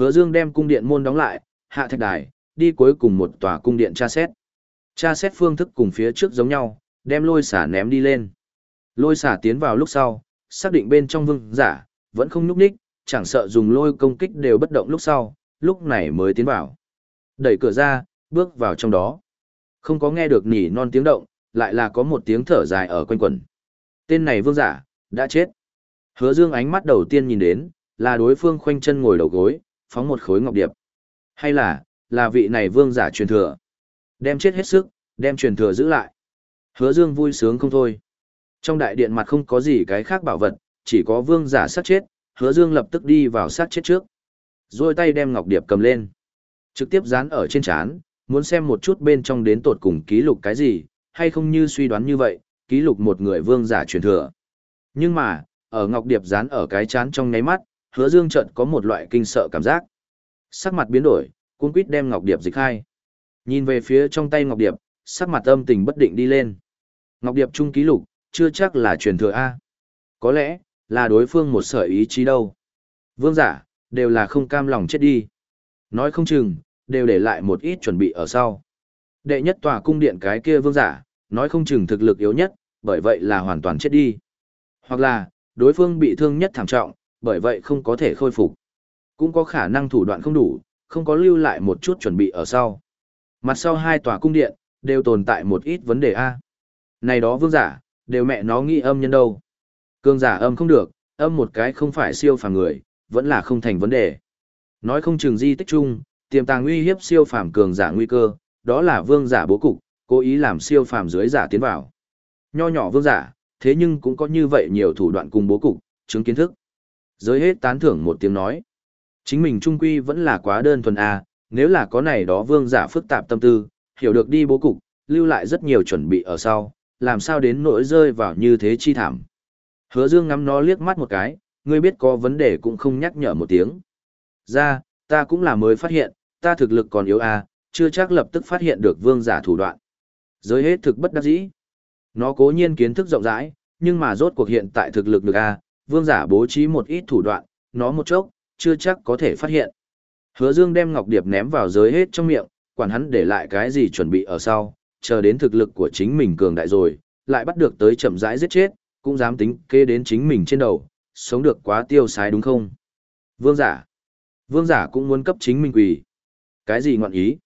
Hứa Dương đem cung điện môn đóng lại, hạ thạch đài, đi cuối cùng một tòa cung điện tra xét. Tra xét phương thức cùng phía trước giống nhau, đem lôi xả ném đi lên. Lôi xả tiến vào lúc sau, xác định bên trong vương giả, vẫn không núp ních, chẳng sợ dùng lôi công kích đều bất động lúc sau, lúc này mới tiến vào. Đẩy cửa ra, bước vào trong đó. Không có nghe được nỉ non tiếng động, lại là có một tiếng thở dài ở quanh quần. Tên này vương giả, đã chết. Hứa dương ánh mắt đầu tiên nhìn đến, là đối phương khoanh chân ngồi đầu gối, phóng một khối ngọc điệp. Hay là, là vị này vương giả truyền thừa. Đem chết hết sức, đem truyền thừa giữ lại. Hứa dương vui sướng không thôi. Trong đại điện mặt không có gì cái khác bảo vật, chỉ có vương giả sát chết, hứa dương lập tức đi vào sát chết trước. Rồi tay đem ngọc điệp cầm lên. Trực tiếp dán ở trên chán, muốn xem một chút bên trong đến tột cùng ký lục cái gì, hay không như suy đoán như vậy, ký lục một người vương giả truyền thừa. Nhưng mà, ở ngọc điệp dán ở cái chán trong nháy mắt, hứa dương chợt có một loại kinh sợ cảm giác. Sắc mặt biến đổi, cuốn quýt đem ngọc điệp dịch khai. Nhìn về phía trong tay ngọc điệp, sắc mặt âm tình bất định đi lên. Ngọc điệp trung ký lục, chưa chắc là truyền thừa A. Có lẽ, là đối phương một sở ý chí đâu. Vương giả, đều là không cam lòng chết đi. Nói không chừng, đều để lại một ít chuẩn bị ở sau. Đệ nhất tòa cung điện cái kia vương giả, nói không chừng thực lực yếu nhất, bởi vậy là hoàn toàn chết đi. Hoặc là, đối phương bị thương nhất thảm trọng, bởi vậy không có thể khôi phục. Cũng có khả năng thủ đoạn không đủ, không có lưu lại một chút chuẩn bị ở sau. Mặt sau hai tòa cung điện, đều tồn tại một ít vấn đề A. Này đó vương giả, đều mẹ nó nghĩ âm nhân đâu. Cương giả âm không được, âm một cái không phải siêu phàm người, vẫn là không thành vấn đề. Nói không chừng di tích chung, tiềm tàng uy hiếp siêu phàm cường giả nguy cơ, đó là vương giả bố cục, cố ý làm siêu phàm dưới giả tiến vào. Nho nhỏ vương giả, thế nhưng cũng có như vậy nhiều thủ đoạn cùng bố cục, chứng kiến thức. Giới hết tán thưởng một tiếng nói. Chính mình trung quy vẫn là quá đơn thuần à nếu là có này đó vương giả phức tạp tâm tư, hiểu được đi bố cục, lưu lại rất nhiều chuẩn bị ở sau, làm sao đến nỗi rơi vào như thế chi thảm. Hứa dương ngắm nó liếc mắt một cái, ngươi biết có vấn đề cũng không nhắc nhở một tiếng. Ra, ta cũng là mới phát hiện, ta thực lực còn yếu à chưa chắc lập tức phát hiện được vương giả thủ đoạn. Giới hết thực bất đắc dĩ. Nó cố nhiên kiến thức rộng rãi, nhưng mà rốt cuộc hiện tại thực lực được A, vương giả bố trí một ít thủ đoạn, nó một chốc, chưa chắc có thể phát hiện. Hứa Dương đem Ngọc Điệp ném vào giới hết trong miệng, quản hắn để lại cái gì chuẩn bị ở sau, chờ đến thực lực của chính mình cường đại rồi, lại bắt được tới chậm rãi giết chết, cũng dám tính kê đến chính mình trên đầu, sống được quá tiêu sái đúng không? Vương giả. Vương giả cũng muốn cấp chính mình quỳ. Cái gì ngọn ý?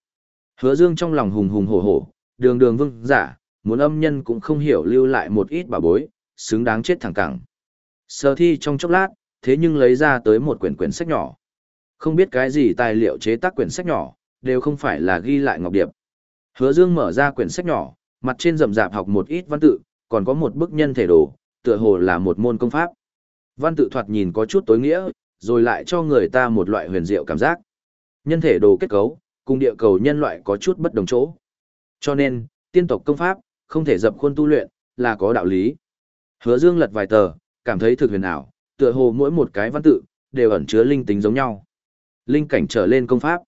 Hứa Dương trong lòng hùng hùng hổ hổ, đường đường vương giả, muốn âm nhân cũng không hiểu lưu lại một ít bà bối, xứng đáng chết thẳng cẳng. Sơ thi trong chốc lát, thế nhưng lấy ra tới một quyển quyển sách nhỏ. Không biết cái gì tài liệu chế tác quyển sách nhỏ, đều không phải là ghi lại ngọc điệp. Hứa Dương mở ra quyển sách nhỏ, mặt trên rậm rạp học một ít văn tự, còn có một bức nhân thể đồ, tựa hồ là một môn công pháp. Văn tự thoạt nhìn có chút tối nghĩa, rồi lại cho người ta một loại huyền diệu cảm giác. Nhân thể đồ kết cấu, cùng địa cầu nhân loại có chút bất đồng chỗ. Cho nên, tiên tộc công pháp, không thể dập khuôn tu luyện, là có đạo lý. Hứa Dương lật vài tờ, cảm thấy thực huyền ảo, tựa hồ mỗi một cái văn tự, đều ẩn chứa linh tính giống nhau. Linh cảnh trở lên công pháp.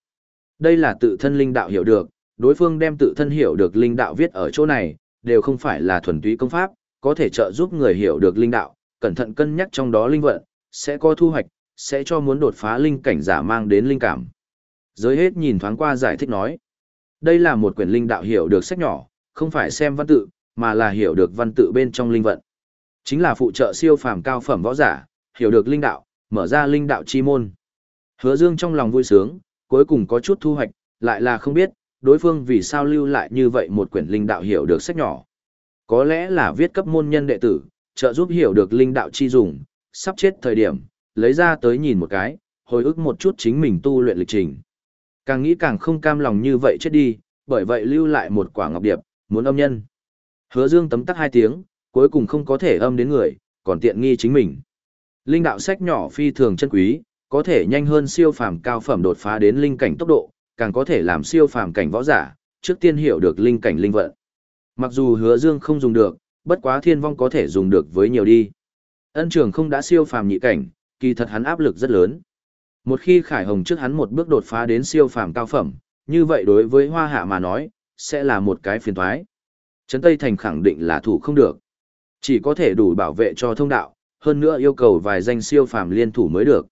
Đây là tự thân linh đạo hiểu được, đối phương đem tự thân hiểu được linh đạo viết ở chỗ này, đều không phải là thuần túy công pháp, có thể trợ giúp người hiểu được linh đạo, cẩn thận cân nhắc trong đó linh vận, sẽ có thu hoạch, sẽ cho muốn đột phá linh cảnh giả mang đến linh cảm. Giới hết nhìn thoáng qua giải thích nói. Đây là một quyển linh đạo hiểu được sách nhỏ, không phải xem văn tự, mà là hiểu được văn tự bên trong linh vận. Chính là phụ trợ siêu phàm cao phẩm võ giả, hiểu được linh đạo, mở ra linh đạo chi môn. Hứa Dương trong lòng vui sướng, cuối cùng có chút thu hoạch, lại là không biết, đối phương vì sao lưu lại như vậy một quyển linh đạo hiểu được sách nhỏ. Có lẽ là viết cấp môn nhân đệ tử, trợ giúp hiểu được linh đạo chi dùng, sắp chết thời điểm, lấy ra tới nhìn một cái, hồi ức một chút chính mình tu luyện lịch trình. Càng nghĩ càng không cam lòng như vậy chết đi, bởi vậy lưu lại một quả ngọc điệp, muốn âm nhân. Hứa Dương tấm tắc hai tiếng, cuối cùng không có thể âm đến người, còn tiện nghi chính mình. Linh đạo sách nhỏ phi thường chân quý, có thể nhanh hơn siêu phàm cao phẩm đột phá đến linh cảnh tốc độ, càng có thể làm siêu phàm cảnh võ giả, trước tiên hiểu được linh cảnh linh vận. Mặc dù Hứa Dương không dùng được, bất quá Thiên Vong có thể dùng được với nhiều đi. Ân Trường không đã siêu phàm nhị cảnh, kỳ thật hắn áp lực rất lớn. Một khi Khải Hồng trước hắn một bước đột phá đến siêu phàm cao phẩm, như vậy đối với Hoa Hạ mà nói, sẽ là một cái phiền toái. Trấn Tây Thành khẳng định là thủ không được. Chỉ có thể đủ bảo vệ cho thông đạo, hơn nữa yêu cầu vài danh siêu phàm liên thủ mới được.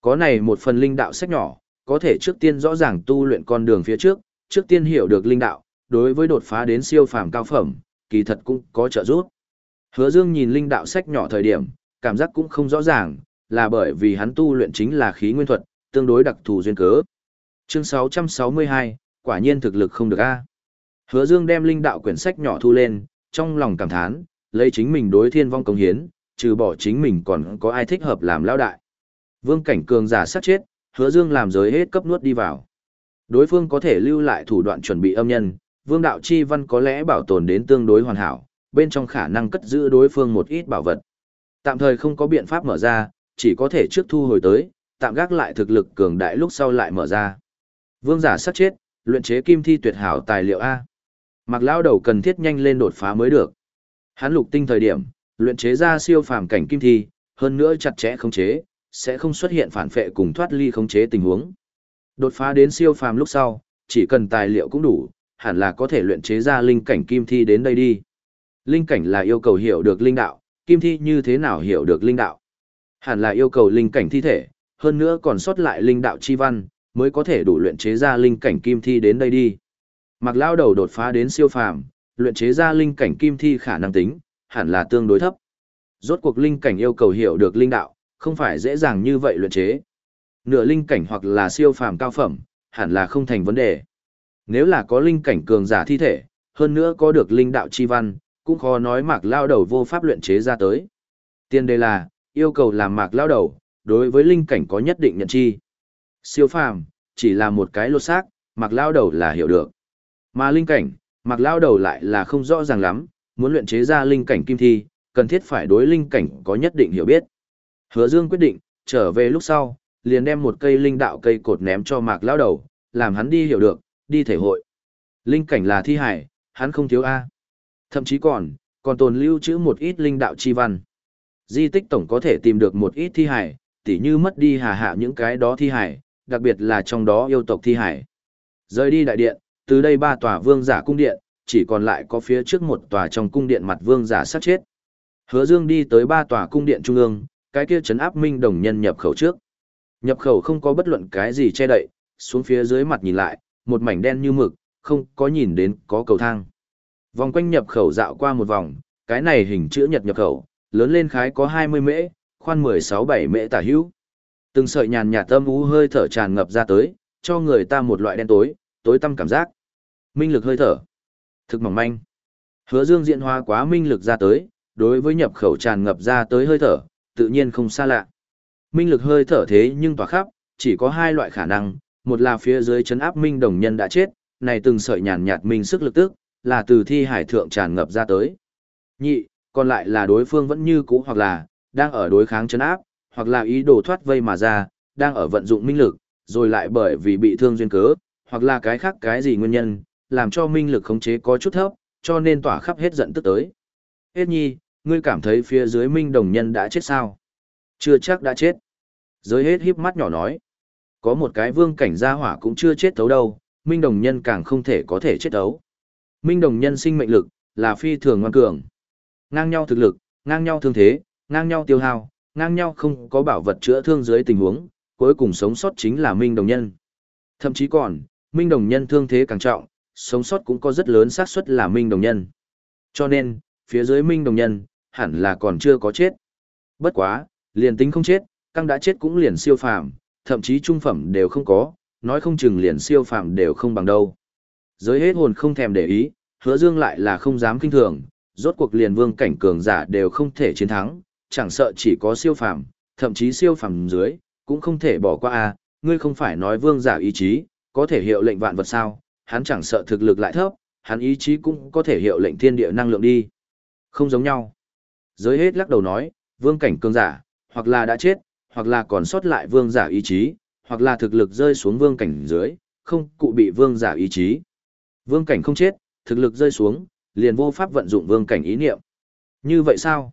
Có này một phần linh đạo sách nhỏ, có thể trước tiên rõ ràng tu luyện con đường phía trước, trước tiên hiểu được linh đạo, đối với đột phá đến siêu phàm cao phẩm, kỳ thật cũng có trợ giúp. Hứa Dương nhìn linh đạo sách nhỏ thời điểm, cảm giác cũng không rõ ràng, là bởi vì hắn tu luyện chính là khí nguyên thuật, tương đối đặc thù duyên cớ. Chương 662, quả nhiên thực lực không được a. Hứa Dương đem linh đạo quyển sách nhỏ thu lên, trong lòng cảm thán, lấy chính mình đối thiên vong công hiến, trừ bỏ chính mình còn có ai thích hợp làm lão đại. Vương cảnh cường giả sát chết, Hứa Dương làm giới hết cấp nuốt đi vào. Đối phương có thể lưu lại thủ đoạn chuẩn bị âm nhân, Vương đạo chi văn có lẽ bảo tồn đến tương đối hoàn hảo, bên trong khả năng cất giữ đối phương một ít bảo vật. Tạm thời không có biện pháp mở ra, chỉ có thể trước thu hồi tới, tạm gác lại thực lực cường đại lúc sau lại mở ra. Vương giả sát chết, luyện chế kim thi tuyệt hảo tài liệu A. Mặc lão đầu cần thiết nhanh lên đột phá mới được. Hắn lục tinh thời điểm, luyện chế ra siêu phàm cảnh kim thi, hơn nữa chặt chẽ khống chế, sẽ không xuất hiện phản phệ cùng thoát ly khống chế tình huống. Đột phá đến siêu phàm lúc sau, chỉ cần tài liệu cũng đủ, hẳn là có thể luyện chế ra linh cảnh kim thi đến đây đi. Linh cảnh là yêu cầu hiểu được linh đạo, kim thi như thế nào hiểu được linh đạo. Hẳn là yêu cầu linh cảnh thi thể, hơn nữa còn sót lại linh đạo chi văn, mới có thể đủ luyện chế ra linh cảnh kim thi đến đây đi. Mặc lao đầu đột phá đến siêu phàm, luyện chế ra linh cảnh kim thi khả năng tính, hẳn là tương đối thấp. Rốt cuộc linh cảnh yêu cầu hiểu được linh đạo, không phải dễ dàng như vậy luyện chế. Nửa linh cảnh hoặc là siêu phàm cao phẩm, hẳn là không thành vấn đề. Nếu là có linh cảnh cường giả thi thể, hơn nữa có được linh đạo chi văn, cũng khó nói mạc lao đầu vô pháp luyện chế ra tới. Tiên đề là, yêu cầu làm mạc lao đầu, đối với linh cảnh có nhất định nhận chi. Siêu phàm, chỉ là một cái lột xác, mạc lao đầu là hiểu được. Mà linh cảnh, mạc lao đầu lại là không rõ ràng lắm, muốn luyện chế ra linh cảnh kim thi, cần thiết phải đối linh cảnh có nhất định hiểu biết. Hứa Dương quyết định, trở về lúc sau, liền đem một cây linh đạo cây cột ném cho mạc lao đầu, làm hắn đi hiểu được, đi thể hội. Linh cảnh là thi hải, hắn không thiếu A. Thậm chí còn, còn tồn lưu trữ một ít linh đạo chi văn. Di tích tổng có thể tìm được một ít thi hải, tỉ như mất đi hà hạ những cái đó thi hải, đặc biệt là trong đó yêu tộc thi hải. Rời đi đại điện, từ đây ba tòa vương giả cung điện, chỉ còn lại có phía trước một tòa trong cung điện mặt vương giả sát chết. Hứa Dương đi tới ba tòa cung điện trung ương, cái kia trấn áp minh đồng nhân nhập khẩu trước. Nhập khẩu không có bất luận cái gì che đậy, xuống phía dưới mặt nhìn lại, một mảnh đen như mực, không có nhìn đến có cầu thang. Vòng quanh nhập khẩu dạo qua một vòng, cái này hình chữ nhật nhập khẩu, lớn lên khái có 20 mễ, khoan 16-7 mễ tả hữu. Từng sợi nhàn nhạt tâm ú hơi thở tràn ngập ra tới, cho người ta một loại đen tối, tối tăm cảm giác. Minh lực hơi thở. Thực mỏng manh. Hứa dương diện hóa quá minh lực ra tới, đối với nhập khẩu tràn ngập ra tới hơi thở, tự nhiên không xa lạ. Minh lực hơi thở thế nhưng tỏa khắp, chỉ có hai loại khả năng, một là phía dưới chấn áp minh đồng nhân đã chết, này từng sợi nhàn nhạt minh sức lực tức, là từ thi hải thượng tràn ngập ra tới. Nhị, còn lại là đối phương vẫn như cũ hoặc là, đang ở đối kháng chấn áp, hoặc là ý đồ thoát vây mà ra, đang ở vận dụng minh lực, rồi lại bởi vì bị thương duyên cớ, hoặc là cái khác cái gì nguyên nhân, làm cho minh lực khống chế có chút thấp, cho nên tỏa khắp hết giận tức tới. Hết nhi, ngươi cảm thấy phía dưới minh đồng nhân đã chết sao? Chưa chắc đã chết. Giới hết híp mắt nhỏ nói. Có một cái vương cảnh gia hỏa cũng chưa chết thấu đâu, minh đồng nhân càng không thể có thể chết thấu. Minh đồng nhân sinh mệnh lực, là phi thường ngoan cường. Ngang nhau thực lực, ngang nhau thương thế, ngang nhau tiêu hao, ngang nhau không có bảo vật chữa thương dưới tình huống, cuối cùng sống sót chính là Minh đồng nhân. Thậm chí còn, Minh đồng nhân thương thế càng trọng, sống sót cũng có rất lớn xác suất là Minh đồng nhân. Cho nên, phía dưới Minh đồng nhân, hẳn là còn chưa có chết. Bất quá, liền tính không chết, căng đã chết cũng liền siêu phàm, thậm chí trung phẩm đều không có, nói không chừng liền siêu phàm đều không bằng đâu. Giới hết hồn không thèm để ý, hứa dương lại là không dám kinh thường, rốt cuộc liền vương cảnh cường giả đều không thể chiến thắng, chẳng sợ chỉ có siêu phàm, thậm chí siêu phàm dưới, cũng không thể bỏ qua a. ngươi không phải nói vương giả ý chí, có thể hiệu lệnh vạn vật sao, hắn chẳng sợ thực lực lại thấp, hắn ý chí cũng có thể hiệu lệnh thiên địa năng lượng đi. Không giống nhau. Giới hết lắc đầu nói, vương cảnh cường giả, hoặc là đã chết, hoặc là còn sót lại vương giả ý chí, hoặc là thực lực rơi xuống vương cảnh dưới, không cụ bị vương giả ý chí. Vương cảnh không chết, thực lực rơi xuống, liền vô pháp vận dụng vương cảnh ý niệm. Như vậy sao?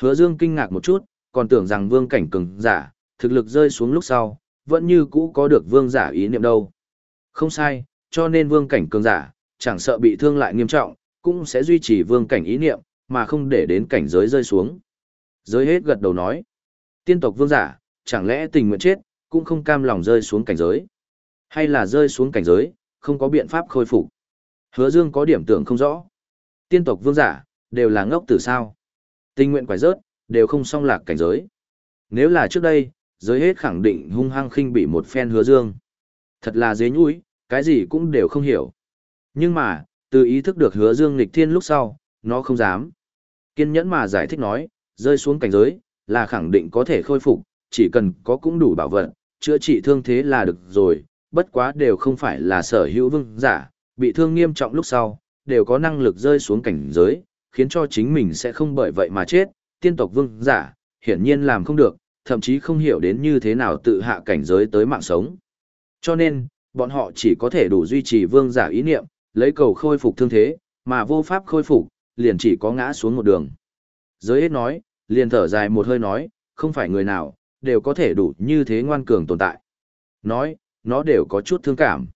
Hứa Dương kinh ngạc một chút, còn tưởng rằng vương cảnh cường giả, thực lực rơi xuống lúc sau, vẫn như cũ có được vương giả ý niệm đâu. Không sai, cho nên vương cảnh cường giả, chẳng sợ bị thương lại nghiêm trọng, cũng sẽ duy trì vương cảnh ý niệm, mà không để đến cảnh giới rơi xuống. Giới hết gật đầu nói, tiên tộc vương giả, chẳng lẽ tình nguyện chết, cũng không cam lòng rơi xuống cảnh giới. Hay là rơi xuống cảnh giới, không có biện pháp khôi phục. Hứa Dương có điểm tưởng không rõ. Tiên tộc vương giả, đều là ngốc từ sao. Tình nguyện quải rớt, đều không song lạc cảnh giới. Nếu là trước đây, giới hết khẳng định hung hăng khinh bị một phen hứa dương. Thật là dế nhúi cái gì cũng đều không hiểu. Nhưng mà, từ ý thức được hứa dương lịch thiên lúc sau, nó không dám. Kiên nhẫn mà giải thích nói, rơi xuống cảnh giới, là khẳng định có thể khôi phục, chỉ cần có cũng đủ bảo vật, chữa trị thương thế là được rồi, bất quá đều không phải là sở hữu vương giả, bị thương nghiêm trọng lúc sau, đều có năng lực rơi xuống cảnh giới, khiến cho chính mình sẽ không bởi vậy mà chết, tiên tộc vương giả, hiển nhiên làm không được, thậm chí không hiểu đến như thế nào tự hạ cảnh giới tới mạng sống. Cho nên, bọn họ chỉ có thể đủ duy trì vương giả ý niệm, lấy cầu khôi phục thương thế, mà vô pháp khôi phục, liền chỉ có ngã xuống một đường. Giới hết nói, liền thở dài một hơi nói, không phải người nào, đều có thể đủ như thế ngoan cường tồn tại. Nói, nó đều có chút thương cảm.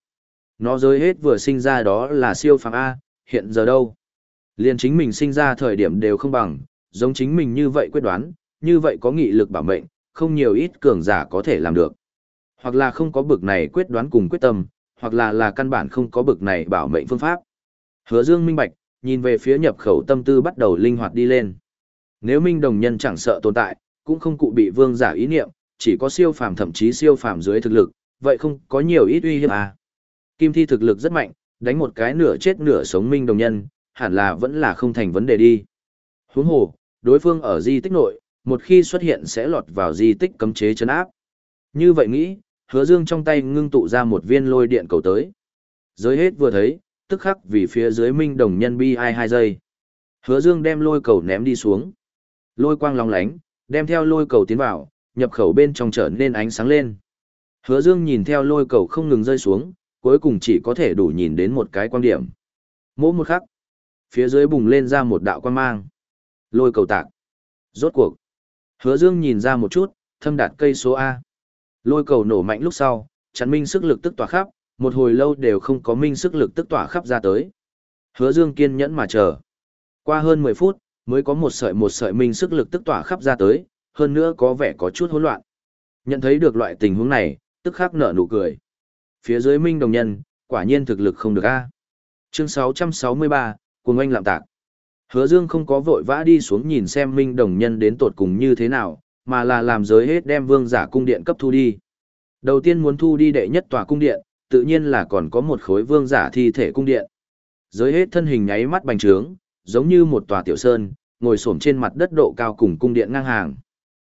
Nó giới hết vừa sinh ra đó là siêu phàm A, hiện giờ đâu? Liền chính mình sinh ra thời điểm đều không bằng, giống chính mình như vậy quyết đoán, như vậy có nghị lực bảo mệnh, không nhiều ít cường giả có thể làm được. Hoặc là không có bực này quyết đoán cùng quyết tâm, hoặc là là căn bản không có bực này bảo mệnh phương pháp. Hứa Dương minh bạch, nhìn về phía nhập khẩu tâm tư bắt đầu linh hoạt đi lên. Nếu minh đồng nhân chẳng sợ tồn tại, cũng không cụ bị vương giả ý niệm, chỉ có siêu phàm thậm chí siêu phàm dưới thực lực, vậy không có nhiều ít uy hiếp à. Kim thi thực lực rất mạnh, đánh một cái nửa chết nửa sống minh đồng nhân, hẳn là vẫn là không thành vấn đề đi. Huống hồ, đối phương ở di tích nội, một khi xuất hiện sẽ lọt vào di tích cấm chế chấn áp. Như vậy nghĩ, hứa dương trong tay ngưng tụ ra một viên lôi điện cầu tới. Giới hết vừa thấy, tức khắc vì phía dưới minh đồng nhân bi ai hai giây. Hứa dương đem lôi cầu ném đi xuống. Lôi quang long lánh, đem theo lôi cầu tiến vào, nhập khẩu bên trong trở nên ánh sáng lên. Hứa dương nhìn theo lôi cầu không ngừng rơi xuống, cuối cùng chỉ có thể đủ nhìn đến một cái quan điểm. Mỗi một khắc, phía dưới bùng lên ra một đạo quan mang. Lôi cầu tạc. Rốt cuộc. Hứa Dương nhìn ra một chút, thâm đạt cây số A. Lôi cầu nổ mạnh lúc sau, chắn minh sức lực tức tỏa khắp, một hồi lâu đều không có minh sức lực tức tỏa khắp ra tới. Hứa Dương kiên nhẫn mà chờ. Qua hơn 10 phút, mới có một sợi một sợi minh sức lực tức tỏa khắp ra tới, hơn nữa có vẻ có chút hỗn loạn. Nhận thấy được loại tình huống này, tức khắc nở nụ cười. Phía dưới minh đồng nhân, quả nhiên thực lực không được a. Chương 663, cuồng anh lạm tạc. Hứa Dương không có vội vã đi xuống nhìn xem Minh Đồng Nhân đến tột cùng như thế nào, mà là làm giới hết đem vương giả cung điện cấp thu đi. Đầu tiên muốn thu đi đệ nhất tòa cung điện, tự nhiên là còn có một khối vương giả thi thể cung điện. Giới hết thân hình nháy mắt bành trướng, giống như một tòa tiểu sơn, ngồi xổm trên mặt đất độ cao cùng cung điện ngang hàng.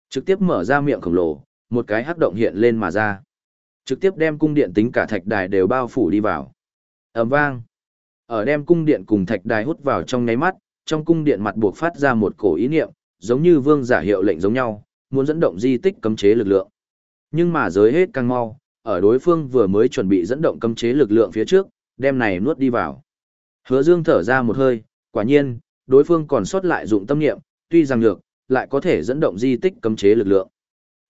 Trực tiếp mở ra miệng khổng lồ, một cái hắc động hiện lên mà ra. Trực tiếp đem cung điện tính cả thạch đài đều bao phủ đi vào. Ầm vang. Ở đem cung điện cùng thạch đài hút vào trong nháy mắt, trong cung điện mặt buộc phát ra một cổ ý niệm, giống như vương giả hiệu lệnh giống nhau, muốn dẫn động di tích cấm chế lực lượng. Nhưng mà giới hết càng mau, ở đối phương vừa mới chuẩn bị dẫn động cấm chế lực lượng phía trước, đem này nuốt đi vào. Hứa Dương thở ra một hơi, quả nhiên, đối phương còn sót lại dụng tâm niệm, tuy rằng nhược, lại có thể dẫn động di tích cấm chế lực lượng.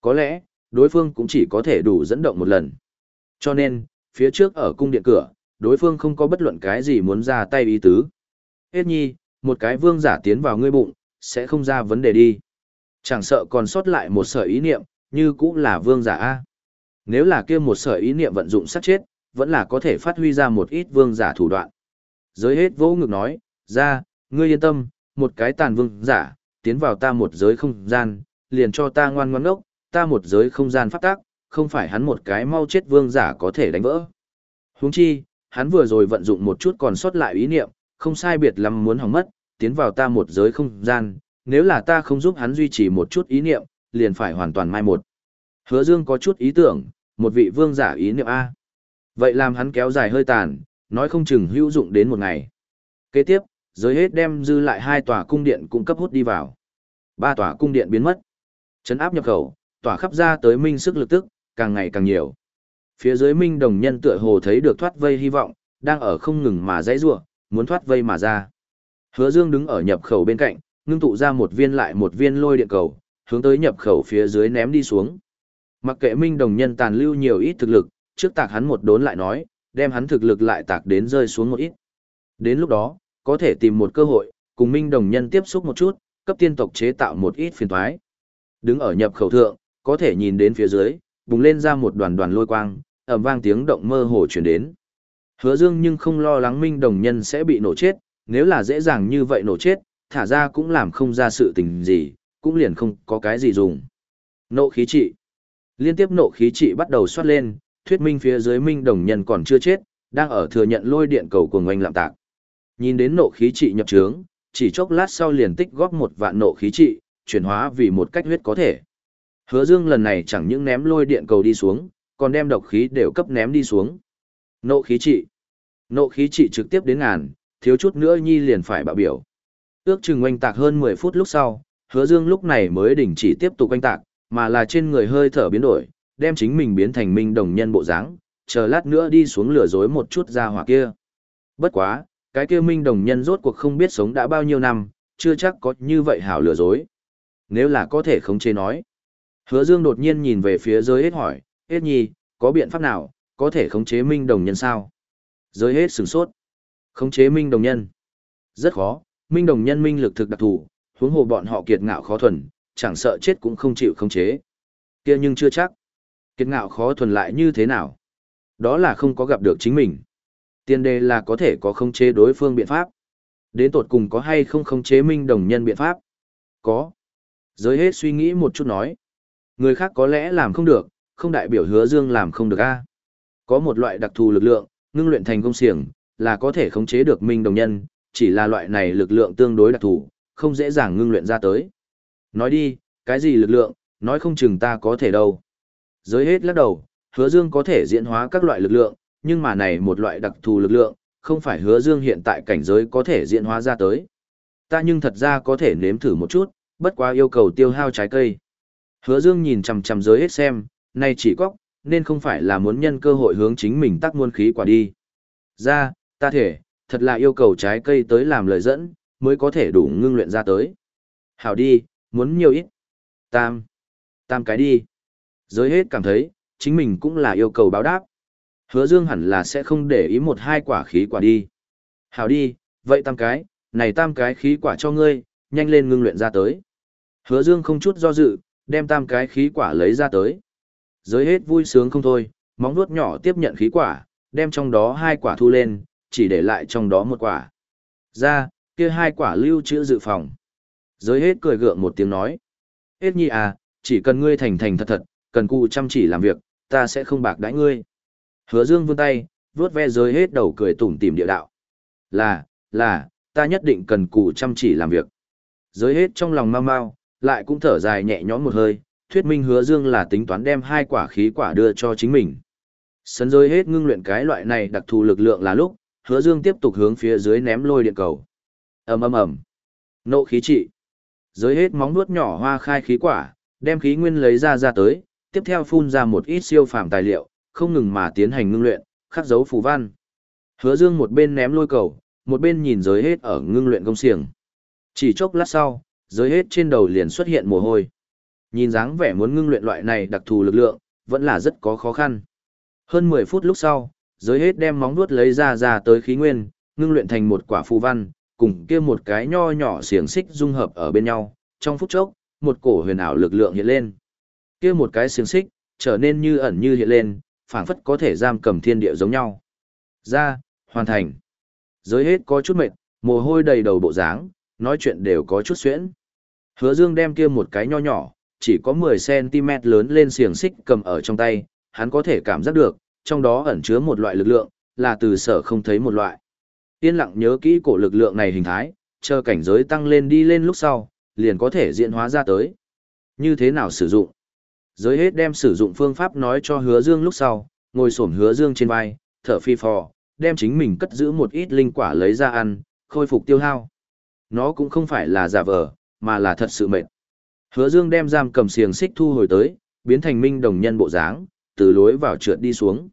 Có lẽ, đối phương cũng chỉ có thể đủ dẫn động một lần. Cho nên, phía trước ở cung điện cửa, đối phương không có bất luận cái gì muốn ra tay ý tứ. Hết nhi, một cái vương giả tiến vào ngươi bụng, sẽ không ra vấn đề đi. Chẳng sợ còn sót lại một sợi ý niệm, như cũng là vương giả A. Nếu là kia một sợi ý niệm vận dụng sát chết, vẫn là có thể phát huy ra một ít vương giả thủ đoạn. Giới hết vỗ ngực nói, ra, ngươi yên tâm, một cái tàn vương giả, tiến vào ta một giới không gian, liền cho ta ngoan ngoan ngốc, ta một giới không gian phát tác, không phải hắn một cái mau chết vương giả có thể đánh vỡ. Huống chi, hắn vừa rồi vận dụng một chút còn sót lại ý niệm, không sai biệt lắm muốn hỏng mất, tiến vào ta một giới không gian, nếu là ta không giúp hắn duy trì một chút ý niệm, liền phải hoàn toàn mai một. Hứa Dương có chút ý tưởng, một vị vương giả ý niệm A. Vậy làm hắn kéo dài hơi tàn, nói không chừng hữu dụng đến một ngày. Kế tiếp, giới hết đem dư lại hai tòa cung điện cung cấp hút đi vào. Ba tòa cung điện biến mất. Chấn áp nhập khẩu, tỏa khắp ra tới minh sức lực tức, càng ngày càng nhiều. Phía dưới minh đồng nhân tựa hồ thấy được thoát vây hy vọng, đang ở không ngừng mà dãy rủa, muốn thoát vây mà ra. Hứa Dương đứng ở nhập khẩu bên cạnh, ngưng tụ ra một viên lại một viên lôi điện cầu, hướng tới nhập khẩu phía dưới ném đi xuống. Mặc kệ Minh Đồng Nhân tàn lưu nhiều ít thực lực, trước tạc hắn một đốn lại nói, đem hắn thực lực lại tạc đến rơi xuống một ít. Đến lúc đó, có thể tìm một cơ hội, cùng Minh Đồng Nhân tiếp xúc một chút, cấp tiên tộc chế tạo một ít phiền toái. Đứng ở nhập khẩu thượng, có thể nhìn đến phía dưới, bùng lên ra một đoàn đoàn lôi quang, ầm vang tiếng động mơ hồ chuyển đến. Hứa Dương nhưng không lo lắng Minh Đồng Nhân sẽ bị nổ chết, nếu là dễ dàng như vậy nổ chết, thả ra cũng làm không ra sự tình gì, cũng liền không có cái gì dùng. Nộ khí trị. Liên tiếp nộ khí trị bắt đầu xoát lên, thuyết minh phía dưới Minh Đồng Nhân còn chưa chết, đang ở thừa nhận lôi điện cầu của ngoanh lạm tạc. Nhìn đến nộ khí trị nhập trướng, chỉ chốc lát sau liền tích góp một vạn nộ khí trị, chuyển hóa vì một cách huyết có thể. Hứa Dương lần này chẳng những ném lôi điện cầu đi xuống, còn đem độc khí đều cấp ném đi xuống. Nộ khí trị. Nộ khí trị trực tiếp đến ngàn, thiếu chút nữa nhi liền phải bạo biểu. Ước chừng oanh tạc hơn 10 phút lúc sau, hứa dương lúc này mới đình chỉ tiếp tục oanh tạc, mà là trên người hơi thở biến đổi, đem chính mình biến thành minh đồng nhân bộ dáng, chờ lát nữa đi xuống lửa dối một chút ra hỏa kia. Bất quá, cái kia minh đồng nhân rốt cuộc không biết sống đã bao nhiêu năm, chưa chắc có như vậy hảo lừa dối. Nếu là có thể khống chế nói. Hứa Dương đột nhiên nhìn về phía giới hết hỏi, hết nhi, có biện pháp nào, có thể khống chế minh đồng nhân sao? Giới hết sửng sốt. Khống chế minh đồng nhân. Rất khó, minh đồng nhân minh lực thực đặc thù, huống hồ bọn họ kiệt ngạo khó thuần, chẳng sợ chết cũng không chịu khống chế. kia nhưng chưa chắc. Kiệt ngạo khó thuần lại như thế nào? Đó là không có gặp được chính mình. Tiên đề là có thể có khống chế đối phương biện pháp. Đến tột cùng có hay không khống chế minh đồng nhân biện pháp? Có. Giới hết suy nghĩ một chút nói. Người khác có lẽ làm không được, không đại biểu hứa dương làm không được a. Có một loại đặc thù lực lượng, ngưng luyện thành công xiềng, là có thể khống chế được minh đồng nhân, chỉ là loại này lực lượng tương đối đặc thù, không dễ dàng ngưng luyện ra tới. Nói đi, cái gì lực lượng, nói không chừng ta có thể đâu. Giới hết lắc đầu, hứa dương có thể diễn hóa các loại lực lượng, nhưng mà này một loại đặc thù lực lượng, không phải hứa dương hiện tại cảnh giới có thể diễn hóa ra tới. Ta nhưng thật ra có thể nếm thử một chút, bất quá yêu cầu tiêu hao trái cây. Hứa dương nhìn chằm chằm giới hết xem, này chỉ có, nên không phải là muốn nhân cơ hội hướng chính mình tắc muôn khí quả đi. Ra, ta thể, thật là yêu cầu trái cây tới làm lời dẫn, mới có thể đủ ngưng luyện ra tới. Hảo đi, muốn nhiều ít. Tam. Tam cái đi. Giới hết cảm thấy, chính mình cũng là yêu cầu báo đáp. Hứa dương hẳn là sẽ không để ý một hai quả khí quả đi. Hảo đi, vậy tam cái, này tam cái khí quả cho ngươi, nhanh lên ngưng luyện ra tới. Hứa dương không chút do dự, đem tam cái khí quả lấy ra tới. Giới hết vui sướng không thôi, móng nuốt nhỏ tiếp nhận khí quả, đem trong đó hai quả thu lên, chỉ để lại trong đó một quả. Ra, kia hai quả lưu trữ dự phòng. Giới hết cười gượng một tiếng nói. Hết nhi à, chỉ cần ngươi thành thành thật thật, cần cụ chăm chỉ làm việc, ta sẽ không bạc đãi ngươi. Hứa dương vươn tay, vuốt ve giới hết đầu cười tủm tỉm địa đạo. Là, là, ta nhất định cần cụ chăm chỉ làm việc. Giới hết trong lòng mau mau, lại cũng thở dài nhẹ nhõm một hơi, thuyết minh hứa dương là tính toán đem hai quả khí quả đưa cho chính mình. Sân giới hết ngưng luyện cái loại này đặc thù lực lượng là lúc, hứa dương tiếp tục hướng phía dưới ném lôi điện cầu. ầm ầm ầm Nộ khí trị. Dưới hết móng nuốt nhỏ hoa khai khí quả, đem khí nguyên lấy ra ra tới, tiếp theo phun ra một ít siêu phàm tài liệu, không ngừng mà tiến hành ngưng luyện, khắc dấu phù văn. Hứa dương một bên ném lôi cầu, một bên nhìn giới hết ở ngưng luyện công xiềng. Chỉ chốc lát sau, giới hết trên đầu liền xuất hiện mồ hôi. Nhìn dáng vẻ muốn ngưng luyện loại này đặc thù lực lượng, vẫn là rất có khó khăn. Hơn 10 phút lúc sau, giới hết đem móng vuốt lấy ra ra tới khí nguyên, ngưng luyện thành một quả phù văn, cùng kia một cái nho nhỏ xiềng xích dung hợp ở bên nhau, trong phút chốc, một cổ huyền ảo lực lượng hiện lên. Kia một cái xiềng xích trở nên như ẩn như hiện lên, phảng phất có thể giam cầm thiên địa giống nhau. Ra, hoàn thành. Giới hết có chút mệt, mồ hôi đầy đầu bộ dáng, nói chuyện đều có chút xuyễn. Hứa Dương đem kia một cái nho nhỏ, chỉ có 10cm lớn lên xiềng xích cầm ở trong tay, hắn có thể cảm giác được, trong đó ẩn chứa một loại lực lượng, là từ sở không thấy một loại. Yên lặng nhớ kỹ cổ lực lượng này hình thái, chờ cảnh giới tăng lên đi lên lúc sau, liền có thể diễn hóa ra tới. Như thế nào sử dụng? Giới hết đem sử dụng phương pháp nói cho hứa dương lúc sau, ngồi xổm hứa dương trên vai, thở phi phò, đem chính mình cất giữ một ít linh quả lấy ra ăn, khôi phục tiêu hao. Nó cũng không phải là giả vờ, mà là thật sự mệt. Hứa Dương đem giam cầm xiềng xích thu hồi tới, biến thành minh đồng nhân bộ dáng, từ lối vào trượt đi xuống.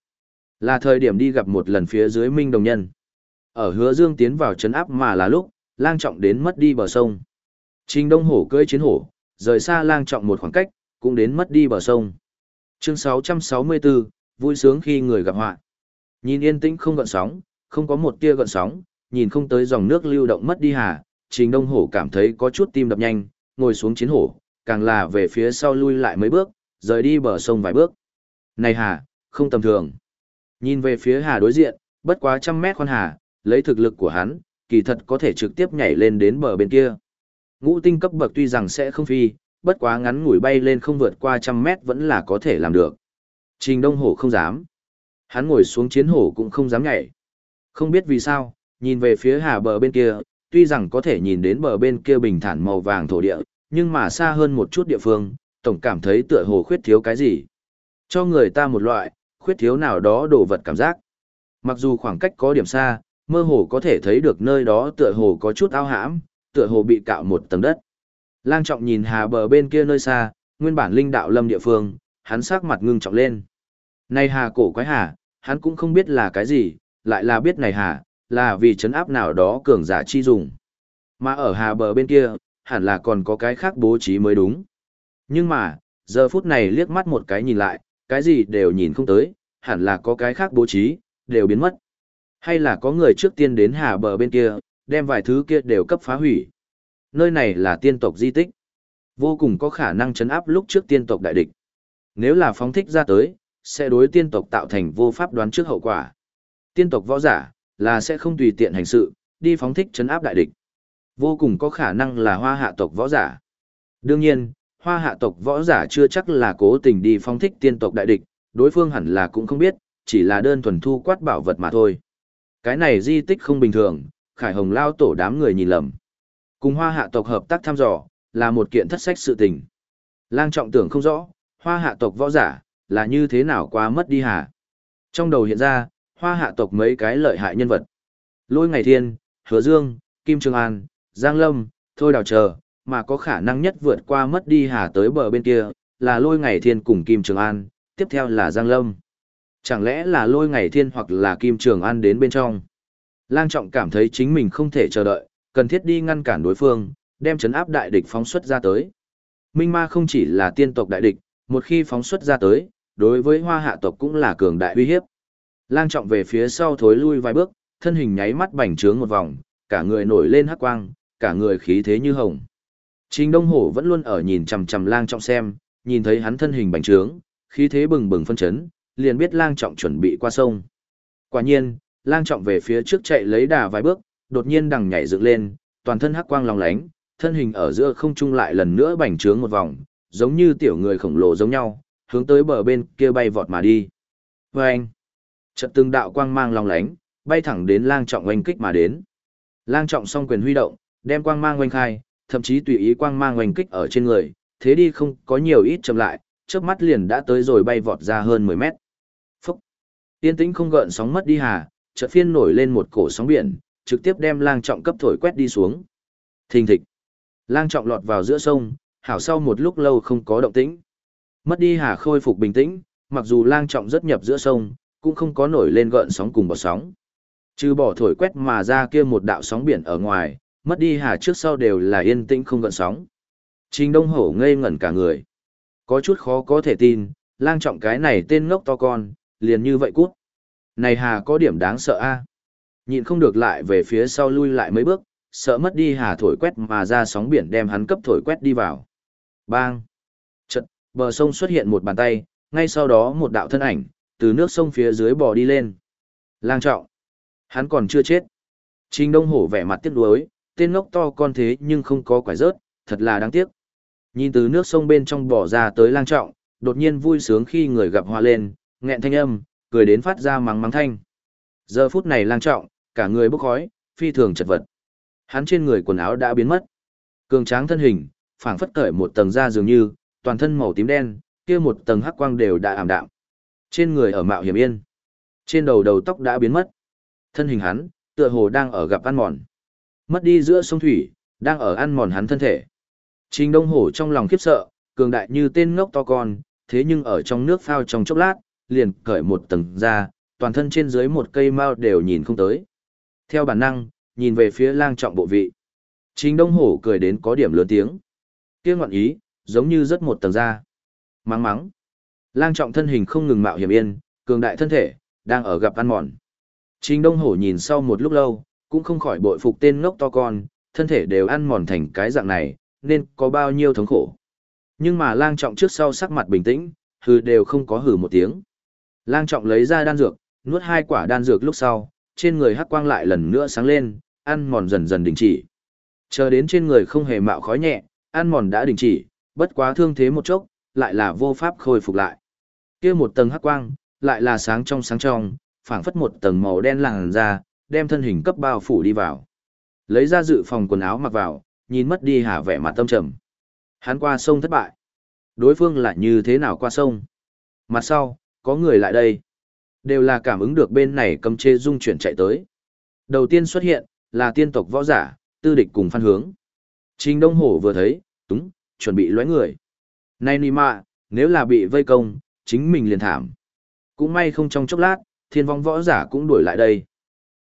Là thời điểm đi gặp một lần phía dưới minh đồng nhân. Ở Hứa Dương tiến vào trấn áp mà là lúc, lang trọng đến mất đi bờ sông. Trình Đông Hổ cưỡi chiến hổ, rời xa lang trọng một khoảng cách, cũng đến mất đi bờ sông. Chương 664, vui sướng khi người gặp họa. Nhìn yên tĩnh không gợn sóng, không có một tia gợn sóng, nhìn không tới dòng nước lưu động mất đi hà, Trình Đông Hổ cảm thấy có chút tim đập nhanh, ngồi xuống chiến hổ, càng là về phía sau lui lại mấy bước, rời đi bờ sông vài bước. Này hà, không tầm thường. Nhìn về phía hà đối diện, bất quá trăm mét khoan hà, lấy thực lực của hắn, kỳ thật có thể trực tiếp nhảy lên đến bờ bên kia. Ngũ tinh cấp bậc tuy rằng sẽ không phi, bất quá ngắn ngủi bay lên không vượt qua trăm mét vẫn là có thể làm được. Trình Đông Hổ không dám. Hắn ngồi xuống chiến hổ cũng không dám nhảy. Không biết vì sao, nhìn về phía hà bờ bên kia, tuy rằng có thể nhìn đến bờ bên kia bình thản màu vàng thổ địa, nhưng mà xa hơn một chút địa phương, tổng cảm thấy tựa hồ khuyết thiếu cái gì. Cho người ta một loại, khuyết thiếu nào đó đồ vật cảm giác. Mặc dù khoảng cách có điểm xa, mơ hồ có thể thấy được nơi đó tựa hồ có chút ao hãm, tựa hồ bị cạo một tầng đất. Lang trọng nhìn hà bờ bên kia nơi xa, nguyên bản linh đạo lâm địa phương, hắn sắc mặt ngưng trọng lên. Này hà cổ quái hà, hắn cũng không biết là cái gì, lại là biết này hà, là vì chấn áp nào đó cường giả chi dùng. Mà ở hà bờ bên kia, hẳn là còn có cái khác bố trí mới đúng. Nhưng mà, giờ phút này liếc mắt một cái nhìn lại, cái gì đều nhìn không tới, hẳn là có cái khác bố trí, đều biến mất. Hay là có người trước tiên đến hà bờ bên kia, đem vài thứ kia đều cấp phá hủy. Nơi này là tiên tộc di tích. Vô cùng có khả năng chấn áp lúc trước tiên tộc đại địch. Nếu là phóng thích ra tới, sẽ đối tiên tộc tạo thành vô pháp đoán trước hậu quả. Tiên tộc võ giả, là sẽ không tùy tiện hành sự, đi phóng thích chấn áp đại địch. Vô cùng có khả năng là hoa hạ tộc võ giả. Đương nhiên, hoa hạ tộc võ giả chưa chắc là cố tình đi phóng thích tiên tộc đại địch, đối phương hẳn là cũng không biết, chỉ là đơn thuần thu quát bảo vật mà thôi. Cái này di tích không bình thường, Khải Hồng lao tổ đám người nhìn lầm. Cùng hoa hạ tộc hợp tác thăm dò, là một kiện thất sách sự tình. Lang trọng tưởng không rõ, hoa hạ tộc võ giả, là như thế nào quá mất đi hả? Trong đầu hiện ra, hoa hạ tộc mấy cái lợi hại nhân vật. Lôi Ngày Thiên, Hứa Dương, Kim Trường An, Giang Lâm, Thôi Đào Chờ, mà có khả năng nhất vượt qua mất đi hà tới bờ bên kia, là Lôi Ngày Thiên cùng Kim Trường An, tiếp theo là Giang Lâm. Chẳng lẽ là Lôi Ngày Thiên hoặc là Kim Trường An đến bên trong? Lang Trọng cảm thấy chính mình không thể chờ đợi, cần thiết đi ngăn cản đối phương, đem chấn áp đại địch phóng xuất ra tới. Minh Ma không chỉ là tiên tộc đại địch, một khi phóng xuất ra tới, đối với hoa hạ tộc cũng là cường đại uy hiếp. Lang trọng về phía sau thối lui vài bước, thân hình nháy mắt bành trướng một vòng, cả người nổi lên hắc quang, cả người khí thế như hồng. Trình Đông Hổ vẫn luôn ở nhìn chằm chằm lang trọng xem, nhìn thấy hắn thân hình bành trướng, khí thế bừng bừng phân chấn, liền biết lang trọng chuẩn bị qua sông. Quả nhiên, lang trọng về phía trước chạy lấy đà vài bước, đột nhiên đằng nhảy dựng lên, toàn thân hắc quang long lánh, thân hình ở giữa không trung lại lần nữa bành trướng một vòng, giống như tiểu người khổng lồ giống nhau, hướng tới bờ bên kia bay vọt mà đi. Và anh, trận từng đạo quang mang long lánh, bay thẳng đến lang trọng oanh kích mà đến. Lang trọng song quyền huy động, đem quang mang oanh khai, thậm chí tùy ý quang mang oanh kích ở trên người, thế đi không có nhiều ít chậm lại, chớp mắt liền đã tới rồi bay vọt ra hơn 10 mét. Phúc! Tiên tĩnh không gợn sóng mất đi hà, chợt phiên nổi lên một cổ sóng biển, trực tiếp đem lang trọng cấp thổi quét đi xuống. Thình thịch! Lang trọng lọt vào giữa sông, hảo sau một lúc lâu không có động tĩnh. Mất đi hà khôi phục bình tĩnh, mặc dù lang trọng rất nhập giữa sông, cũng không có nổi lên gợn sóng cùng bọt sóng. Trừ bỏ thổi quét mà ra kia một đạo sóng biển ở ngoài, mất đi hà trước sau đều là yên tĩnh không gợn sóng. Trình Đông Hổ ngây ngẩn cả người. Có chút khó có thể tin, lang trọng cái này tên ngốc to con, liền như vậy cút. Này hà có điểm đáng sợ a Nhịn không được lại về phía sau lui lại mấy bước, sợ mất đi hà thổi quét mà ra sóng biển đem hắn cấp thổi quét đi vào. Bang! Chật, bờ sông xuất hiện một bàn tay, ngay sau đó một đạo thân ảnh, từ nước sông phía dưới bò đi lên. Lang trọng! Hắn còn chưa chết. Trình Đông Hổ vẻ mặt tiếc nuối, tên ngốc to con thế nhưng không có quải rớt, thật là đáng tiếc. Nhìn từ nước sông bên trong bỏ ra tới lang trọng, đột nhiên vui sướng khi người gặp hoa lên, nghẹn thanh âm, cười đến phát ra mắng mắng thanh. Giờ phút này lang trọng, cả người bốc khói, phi thường chật vật. Hắn trên người quần áo đã biến mất. Cường tráng thân hình, phảng phất cởi một tầng da dường như, toàn thân màu tím đen, kia một tầng hắc quang đều đã ảm đạm. Trên người ở mạo hiểm yên. Trên đầu đầu tóc đã biến mất. Thân hình hắn, tựa hồ đang ở gặp ăn mòn. Mất đi giữa sông thủy, đang ở ăn mòn hắn thân thể. Trình Đông Hổ trong lòng khiếp sợ, cường đại như tên ngốc to con, thế nhưng ở trong nước phao trong chốc lát, liền cởi một tầng da, toàn thân trên dưới một cây mao đều nhìn không tới. Theo bản năng, nhìn về phía lang trọng bộ vị. Trình Đông Hổ cười đến có điểm lớn tiếng. kia ngoạn ý, giống như rất một tầng da. Mắng mắng. Lang trọng thân hình không ngừng mạo hiểm yên, cường đại thân thể, đang ở gặp ăn mòn. Trình Đông Hổ nhìn sau một lúc lâu, cũng không khỏi bội phục tên ngốc to con, thân thể đều ăn mòn thành cái dạng này, nên có bao nhiêu thống khổ. Nhưng mà lang trọng trước sau sắc mặt bình tĩnh, hừ đều không có hừ một tiếng. Lang trọng lấy ra đan dược, nuốt hai quả đan dược lúc sau, trên người hắc quang lại lần nữa sáng lên, ăn mòn dần dần đình chỉ. Chờ đến trên người không hề mạo khói nhẹ, ăn mòn đã đình chỉ, bất quá thương thế một chốc, lại là vô pháp khôi phục lại. Kia một tầng hắc quang, lại là sáng trong sáng trong, phảng phất một tầng màu đen làn ra, đem thân hình cấp bao phủ đi vào. Lấy ra dự phòng quần áo mặc vào, nhìn mất đi hả vẻ mặt tâm trầm. Hắn qua sông thất bại. Đối phương lại như thế nào qua sông? Mặt sau, có người lại đây. Đều là cảm ứng được bên này cầm chê dung chuyển chạy tới. Đầu tiên xuất hiện, là tiên tộc võ giả, tư địch cùng phan hướng. Trình Đông Hổ vừa thấy, túng, chuẩn bị lóe người. Này nì mạ, nếu là bị vây công, chính mình liền thảm. Cũng may không trong chốc lát, thiên vong võ giả cũng đuổi lại đây.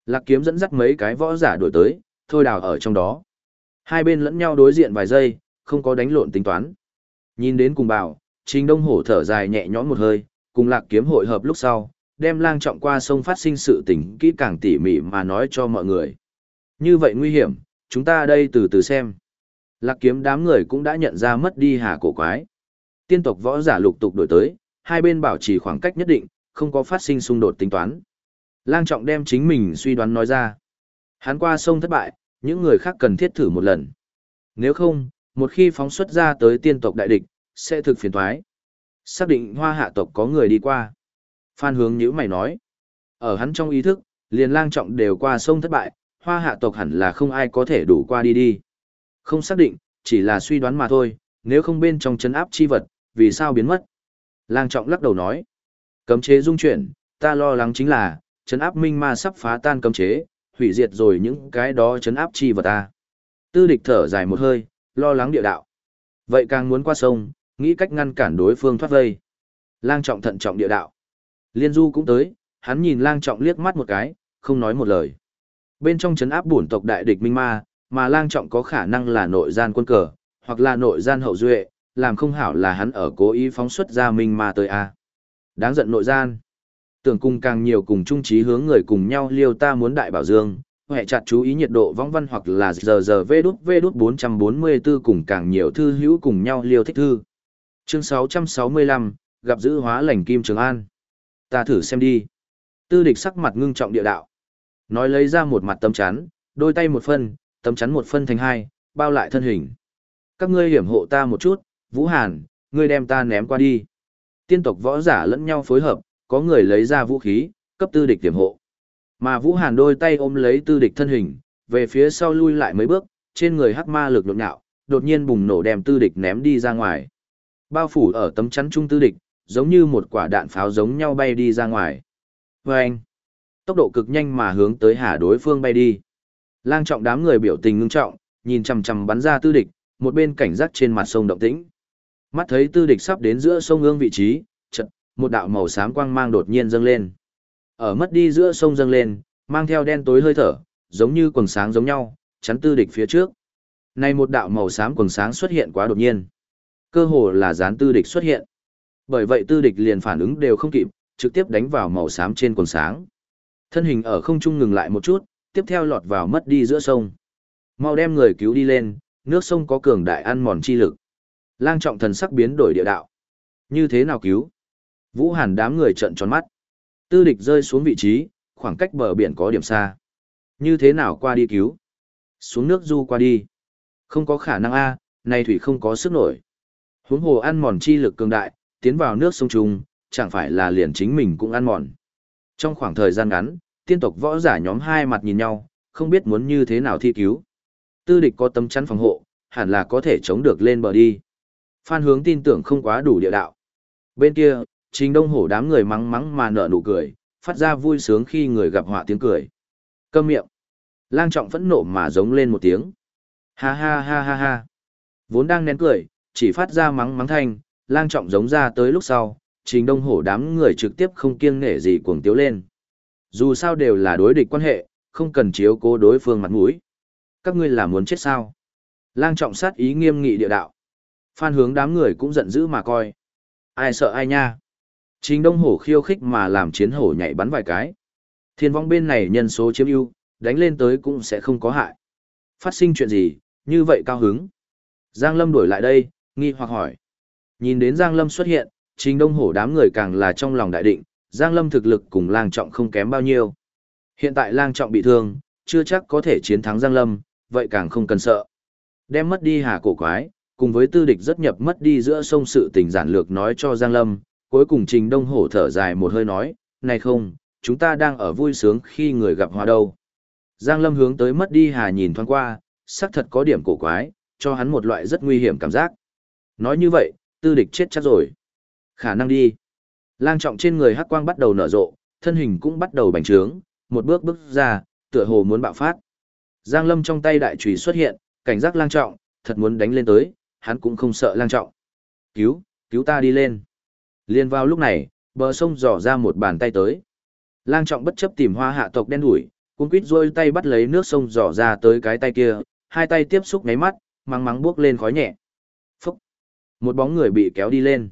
Lạc kiếm dẫn dắt mấy cái võ giả đuổi tới, thôi đào ở trong đó. Hai bên lẫn nhau đối diện vài giây, không có đánh lộn tính toán. Nhìn đến cùng bảo, Trình Đông Hổ thở dài nhẹ nhõm một hơi, cùng Lạc Kiếm hội hợp lúc sau, đem lang trọng qua sông phát sinh sự tình kỹ càng tỉ mỉ mà nói cho mọi người. Như vậy nguy hiểm, chúng ta đây từ từ xem. Lạc Kiếm đám người cũng đã nhận ra mất đi hà cổ quái. Tiên tộc võ giả lục tục đổi tới, hai bên bảo trì khoảng cách nhất định, không có phát sinh xung đột tính toán. Lang trọng đem chính mình suy đoán nói ra. Hắn qua sông thất bại, những người khác cần thiết thử một lần. Nếu không, một khi phóng xuất ra tới tiên tộc đại địch, sẽ thực phiền thoái. Xác định hoa hạ tộc có người đi qua. Phan hướng nhữ mày nói. Ở hắn trong ý thức, liền lang trọng đều qua sông thất bại, hoa hạ tộc hẳn là không ai có thể đủ qua đi đi. Không xác định, chỉ là suy đoán mà thôi, nếu không bên trong chấn áp chi vật, vì sao biến mất. Lang trọng lắc đầu nói. Cấm chế dung chuyển, ta lo lắng chính là, chấn áp minh ma sắp phá tan cấm chế, hủy diệt rồi những cái đó chấn áp chi vật ta. Tư địch thở dài một hơi, lo lắng địa đạo. Vậy càng muốn qua sông, nghĩ cách ngăn cản đối phương thoát vây. Lang trọng thận trọng địa đạo. Liên du cũng tới, hắn nhìn lang trọng liếc mắt một cái, không nói một lời. Bên trong chấn áp bổn tộc đại địch minh ma, mà lang trọng có khả năng là nội gian quân cờ, hoặc là nội gian hậu duệ, làm không hảo là hắn ở cố ý phóng xuất ra minh ma tới a. Đáng giận nội gian. Tưởng cùng càng nhiều cùng chung trí hướng người cùng nhau liêu ta muốn đại bảo dương, hệ chặt chú ý nhiệt độ vong văn hoặc là giờ giờ vê đút vê đút 444 cùng càng nhiều thư hữu cùng nhau liêu thích thư. Chương 665, gặp giữ hóa lành Kim Trường An. Ta thử xem đi. Tư địch sắc mặt ngưng trọng địa đạo. Nói lấy ra một mặt tấm chắn, đôi tay một phân, tấm chắn một phân thành hai, bao lại thân hình. Các ngươi hiểm hộ ta một chút, Vũ Hàn, ngươi đem ta ném qua đi. Tiên tộc võ giả lẫn nhau phối hợp, có người lấy ra vũ khí, cấp tư địch tiềm hộ. Mà Vũ Hàn đôi tay ôm lấy tư địch thân hình, về phía sau lui lại mấy bước, trên người hắc ma lực nhộn nhạo, đột nhiên bùng nổ đem tư địch ném đi ra ngoài. Bao phủ ở tấm chắn trung tư địch, giống như một quả đạn pháo giống nhau bay đi ra ngoài. Vâng! Tốc độ cực nhanh mà hướng tới hà đối phương bay đi. Lang trọng đám người biểu tình ngưng trọng, nhìn chằm chằm bắn ra tư địch, một bên cảnh giác trên mặt sông động tĩnh. Mắt thấy tư địch sắp đến giữa sông ương vị trí, một đạo màu xám quang mang đột nhiên dâng lên. Ở mất đi giữa sông dâng lên, mang theo đen tối hơi thở, giống như quần sáng giống nhau, chắn tư địch phía trước. Này một đạo màu xám quần sáng xuất hiện quá đột nhiên. Cơ hồ là gián tư địch xuất hiện. Bởi vậy tư địch liền phản ứng đều không kịp, trực tiếp đánh vào màu xám trên quần sáng. Thân hình ở không trung ngừng lại một chút, tiếp theo lọt vào mất đi giữa sông. Mau đem người cứu đi lên, nước sông có cường đại ăn mòn chi lực. Lang trọng thần sắc biến đổi địa đạo. Như thế nào cứu? Vũ Hàn đám người trợn tròn mắt. Tư địch rơi xuống vị trí, khoảng cách bờ biển có điểm xa. Như thế nào qua đi cứu? Xuống nước du qua đi. Không có khả năng A, nay thủy không có sức nổi. Huống hồ ăn mòn chi lực cường đại, tiến vào nước sông trùng, chẳng phải là liền chính mình cũng ăn mòn. Trong khoảng thời gian ngắn, tiên tộc võ giả nhóm hai mặt nhìn nhau, không biết muốn như thế nào thi cứu. Tư địch có tấm chắn phòng hộ, hẳn là có thể chống được lên bờ đi. Phan hướng tin tưởng không quá đủ địa đạo. Bên kia, Trình Đông Hổ đám người mắng mắng mà nở nụ cười, phát ra vui sướng khi người gặp họa tiếng cười. Câm miệng. Lang trọng phẫn nộ mà giống lên một tiếng. Ha ha ha ha ha. Vốn đang nén cười, chỉ phát ra mắng mắng thanh, lang trọng giống ra tới lúc sau, trình đông hổ đám người trực tiếp không kiêng nể gì cuồng tiếu lên. Dù sao đều là đối địch quan hệ, không cần chiếu cố đối phương mặt mũi. Các ngươi là muốn chết sao? Lang trọng sát ý nghiêm nghị địa đạo. Phan hướng đám người cũng giận dữ mà coi. Ai sợ ai nha? Trình đông hổ khiêu khích mà làm chiến hổ nhảy bắn vài cái. Thiên vong bên này nhân số chiếm ưu, đánh lên tới cũng sẽ không có hại. Phát sinh chuyện gì, như vậy cao hứng. Giang Lâm đuổi lại đây, nghi hoặc hỏi. Nhìn đến Giang Lâm xuất hiện, Trình Đông Hổ đám người càng là trong lòng đại định, Giang Lâm thực lực cùng lang trọng không kém bao nhiêu. Hiện tại lang trọng bị thương, chưa chắc có thể chiến thắng Giang Lâm, vậy càng không cần sợ. Đem mất đi hà cổ quái, cùng với tư địch rất nhập mất đi giữa sông sự tình giản lược nói cho Giang Lâm, cuối cùng Trình Đông Hổ thở dài một hơi nói, này không, chúng ta đang ở vui sướng khi người gặp hòa đâu. Giang Lâm hướng tới mất đi hà nhìn thoáng qua, xác thật có điểm cổ quái, cho hắn một loại rất nguy hiểm cảm giác. Nói như vậy, tư địch chết chắc rồi. Khả năng đi. Lang trọng trên người hắc quang bắt đầu nở rộ, thân hình cũng bắt đầu bành trướng, một bước bước ra, tựa hồ muốn bạo phát. Giang Lâm trong tay đại chùy xuất hiện, cảnh giác lang trọng, thật muốn đánh lên tới, hắn cũng không sợ lang trọng. Cứu, cứu ta đi lên. Liên vào lúc này, bờ sông dò ra một bàn tay tới. Lang trọng bất chấp tìm hoa hạ tộc đen đuổi, cuống quýt rôi tay bắt lấy nước sông dò ra tới cái tay kia, hai tay tiếp xúc ngáy mắt, mắng mắng bước lên khói nhẹ. Phúc! Một bóng người bị kéo đi lên.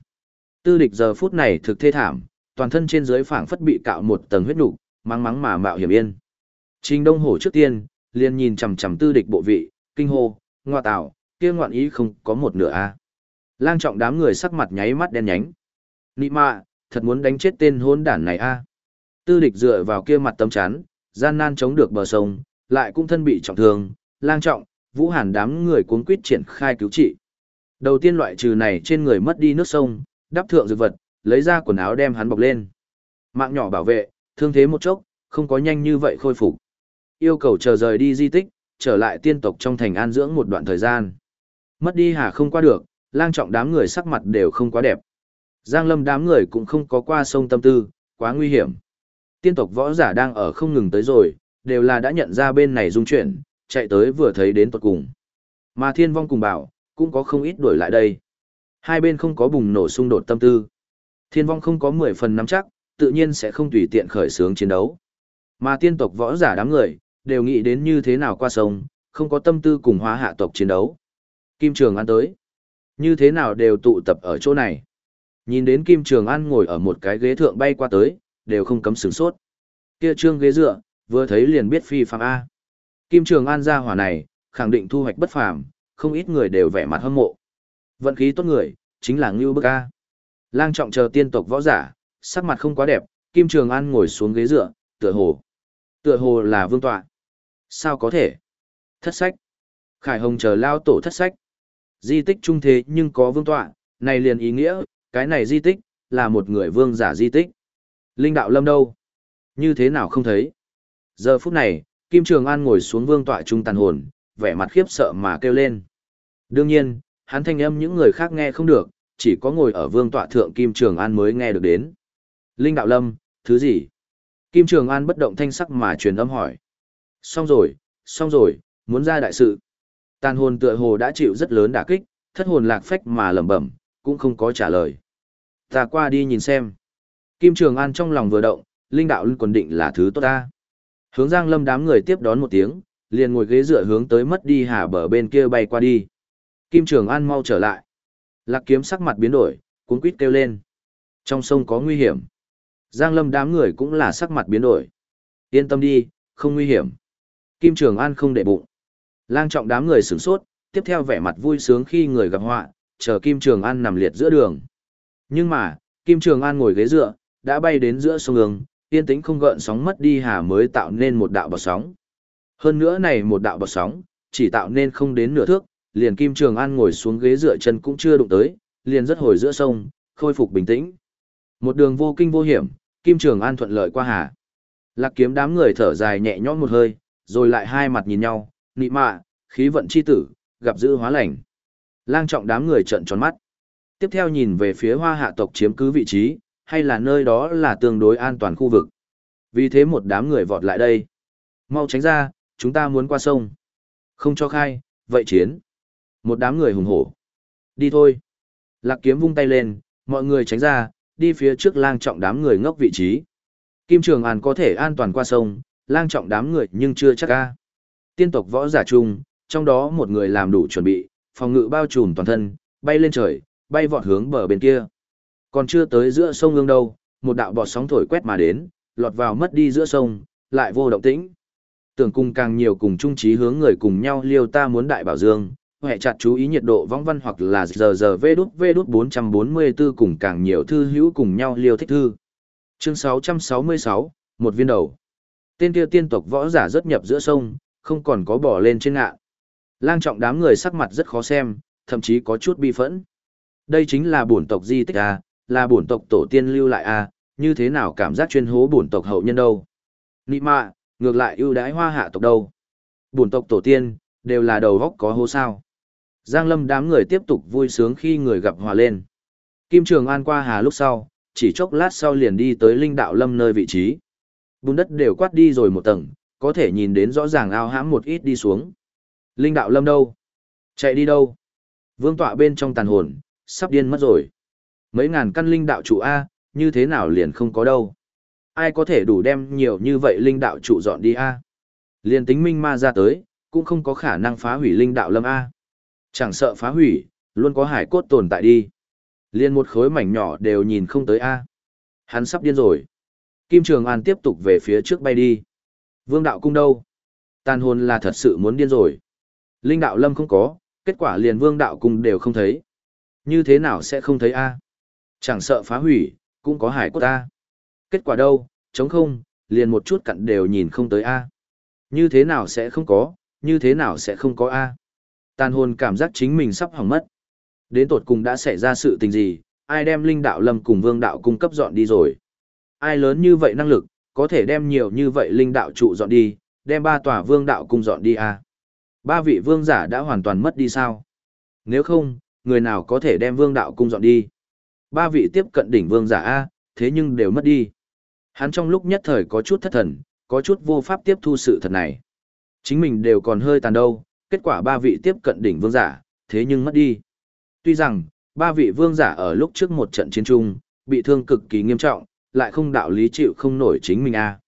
Tư địch giờ phút này thực thê thảm, toàn thân trên dưới phảng phất bị cạo một tầng huyết nục, mắng mắng mà mạo hiểm yên. Trình Đông Hổ trước tiên, liền nhìn chằm chằm tư địch bộ vị, kinh hô, ngoa tạo, kia ngoạn ý không có một nửa a. Lang trọng đám người sắc mặt nháy mắt đen nhánh. Nị mạ, thật muốn đánh chết tên hôn đản này a. Tư địch dựa vào kia mặt tấm chắn, gian nan chống được bờ sông, lại cũng thân bị trọng thương, lang trọng, vũ hàn đám người cuốn quýt triển khai cứu trị. Đầu tiên loại trừ này trên người mất đi nước sông, đắp thượng dược vật, lấy ra quần áo đem hắn bọc lên. Mạng nhỏ bảo vệ, thương thế một chốc, không có nhanh như vậy khôi phục. Yêu cầu chờ rời đi di tích, trở lại tiên tộc trong thành an dưỡng một đoạn thời gian. Mất đi hà không qua được, lang trọng đám người sắc mặt đều không quá đẹp. Giang lâm đám người cũng không có qua sông tâm tư, quá nguy hiểm. Tiên tộc võ giả đang ở không ngừng tới rồi, đều là đã nhận ra bên này dung chuyển, chạy tới vừa thấy đến tuột cùng. Mà thiên vong cùng bảo, cũng có không ít đuổi lại đây. Hai bên không có bùng nổ xung đột tâm tư. Thiên vong không có 10 phần nắm chắc, tự nhiên sẽ không tùy tiện khởi xướng chiến đấu. Mà tiên tộc võ giả đám người, đều nghĩ đến như thế nào qua sông, không có tâm tư cùng hóa hạ tộc chiến đấu. Kim Trường An tới. Như thế nào đều tụ tập ở chỗ này. Nhìn đến Kim Trường An ngồi ở một cái ghế thượng bay qua tới, đều không cấm sửng sốt. Kia trương ghế dựa, vừa thấy liền biết phi phàm A. Kim Trường An ra hỏa này, khẳng định thu hoạch bất phàm, không ít người đều vẻ mặt hâm mộ. Vận khí tốt người, chính là Ngưu Bức A. Lang trọng chờ tiên tộc võ giả, sắc mặt không quá đẹp, Kim Trường An ngồi xuống ghế dựa, tựa hồ. Tựa hồ là vương tọa. Sao có thể? Thất sách. Khải Hồng chờ lao tổ thất sách. Di tích trung thế nhưng có vương tọa, này liền ý nghĩa, cái này di tích, là một người vương giả di tích. Linh đạo lâm đâu? Như thế nào không thấy? Giờ phút này, Kim Trường An ngồi xuống vương tọa trung tàn hồn, vẻ mặt khiếp sợ mà kêu lên. Đương nhiên, hắn thanh âm những người khác nghe không được, chỉ có ngồi ở vương tọa thượng Kim Trường An mới nghe được đến. Linh đạo lâm, thứ gì? Kim Trường An bất động thanh sắc mà truyền âm hỏi. Xong rồi, xong rồi, muốn ra đại sự. Tàn hồn tựa hồ đã chịu rất lớn đả kích, thất hồn lạc phách mà lẩm bẩm, cũng không có trả lời. Ta qua đi nhìn xem. Kim Trường An trong lòng vừa động, linh đạo linh quần định là thứ tốt ta. Hướng Giang Lâm đám người tiếp đón một tiếng, liền ngồi ghế dựa hướng tới mất đi hà bờ bên kia bay qua đi. Kim Trường An mau trở lại. Lạc kiếm sắc mặt biến đổi, cuốn quýt kêu lên. Trong sông có nguy hiểm. Giang Lâm đám người cũng là sắc mặt biến đổi. Yên tâm đi, không nguy hiểm. Kim Trường An không để bụng. Lang trọng đám người sửng sốt, tiếp theo vẻ mặt vui sướng khi người gặp họa, chờ Kim Trường An nằm liệt giữa đường. Nhưng mà, Kim Trường An ngồi ghế dựa, đã bay đến giữa sông ương, yên tĩnh không gợn sóng mất đi hà mới tạo nên một đạo bọt sóng. Hơn nữa này một đạo bọt sóng, chỉ tạo nên không đến nửa thước, liền Kim Trường An ngồi xuống ghế dựa chân cũng chưa đụng tới, liền rất hồi giữa sông, khôi phục bình tĩnh. Một đường vô kinh vô hiểm, Kim Trường An thuận lợi qua hà. Lạc kiếm đám người thở dài nhẹ nhõm một hơi, rồi lại hai mặt nhìn nhau, nị mạ, khí vận chi tử, gặp dữ hóa lành. Lang trọng đám người trợn tròn mắt. Tiếp theo nhìn về phía hoa hạ tộc chiếm cứ vị trí, hay là nơi đó là tương đối an toàn khu vực. Vì thế một đám người vọt lại đây. Mau tránh ra, chúng ta muốn qua sông. Không cho khai, vậy chiến. Một đám người hùng hổ. Đi thôi. Lạc kiếm vung tay lên, mọi người tránh ra, đi phía trước lang trọng đám người ngốc vị trí. Kim Trường An có thể an toàn qua sông, lang trọng đám người nhưng chưa chắc ca. Tiên tộc võ giả chung, trong đó một người làm đủ chuẩn bị, phòng ngự bao trùm toàn thân, bay lên trời, bay vọt hướng bờ bên kia. Còn chưa tới giữa sông ương đâu, một đạo bọt sóng thổi quét mà đến, lọt vào mất đi giữa sông, lại vô động tĩnh. Tưởng cùng càng nhiều cùng chung trí hướng người cùng nhau liêu ta muốn đại bảo dương, hệ chặt chú ý nhiệt độ vong văn hoặc là giờ giờ vê đút vê đút 444 cùng càng nhiều thư hữu cùng nhau liêu thích thư. Chương 666, một viên đầu. Tên kia tiên tộc võ giả rất nhập giữa sông, không còn có bỏ lên trên ngạ. Lang trọng đám người sắc mặt rất khó xem, thậm chí có chút bi phẫn. Đây chính là bổn tộc di tích A, là bổn tộc tổ tiên lưu lại A, như thế nào cảm giác chuyên hố bổn tộc hậu nhân đâu. Nị mạ, ngược lại ưu đãi hoa hạ tộc đâu. Bổn tộc tổ tiên, đều là đầu góc có hố sao. Giang lâm đám người tiếp tục vui sướng khi người gặp hòa lên. Kim Trường An qua hà lúc sau, chỉ chốc lát sau liền đi tới linh đạo lâm nơi vị trí. Bùn đất đều quát đi rồi một tầng, có thể nhìn đến rõ ràng ao hãm một ít đi xuống. Linh đạo lâm đâu? Chạy đi đâu? Vương tọa bên trong tàn hồn, sắp điên mất rồi. Mấy ngàn căn linh đạo trụ A, như thế nào liền không có đâu. Ai có thể đủ đem nhiều như vậy linh đạo trụ dọn đi A? Liền tính minh ma ra tới, cũng không có khả năng phá hủy linh đạo lâm A. Chẳng sợ phá hủy, luôn có hải cốt tồn tại đi. Liên một khối mảnh nhỏ đều nhìn không tới A. Hắn sắp điên rồi. Kim Trường An tiếp tục về phía trước bay đi. Vương đạo cung đâu? Tàn hồn là thật sự muốn điên rồi. Linh đạo lâm không có, kết quả liền vương đạo cung đều không thấy. Như thế nào sẽ không thấy A? Chẳng sợ phá hủy, cũng có hải cốt A. Kết quả đâu, chống không, liền một chút cặn đều nhìn không tới A. Như thế nào sẽ không có, như thế nào sẽ không có A. Tàn hồn cảm giác chính mình sắp hỏng mất. Đến tột cùng đã xảy ra sự tình gì, ai đem linh đạo lâm cùng vương đạo cung cấp dọn đi rồi. Ai lớn như vậy năng lực, có thể đem nhiều như vậy linh đạo trụ dọn đi, đem ba tòa vương đạo cung dọn đi a? Ba vị vương giả đã hoàn toàn mất đi sao? Nếu không, người nào có thể đem vương đạo cung dọn đi? Ba vị tiếp cận đỉnh vương giả A, thế nhưng đều mất đi. Hắn trong lúc nhất thời có chút thất thần, có chút vô pháp tiếp thu sự thật này. Chính mình đều còn hơi tàn đâu, kết quả ba vị tiếp cận đỉnh vương giả, thế nhưng mất đi. Tuy rằng, ba vị vương giả ở lúc trước một trận chiến chung, bị thương cực kỳ nghiêm trọng, lại không đạo lý chịu không nổi chính mình a.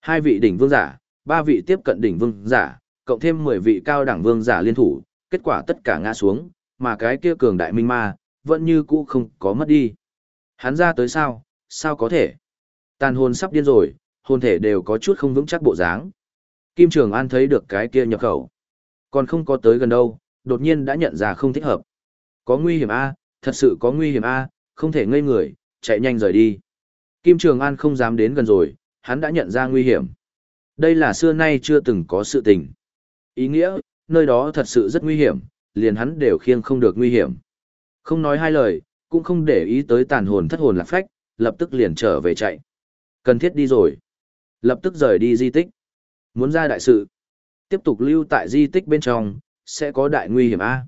Hai vị đỉnh vương giả, ba vị tiếp cận đỉnh vương giả, cộng thêm 10 vị cao đẳng vương giả liên thủ, kết quả tất cả ngã xuống, mà cái kia cường đại minh ma, vẫn như cũ không có mất đi. Hắn ra tới sao, sao có thể? Tàn hồn sắp điên rồi, hồn thể đều có chút không vững chắc bộ dáng. Kim Trường An thấy được cái kia nhập khẩu. Còn không có tới gần đâu, đột nhiên đã nhận ra không thích hợp. Có nguy hiểm A, thật sự có nguy hiểm A, không thể ngây người, chạy nhanh rời đi. Kim Trường An không dám đến gần rồi, hắn đã nhận ra nguy hiểm. Đây là xưa nay chưa từng có sự tình. Ý nghĩa, nơi đó thật sự rất nguy hiểm, liền hắn đều khiêng không được nguy hiểm. Không nói hai lời, cũng không để ý tới tàn hồn thất hồn lạc phách, lập tức liền trở về chạy. Cần thiết đi rồi. Lập tức rời đi di tích. Muốn ra đại sự. Tiếp tục lưu tại di tích bên trong, sẽ có đại nguy hiểm A.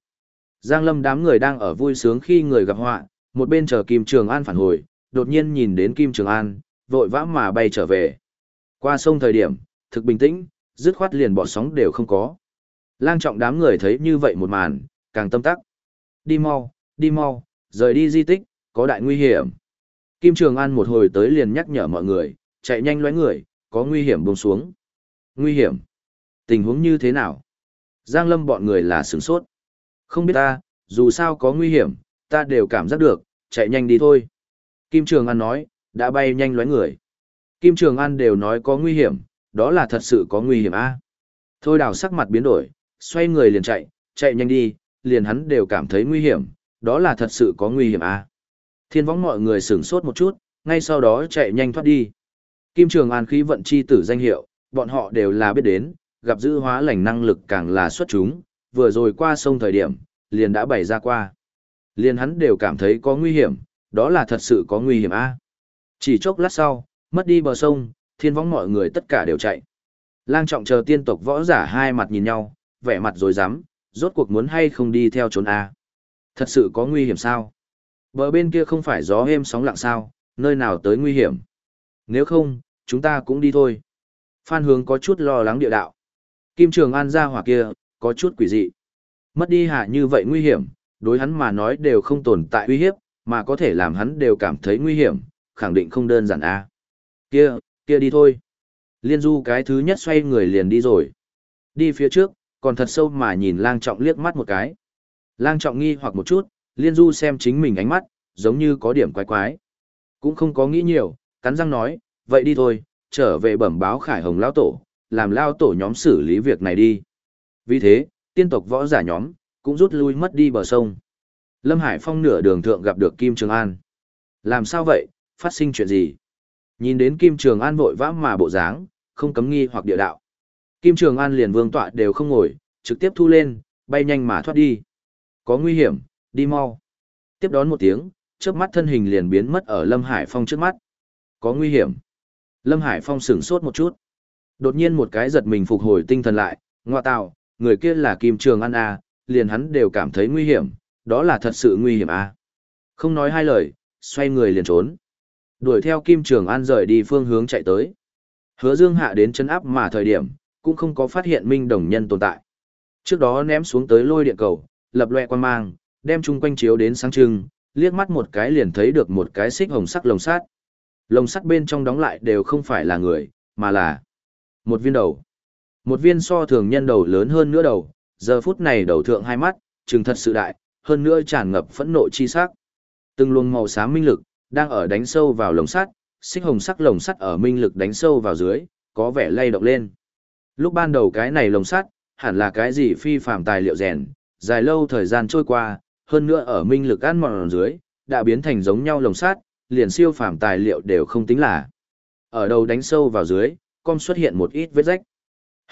Giang lâm đám người đang ở vui sướng khi người gặp họa, một bên chờ Kim Trường An phản hồi, đột nhiên nhìn đến Kim Trường An, vội vã mà bay trở về. Qua sông thời điểm, thực bình tĩnh, dứt khoát liền bỏ sóng đều không có. Lang trọng đám người thấy như vậy một màn, càng tâm tắc. Đi mau, đi mau, rời đi di tích, có đại nguy hiểm. Kim Trường An một hồi tới liền nhắc nhở mọi người, chạy nhanh lóe người, có nguy hiểm buông xuống. Nguy hiểm? Tình huống như thế nào? Giang Lâm bọn người là sửng sốt. Không biết ta, dù sao có nguy hiểm, ta đều cảm giác được, chạy nhanh đi thôi. Kim Trường An nói, đã bay nhanh lóe người. Kim Trường An đều nói có nguy hiểm, đó là thật sự có nguy hiểm a. Thôi đào sắc mặt biến đổi, xoay người liền chạy, chạy nhanh đi, liền hắn đều cảm thấy nguy hiểm, đó là thật sự có nguy hiểm à? Thiên võng mọi người sửng sốt một chút, ngay sau đó chạy nhanh thoát đi. Kim Trường An khí vận chi tử danh hiệu, bọn họ đều là biết đến, gặp giữ hóa lành năng lực càng là xuất chúng, vừa rồi qua sông thời điểm, liền đã bày ra qua. Liền hắn đều cảm thấy có nguy hiểm, đó là thật sự có nguy hiểm a. Chỉ chốc lát sau, mất đi bờ sông, thiên võng mọi người tất cả đều chạy. Lang trọng chờ tiên tộc võ giả hai mặt nhìn nhau, vẻ mặt rồi dám, rốt cuộc muốn hay không đi theo trốn a. Thật sự có nguy hiểm sao? Bờ bên kia không phải gió êm sóng lặng sao, nơi nào tới nguy hiểm. Nếu không, chúng ta cũng đi thôi. Phan Hướng có chút lo lắng địa đạo. Kim Trường An ra hỏa kia, có chút quỷ dị. Mất đi hạ như vậy nguy hiểm, đối hắn mà nói đều không tồn tại uy hiếp, mà có thể làm hắn đều cảm thấy nguy hiểm, khẳng định không đơn giản a. Kia, kia đi thôi. Liên Du cái thứ nhất xoay người liền đi rồi. Đi phía trước, còn thật sâu mà nhìn Lang Trọng liếc mắt một cái. Lang Trọng nghi hoặc một chút, Liên Du xem chính mình ánh mắt, giống như có điểm quái quái. Cũng không có nghĩ nhiều, cắn răng nói, vậy đi thôi, trở về bẩm báo Khải Hồng Lao Tổ, làm Lao Tổ nhóm xử lý việc này đi. Vì thế, tiên tộc võ giả nhóm, cũng rút lui mất đi bờ sông. Lâm Hải Phong nửa đường thượng gặp được Kim Trường An. Làm sao vậy, phát sinh chuyện gì? Nhìn đến Kim Trường An vội vã mà bộ dáng, không cấm nghi hoặc địa đạo. Kim Trường An liền vương tọa đều không ngồi, trực tiếp thu lên, bay nhanh mà thoát đi. Có nguy hiểm, đi mau. Tiếp đón một tiếng, chớp mắt thân hình liền biến mất ở Lâm Hải Phong trước mắt. Có nguy hiểm. Lâm Hải Phong sửng sốt một chút. Đột nhiên một cái giật mình phục hồi tinh thần lại, ngoa tạo, người kia là Kim Trường An A, liền hắn đều cảm thấy nguy hiểm, đó là thật sự nguy hiểm A. Không nói hai lời, xoay người liền trốn. Đuổi theo Kim Trường An rời đi phương hướng chạy tới. Hứa Dương hạ đến chân áp mà thời điểm, cũng không có phát hiện Minh Đồng Nhân tồn tại. Trước đó ném xuống tới lôi điện cầu, lập loe quan mang, đem chung quanh chiếu đến sáng trưng, liếc mắt một cái liền thấy được một cái xích hồng sắc lồng sắt. Lồng sắt bên trong đóng lại đều không phải là người, mà là một viên đầu. Một viên so thường nhân đầu lớn hơn nữa đầu, giờ phút này đầu thượng hai mắt, trừng thật sự đại, hơn nữa tràn ngập phẫn nộ chi sắc. Từng luồng màu xám minh lực đang ở đánh sâu vào lồng sắt, xích hồng sắc lồng sắt ở minh lực đánh sâu vào dưới, có vẻ lay động lên. Lúc ban đầu cái này lồng sắt, hẳn là cái gì phi phàm tài liệu rèn, dài lâu thời gian trôi qua, hơn nữa ở minh lực ăn mòn dưới, đã biến thành giống nhau lồng sắt, liền siêu phàm tài liệu đều không tính là. Ở đầu đánh sâu vào dưới, con xuất hiện một ít vết rách.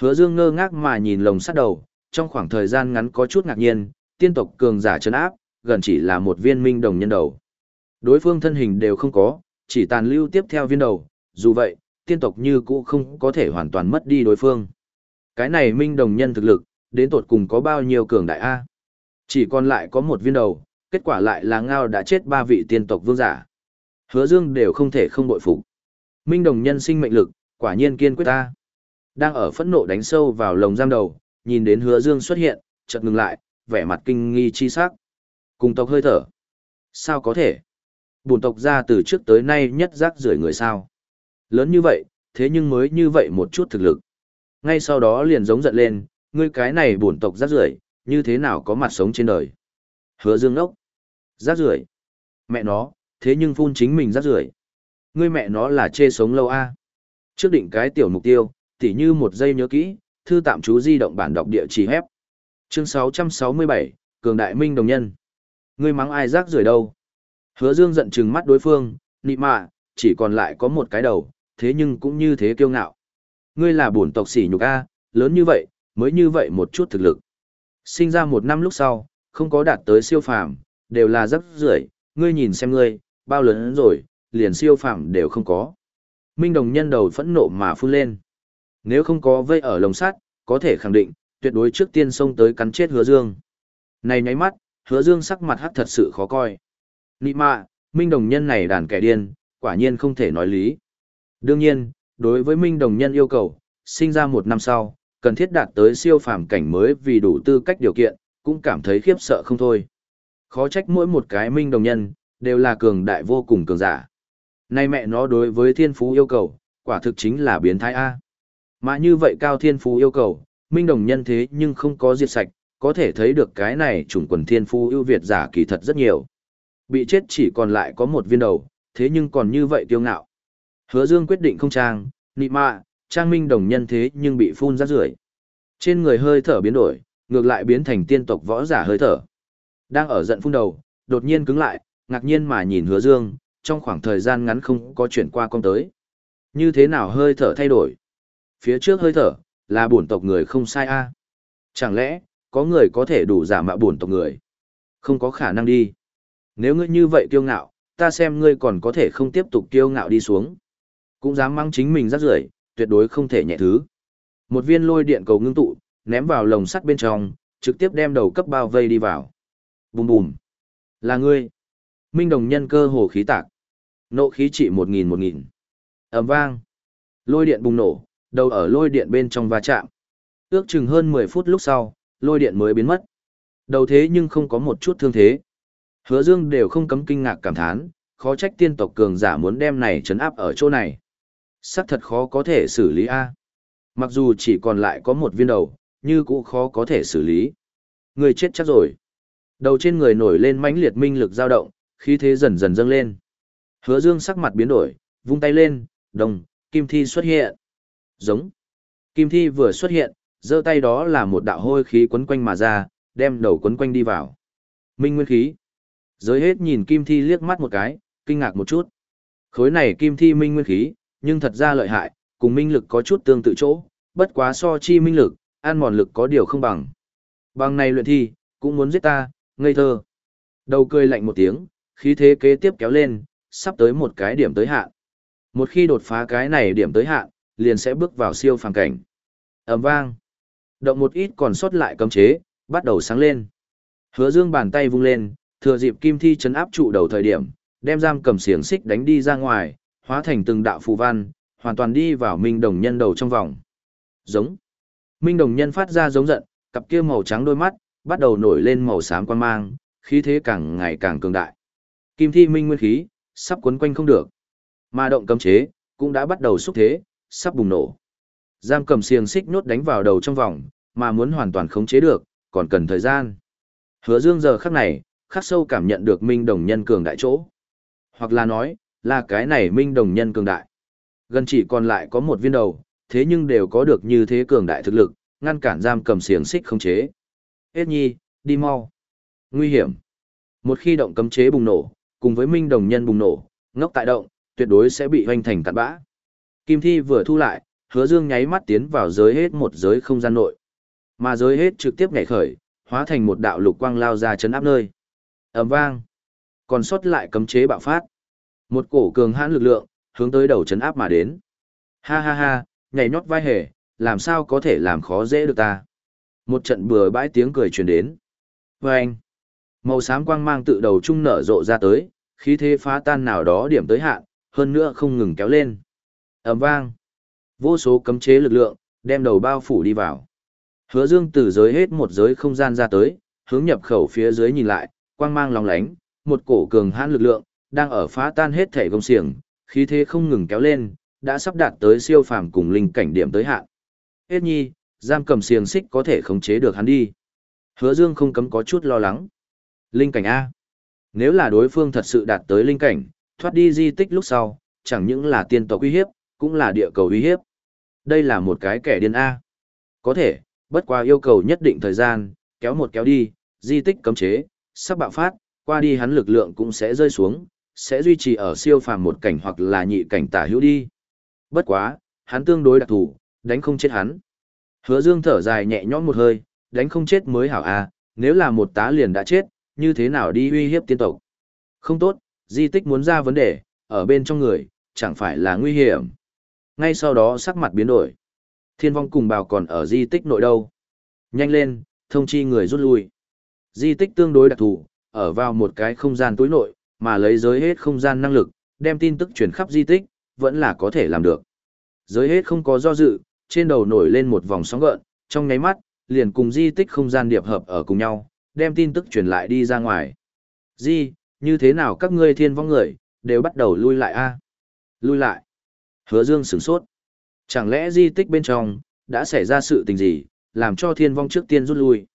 Hứa Dương ngơ ngác mà nhìn lồng sắt đầu, trong khoảng thời gian ngắn có chút ngạc nhiên, tiên tộc cường giả trấn áp, gần chỉ là một viên minh đồng nhân đầu. Đối phương thân hình đều không có, chỉ tàn lưu tiếp theo viên đầu, dù vậy, tiên tộc như cũ không có thể hoàn toàn mất đi đối phương. Cái này minh đồng nhân thực lực, đến tột cùng có bao nhiêu cường đại A. Chỉ còn lại có một viên đầu, kết quả lại là ngao đã chết ba vị tiên tộc vương giả. Hứa dương đều không thể không bội phục. Minh đồng nhân sinh mệnh lực, quả nhiên kiên quyết ta. Đang ở phẫn nộ đánh sâu vào lồng giam đầu, nhìn đến hứa dương xuất hiện, chợt ngừng lại, vẻ mặt kinh nghi chi sắc. Cùng tộc hơi thở. Sao có thể? Bùn tộc ra từ trước tới nay nhất rác rưởi người sao. Lớn như vậy, thế nhưng mới như vậy một chút thực lực. Ngay sau đó liền giống giận lên, ngươi cái này bổn tộc rác rưởi, như thế nào có mặt sống trên đời. Hứa dương ốc. Rác rưởi. Mẹ nó, thế nhưng phun chính mình rác rưởi. Ngươi mẹ nó là chê sống lâu a. Trước định cái tiểu mục tiêu, tỉ như một giây nhớ kỹ, thư tạm chú di động bản đọc địa chỉ hép. Chương 667, Cường Đại Minh Đồng Nhân. Ngươi mắng ai rác rưởi đâu? Hứa Dương giận trừng mắt đối phương, nị mạ, chỉ còn lại có một cái đầu, thế nhưng cũng như thế kiêu ngạo. Ngươi là bổn tộc sỉ nhục A, lớn như vậy, mới như vậy một chút thực lực. Sinh ra một năm lúc sau, không có đạt tới siêu phàm, đều là rất rưởi, ngươi nhìn xem ngươi, bao lớn rồi, liền siêu phàm đều không có. Minh đồng nhân đầu phẫn nộ mà phun lên. Nếu không có vây ở lồng sắt, có thể khẳng định, tuyệt đối trước tiên xông tới cắn chết hứa dương. Này nháy mắt, hứa dương sắc mặt hắc thật sự khó coi. Nị mạ, minh đồng nhân này đàn kẻ điên, quả nhiên không thể nói lý. Đương nhiên, đối với minh đồng nhân yêu cầu, sinh ra một năm sau, cần thiết đạt tới siêu phàm cảnh mới vì đủ tư cách điều kiện, cũng cảm thấy khiếp sợ không thôi. Khó trách mỗi một cái minh đồng nhân, đều là cường đại vô cùng cường giả. Nay mẹ nó đối với thiên phú yêu cầu, quả thực chính là biến thái A. Mà như vậy cao thiên phú yêu cầu, minh đồng nhân thế nhưng không có diệt sạch, có thể thấy được cái này chủng quần thiên phú ưu việt giả kỳ thật rất nhiều. Bị chết chỉ còn lại có một viên đầu, thế nhưng còn như vậy tiêu ngạo. Hứa Dương quyết định không trang, nị mạ, trang minh đồng nhân thế nhưng bị phun ra rưởi. Trên người hơi thở biến đổi, ngược lại biến thành tiên tộc võ giả hơi thở. Đang ở giận phun đầu, đột nhiên cứng lại, ngạc nhiên mà nhìn Hứa Dương, trong khoảng thời gian ngắn không có chuyển qua con tới. Như thế nào hơi thở thay đổi? Phía trước hơi thở, là bổn tộc người không sai a. Chẳng lẽ, có người có thể đủ giả mạo bổn tộc người? Không có khả năng đi. Nếu ngươi như vậy kiêu ngạo, ta xem ngươi còn có thể không tiếp tục kiêu ngạo đi xuống. Cũng dám mang chính mình rắc rưởi, tuyệt đối không thể nhẹ thứ. Một viên lôi điện cầu ngưng tụ, ném vào lồng sắt bên trong, trực tiếp đem đầu cấp bao vây đi vào. Bùm bùm. Là ngươi. Minh đồng nhân cơ hồ khí tạc. Nộ khí trị một nghìn một nghìn. ầm vang. Lôi điện bùng nổ, đầu ở lôi điện bên trong va chạm. Ước chừng hơn 10 phút lúc sau, lôi điện mới biến mất. Đầu thế nhưng không có một chút thương thế. Hứa Dương đều không cấm kinh ngạc cảm thán, khó trách tiên tộc cường giả muốn đem này trấn áp ở chỗ này. Sắc thật khó có thể xử lý A. Mặc dù chỉ còn lại có một viên đầu, như cũng khó có thể xử lý. Người chết chắc rồi. Đầu trên người nổi lên mãnh liệt minh lực dao động, khí thế dần dần dâng lên. Hứa Dương sắc mặt biến đổi, vung tay lên, đồng, kim thi xuất hiện. Giống. Kim thi vừa xuất hiện, giơ tay đó là một đạo hôi khí quấn quanh mà ra, đem đầu quấn quanh đi vào. Minh nguyên khí. Giới hết nhìn kim thi liếc mắt một cái, kinh ngạc một chút. Khối này kim thi minh nguyên khí, nhưng thật ra lợi hại, cùng minh lực có chút tương tự chỗ, bất quá so chi minh lực, an mòn lực có điều không bằng. Bằng này luyện thi, cũng muốn giết ta, ngây thơ. Đầu cười lạnh một tiếng, khí thế kế tiếp kéo lên, sắp tới một cái điểm tới hạn. Một khi đột phá cái này điểm tới hạn, liền sẽ bước vào siêu phàm cảnh. ầm vang. Động một ít còn sót lại cấm chế, bắt đầu sáng lên. Hứa Dương bàn tay vung lên, thừa dịp kim thi chấn áp trụ đầu thời điểm, đem giam cầm xiềng xích đánh đi ra ngoài, hóa thành từng đạo phù văn, hoàn toàn đi vào Minh Đồng Nhân đầu trong vòng. Giống. Minh Đồng Nhân phát ra giống giận, cặp kia màu trắng đôi mắt bắt đầu nổi lên màu xám quan mang, khí thế càng ngày càng cường đại. Kim thi minh nguyên khí sắp quấn quanh không được. Ma động cấm chế cũng đã bắt đầu xúc thế, sắp bùng nổ. Giam cầm xiềng xích nốt đánh vào đầu trong vòng, mà muốn hoàn toàn khống chế được, còn cần thời gian. Hứa Dương giờ khắc này, khắc sâu cảm nhận được Minh Đồng Nhân cường đại chỗ. Hoặc là nói, là cái này Minh Đồng Nhân cường đại. Gần chỉ còn lại có một viên đầu, thế nhưng đều có được như thế cường đại thực lực, ngăn cản giam cầm xiềng xích không chế. Hết nhi, đi mau. Nguy hiểm. Một khi động cấm chế bùng nổ, cùng với Minh Đồng Nhân bùng nổ, ngốc tại động, tuyệt đối sẽ bị hoành thành cạn bã. Kim thi vừa thu lại, hứa dương nháy mắt tiến vào giới hết một giới không gian nội. Mà giới hết trực tiếp nhảy khởi, hóa thành một đạo lục quang lao ra chấn áp nơi. ầm vang. Còn sót lại cấm chế bạo phát. Một cổ cường hãn lực lượng, hướng tới đầu chấn áp mà đến. Ha ha ha, nhảy nhót vai hề, làm sao có thể làm khó dễ được ta. Một trận bừa bãi tiếng cười truyền đến. Vâng. Màu xám quang mang tự đầu trung nở rộ ra tới, khí thế phá tan nào đó điểm tới hạn, hơn nữa không ngừng kéo lên. ầm vang. Vô số cấm chế lực lượng, đem đầu bao phủ đi vào. Hứa Dương từ giới hết một giới không gian ra tới, hướng nhập khẩu phía dưới nhìn lại, quang mang long lánh, một cổ cường hãn lực lượng đang ở phá tan hết thể công xiềng, khí thế không ngừng kéo lên, đã sắp đạt tới siêu phàm cùng linh cảnh điểm tới hạn. Hết nhi, giam cầm xiềng xích có thể khống chế được hắn đi. Hứa Dương không cấm có chút lo lắng. Linh cảnh A. Nếu là đối phương thật sự đạt tới linh cảnh, thoát đi di tích lúc sau, chẳng những là tiên tộc uy hiếp, cũng là địa cầu uy hiếp. Đây là một cái kẻ điên A. Có thể, bất qua yêu cầu nhất định thời gian, kéo một kéo đi, di tích cấm chế, sắp bạo phát, qua đi hắn lực lượng cũng sẽ rơi xuống, sẽ duy trì ở siêu phàm một cảnh hoặc là nhị cảnh tả hữu đi. Bất quá, hắn tương đối đặc thù, đánh không chết hắn. Hứa Dương thở dài nhẹ nhõm một hơi, đánh không chết mới hảo a, nếu là một tá liền đã chết, như thế nào đi uy hiếp tiên tộc. Không tốt, di tích muốn ra vấn đề, ở bên trong người, chẳng phải là nguy hiểm. Ngay sau đó sắc mặt biến đổi. Thiên vong cùng bào còn ở di tích nội đâu. Nhanh lên, thông chi người rút lui. Di tích tương đối đặc thù, ở vào một cái không gian túi nội, mà lấy giới hết không gian năng lực, đem tin tức truyền khắp di tích, vẫn là có thể làm được. Giới hết không có do dự, trên đầu nổi lên một vòng sóng gợn, trong nháy mắt, liền cùng di tích không gian điệp hợp ở cùng nhau, đem tin tức truyền lại đi ra ngoài. Di, như thế nào các ngươi thiên vong người, đều bắt đầu lui lại a Lui lại. Hứa dương sửng sốt. Chẳng lẽ di tích bên trong, đã xảy ra sự tình gì, làm cho thiên vong trước tiên rút lui.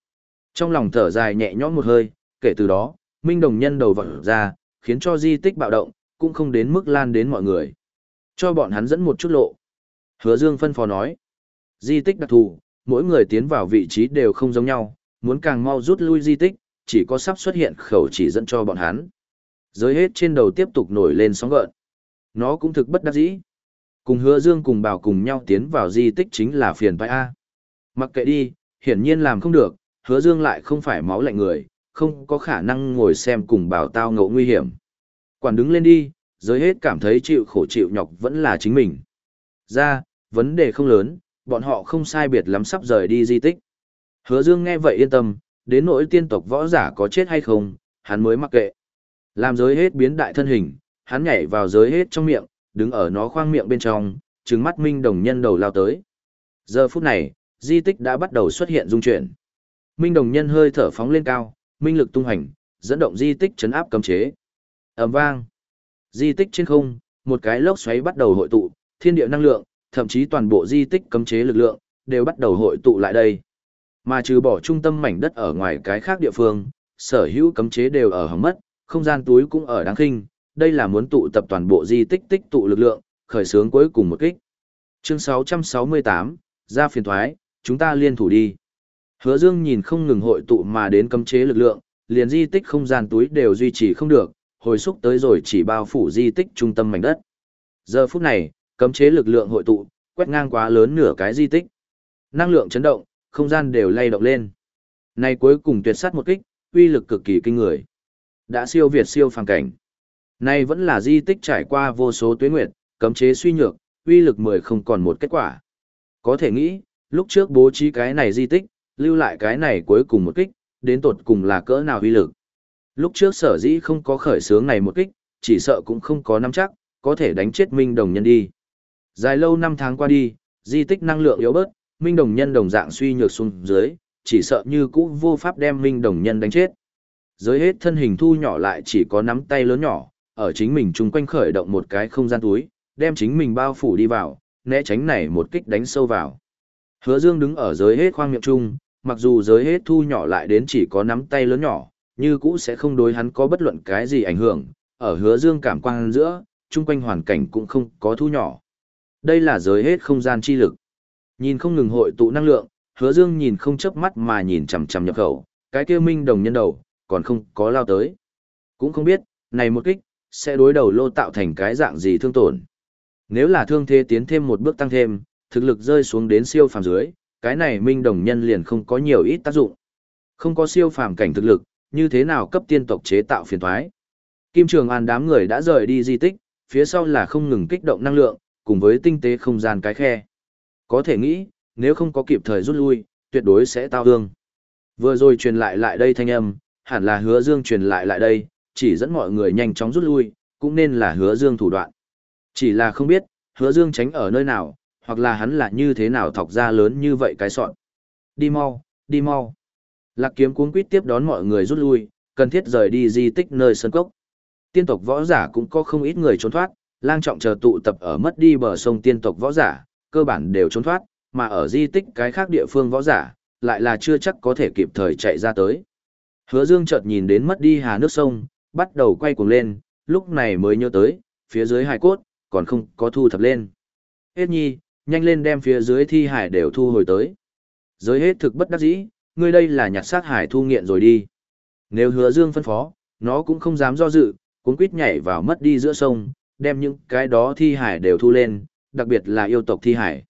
Trong lòng thở dài nhẹ nhõm một hơi, kể từ đó, Minh Đồng nhân đầu vọt ra, khiến cho di tích bạo động, cũng không đến mức lan đến mọi người. Cho bọn hắn dẫn một chút lộ. Hứa Dương phân phó nói, di tích đặc thù, mỗi người tiến vào vị trí đều không giống nhau, muốn càng mau rút lui di tích, chỉ có sắp xuất hiện khẩu chỉ dẫn cho bọn hắn. Giới hết trên đầu tiếp tục nổi lên sóng gợn. Nó cũng thực bất đắc dĩ. Cùng hứa dương cùng bảo cùng nhau tiến vào di tích chính là phiền vai A. Mặc kệ đi, hiển nhiên làm không được, hứa dương lại không phải máu lạnh người, không có khả năng ngồi xem cùng bảo tao ngộ nguy hiểm. Quản đứng lên đi, giới hết cảm thấy chịu khổ chịu nhọc vẫn là chính mình. Ra, vấn đề không lớn, bọn họ không sai biệt lắm sắp rời đi di tích. Hứa Dương nghe vậy yên tâm, đến nỗi tiên tộc võ giả có chết hay không, hắn mới mặc kệ. Làm giới hết biến đại thân hình, hắn nhảy vào giới hết trong miệng, đứng ở nó khoang miệng bên trong, trừng mắt minh đồng nhân đầu lao tới. Giờ phút này, di tích đã bắt đầu xuất hiện dung chuyển. Minh đồng nhân hơi thở phóng lên cao, minh lực tung hành, dẫn động di tích chấn áp cấm chế. ầm vang. Di tích trên không, một cái lốc xoáy bắt đầu hội tụ, thiên địa năng lượng, thậm chí toàn bộ di tích cấm chế lực lượng, đều bắt đầu hội tụ lại đây. Mà trừ bỏ trung tâm mảnh đất ở ngoài cái khác địa phương, sở hữu cấm chế đều ở hỏng mất, không gian túi cũng ở đáng khinh, đây là muốn tụ tập toàn bộ di tích tích tụ lực lượng, khởi xướng cuối cùng một kích. Chương 668, ra phiền thoái, chúng ta liên thủ đi. Hứa Dương nhìn không ngừng hội tụ mà đến cấm chế lực lượng, liền di tích không gian túi đều duy trì không được, hồi xúc tới rồi chỉ bao phủ di tích trung tâm mảnh đất. Giờ phút này, cấm chế lực lượng hội tụ, quét ngang quá lớn nửa cái di tích. Năng lượng chấn động, không gian đều lay động lên. Này cuối cùng tuyệt sát một kích, uy lực cực kỳ kinh người. Đã siêu việt siêu phàm cảnh. Này vẫn là di tích trải qua vô số tuyến nguyệt, cấm chế suy nhược, uy lực mười không còn một kết quả. Có thể nghĩ, lúc trước bố trí cái này di tích, lưu lại cái này cuối cùng một kích, đến tột cùng là cỡ nào uy lực. Lúc trước sở dĩ không có khởi sướng này một kích, chỉ sợ cũng không có nắm chắc, có thể đánh chết Minh Đồng Nhân đi. Dài lâu năm tháng qua đi, di tích năng lượng yếu bớt, Minh Đồng Nhân đồng dạng suy nhược xuống dưới, chỉ sợ như cũ vô pháp đem Minh Đồng Nhân đánh chết. dưới hết thân hình thu nhỏ lại chỉ có nắm tay lớn nhỏ, ở chính mình chung quanh khởi động một cái không gian túi, đem chính mình bao phủ đi vào, né tránh này một kích đánh sâu vào. Hứa Dương đứng ở dưới hết khoang miệng chung, mặc dù giới hết thu nhỏ lại đến chỉ có nắm tay lớn nhỏ, như cũ sẽ không đối hắn có bất luận cái gì ảnh hưởng, ở hứa dương cảm quang giữa, chung quanh hoàn cảnh cũng không có thu nhỏ. Đây là giới hết không gian chi lực. Nhìn không ngừng hội tụ năng lượng, hứa dương nhìn không chớp mắt mà nhìn chằm chằm nhập khẩu, cái kia minh đồng nhân đầu, còn không có lao tới. Cũng không biết, này một kích, sẽ đối đầu lô tạo thành cái dạng gì thương tổn. Nếu là thương thế tiến thêm một bước tăng thêm, thực lực rơi xuống đến siêu phàm dưới, cái này minh đồng nhân liền không có nhiều ít tác dụng. Không có siêu phàm cảnh thực lực, như thế nào cấp tiên tộc chế tạo phiền thoái. Kim Trường An đám người đã rời đi di tích, phía sau là không ngừng kích động năng lượng, cùng với tinh tế không gian cái khe. Có thể nghĩ, nếu không có kịp thời rút lui, tuyệt đối sẽ tao hương. Vừa rồi truyền lại lại đây thanh âm, hẳn là hứa dương truyền lại lại đây, chỉ dẫn mọi người nhanh chóng rút lui, cũng nên là hứa dương thủ đoạn. Chỉ là không biết, hứa dương tránh ở nơi nào, hoặc là hắn là như thế nào thọc ra lớn như vậy cái sọn. Đi mau, đi mau. Lạc kiếm cuống quýt tiếp đón mọi người rút lui, cần thiết rời đi di tích nơi sân cốc. Tiên tộc võ giả cũng có không ít người trốn thoát, lang trọng chờ tụ tập ở mất đi bờ sông tiên tộc võ giả, cơ bản đều trốn thoát, mà ở di tích cái khác địa phương võ giả, lại là chưa chắc có thể kịp thời chạy ra tới. Hứa Dương chợt nhìn đến mất đi hà nước sông, bắt đầu quay cuồng lên, lúc này mới nhớ tới, phía dưới hải cốt, còn không có thu thập lên. Hết nhi, nhanh lên đem phía dưới thi hải đều thu hồi tới. Giới hết thực bất đắc dĩ, ngươi đây là nhặt xác hải thu nghiện rồi đi. Nếu hứa dương phân phó, nó cũng không dám do dự, cuốn quýt nhảy vào mất đi giữa sông, đem những cái đó thi hải đều thu lên, đặc biệt là yêu tộc thi hải.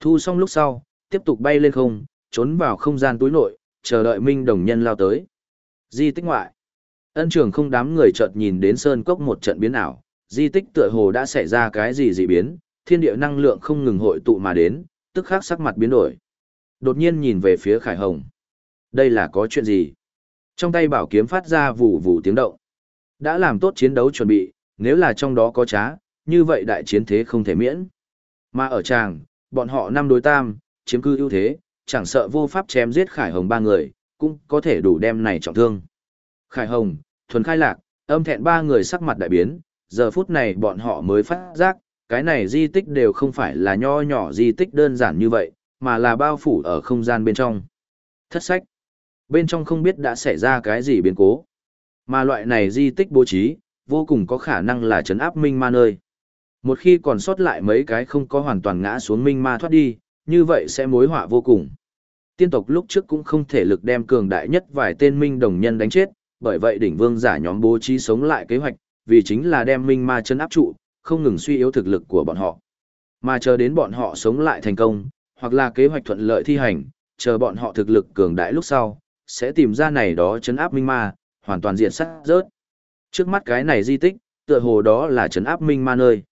Thu xong lúc sau, tiếp tục bay lên không, trốn vào không gian túi nội, chờ đợi minh đồng nhân lao tới. Di tích ngoại. Ân trường không đám người chợt nhìn đến sơn cốc một trận biến ảo, di tích tựa hồ đã xảy ra cái gì dị biến, thiên địa năng lượng không ngừng hội tụ mà đến, tức khắc sắc mặt biến đổi. Đột nhiên nhìn về phía Khải Hồng. Đây là có chuyện gì? Trong tay bảo kiếm phát ra vụ vụ tiếng động. Đã làm tốt chiến đấu chuẩn bị, nếu là trong đó có trá, như vậy đại chiến thế không thể miễn. Mà ở tràng, bọn họ năm đối tam, chiếm cư ưu thế, chẳng sợ vô pháp chém giết Khải Hồng ba người, cũng có thể đủ đem này trọng thương. Khải Hồng, thuần khai lạc, âm thẹn ba người sắc mặt đại biến, giờ phút này bọn họ mới phát giác, cái này di tích đều không phải là nho nhỏ di tích đơn giản như vậy, mà là bao phủ ở không gian bên trong. Thất sách. Bên trong không biết đã xảy ra cái gì biến cố. Mà loại này di tích bố trí, vô cùng có khả năng là trấn áp minh ma nơi. Một khi còn sót lại mấy cái không có hoàn toàn ngã xuống minh ma thoát đi, như vậy sẽ mối họa vô cùng. Tiên tộc lúc trước cũng không thể lực đem cường đại nhất vài tên minh đồng nhân đánh chết, bởi vậy đỉnh vương giả nhóm bố trí sống lại kế hoạch, vì chính là đem minh ma chân áp trụ, không ngừng suy yếu thực lực của bọn họ. Mà chờ đến bọn họ sống lại thành công, hoặc là kế hoạch thuận lợi thi hành, chờ bọn họ thực lực cường đại lúc sau, sẽ tìm ra này đó chấn áp minh ma, hoàn toàn diện sát rớt. Trước mắt cái này di tích, tựa hồ đó là chấn áp minh ma nơi.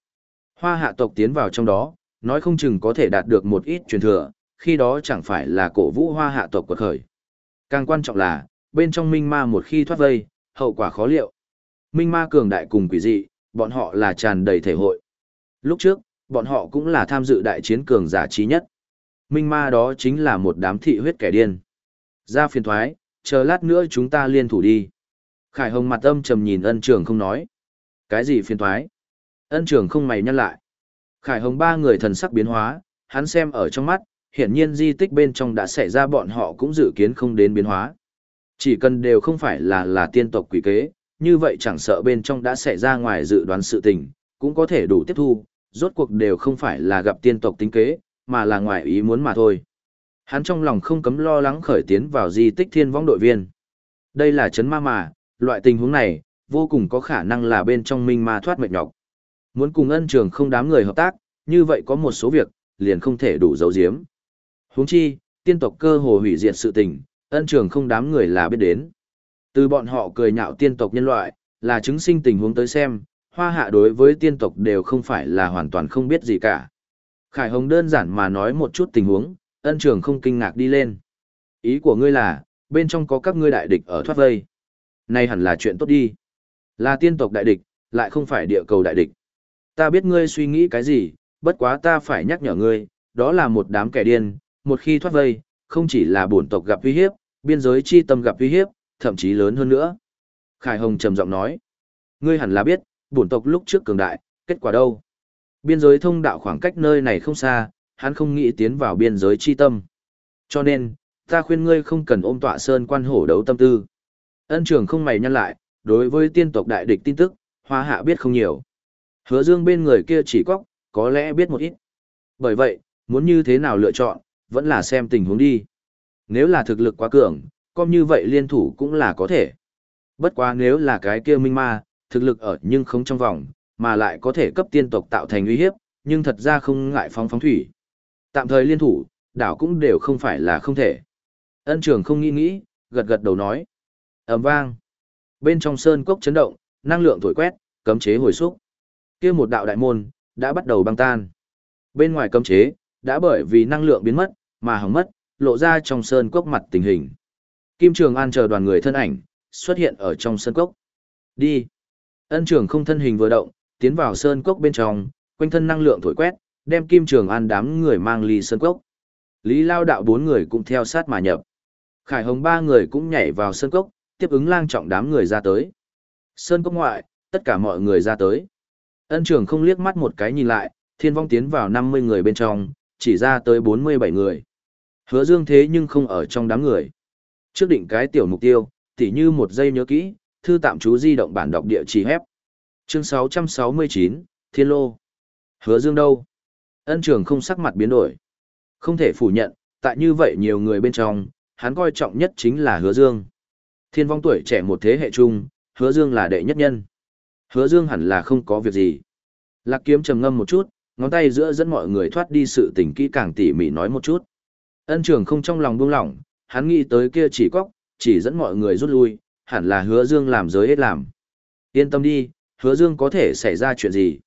Hoa hạ tộc tiến vào trong đó, nói không chừng có thể đạt được một ít truyền thừa, khi đó chẳng phải là cổ vũ hoa hạ tộc quật khởi. Càng quan trọng là, bên trong minh ma một khi thoát vây, hậu quả khó liệu. Minh ma cường đại cùng quỷ dị, bọn họ là tràn đầy thể hội. Lúc trước, bọn họ cũng là tham dự đại chiến cường giả trí nhất. Minh ma đó chính là một đám thị huyết kẻ điên. Ra phiền thoái, chờ lát nữa chúng ta liên thủ đi. Khải Hồng mặt âm trầm nhìn ân trường không nói. Cái gì phiền thoái? Ân trường không mày nhăn lại. Khải Hồng ba người thần sắc biến hóa, hắn xem ở trong mắt, hiển nhiên di tích bên trong đã xảy ra bọn họ cũng dự kiến không đến biến hóa. Chỉ cần đều không phải là là tiên tộc quỷ kế, như vậy chẳng sợ bên trong đã xảy ra ngoài dự đoán sự tình, cũng có thể đủ tiếp thu, rốt cuộc đều không phải là gặp tiên tộc tính kế, mà là ngoài ý muốn mà thôi. Hắn trong lòng không cấm lo lắng khởi tiến vào di tích thiên vong đội viên. Đây là chấn ma mà, loại tình huống này, vô cùng có khả năng là bên trong minh ma thoát mệt nhọc. Muốn cùng ân trường không đám người hợp tác, như vậy có một số việc, liền không thể đủ dấu giếm. Huống chi, tiên tộc cơ hồ hủy diệt sự tình, ân trường không đám người là biết đến. Từ bọn họ cười nhạo tiên tộc nhân loại, là chứng sinh tình huống tới xem, hoa hạ đối với tiên tộc đều không phải là hoàn toàn không biết gì cả. Khải Hồng đơn giản mà nói một chút tình huống, ân trường không kinh ngạc đi lên. Ý của ngươi là, bên trong có các ngươi đại địch ở thoát vây. nay hẳn là chuyện tốt đi. Là tiên tộc đại địch, lại không phải địa cầu đại địch. Ta biết ngươi suy nghĩ cái gì, bất quá ta phải nhắc nhở ngươi, đó là một đám kẻ điên, một khi thoát vây, không chỉ là bổn tộc gặp uy hiếp, biên giới chi tâm gặp uy hiếp, thậm chí lớn hơn nữa. Khải Hồng trầm giọng nói, ngươi hẳn là biết, bổn tộc lúc trước cường đại, kết quả đâu? Biên giới thông đạo khoảng cách nơi này không xa, hắn không nghĩ tiến vào biên giới chi tâm. Cho nên, ta khuyên ngươi không cần ôm tọa sơn quan hổ đấu tâm tư. Ân trưởng không mày nhăn lại, đối với tiên tộc đại địch tin tức, hoa hạ biết không nhiều. Hứa dương bên người kia chỉ có, có lẽ biết một ít. Bởi vậy, muốn như thế nào lựa chọn, vẫn là xem tình huống đi. Nếu là thực lực quá cường, coi như vậy liên thủ cũng là có thể. Bất quá nếu là cái kia minh ma, thực lực ở nhưng không trong vòng, mà lại có thể cấp tiên tộc tạo thành uy hiếp, nhưng thật ra không ngại phóng phóng thủy. Tạm thời liên thủ, đảo cũng đều không phải là không thể. Ân trường không nghĩ nghĩ, gật gật đầu nói. ầm vang. Bên trong sơn cốc chấn động, năng lượng thổi quét, cấm chế hồi xúc. kia một đạo đại môn, đã bắt đầu băng tan. Bên ngoài cấm chế, đã bởi vì năng lượng biến mất, mà hỏng mất, lộ ra trong sơn cốc mặt tình hình. Kim Trường An chờ đoàn người thân ảnh, xuất hiện ở trong sân cốc. Đi. Ân trường không thân hình vừa động, tiến vào sơn cốc bên trong, quanh thân năng lượng thổi quét, đem Kim Trường An đám người mang ly sơn cốc. Lý Lao đạo bốn người cũng theo sát mà nhập. Khải Hồng ba người cũng nhảy vào sơn cốc, tiếp ứng lang trọng đám người ra tới. Sơn cốc ngoại, tất cả mọi người ra tới. Ân trường không liếc mắt một cái nhìn lại, thiên vong tiến vào 50 người bên trong, chỉ ra tới 47 người. Hứa dương thế nhưng không ở trong đám người. Trước định cái tiểu mục tiêu, tỉ như một giây nhớ kỹ, thư tạm chú di động bản đọc địa chỉ hép. Chương 669, Thiên Lô. Hứa dương đâu? Ân trường không sắc mặt biến đổi. Không thể phủ nhận, tại như vậy nhiều người bên trong, hắn coi trọng nhất chính là hứa dương. Thiên vong tuổi trẻ một thế hệ chung, hứa dương là đệ nhất nhân. Hứa dương hẳn là không có việc gì. Lạc kiếm trầm ngâm một chút, ngón tay giữa dẫn mọi người thoát đi sự tình kỹ càng tỉ mỉ nói một chút. Ân trường không trong lòng buông lỏng, hắn nghĩ tới kia chỉ cóc, chỉ dẫn mọi người rút lui, hẳn là hứa dương làm giới hết làm. Yên tâm đi, hứa dương có thể xảy ra chuyện gì.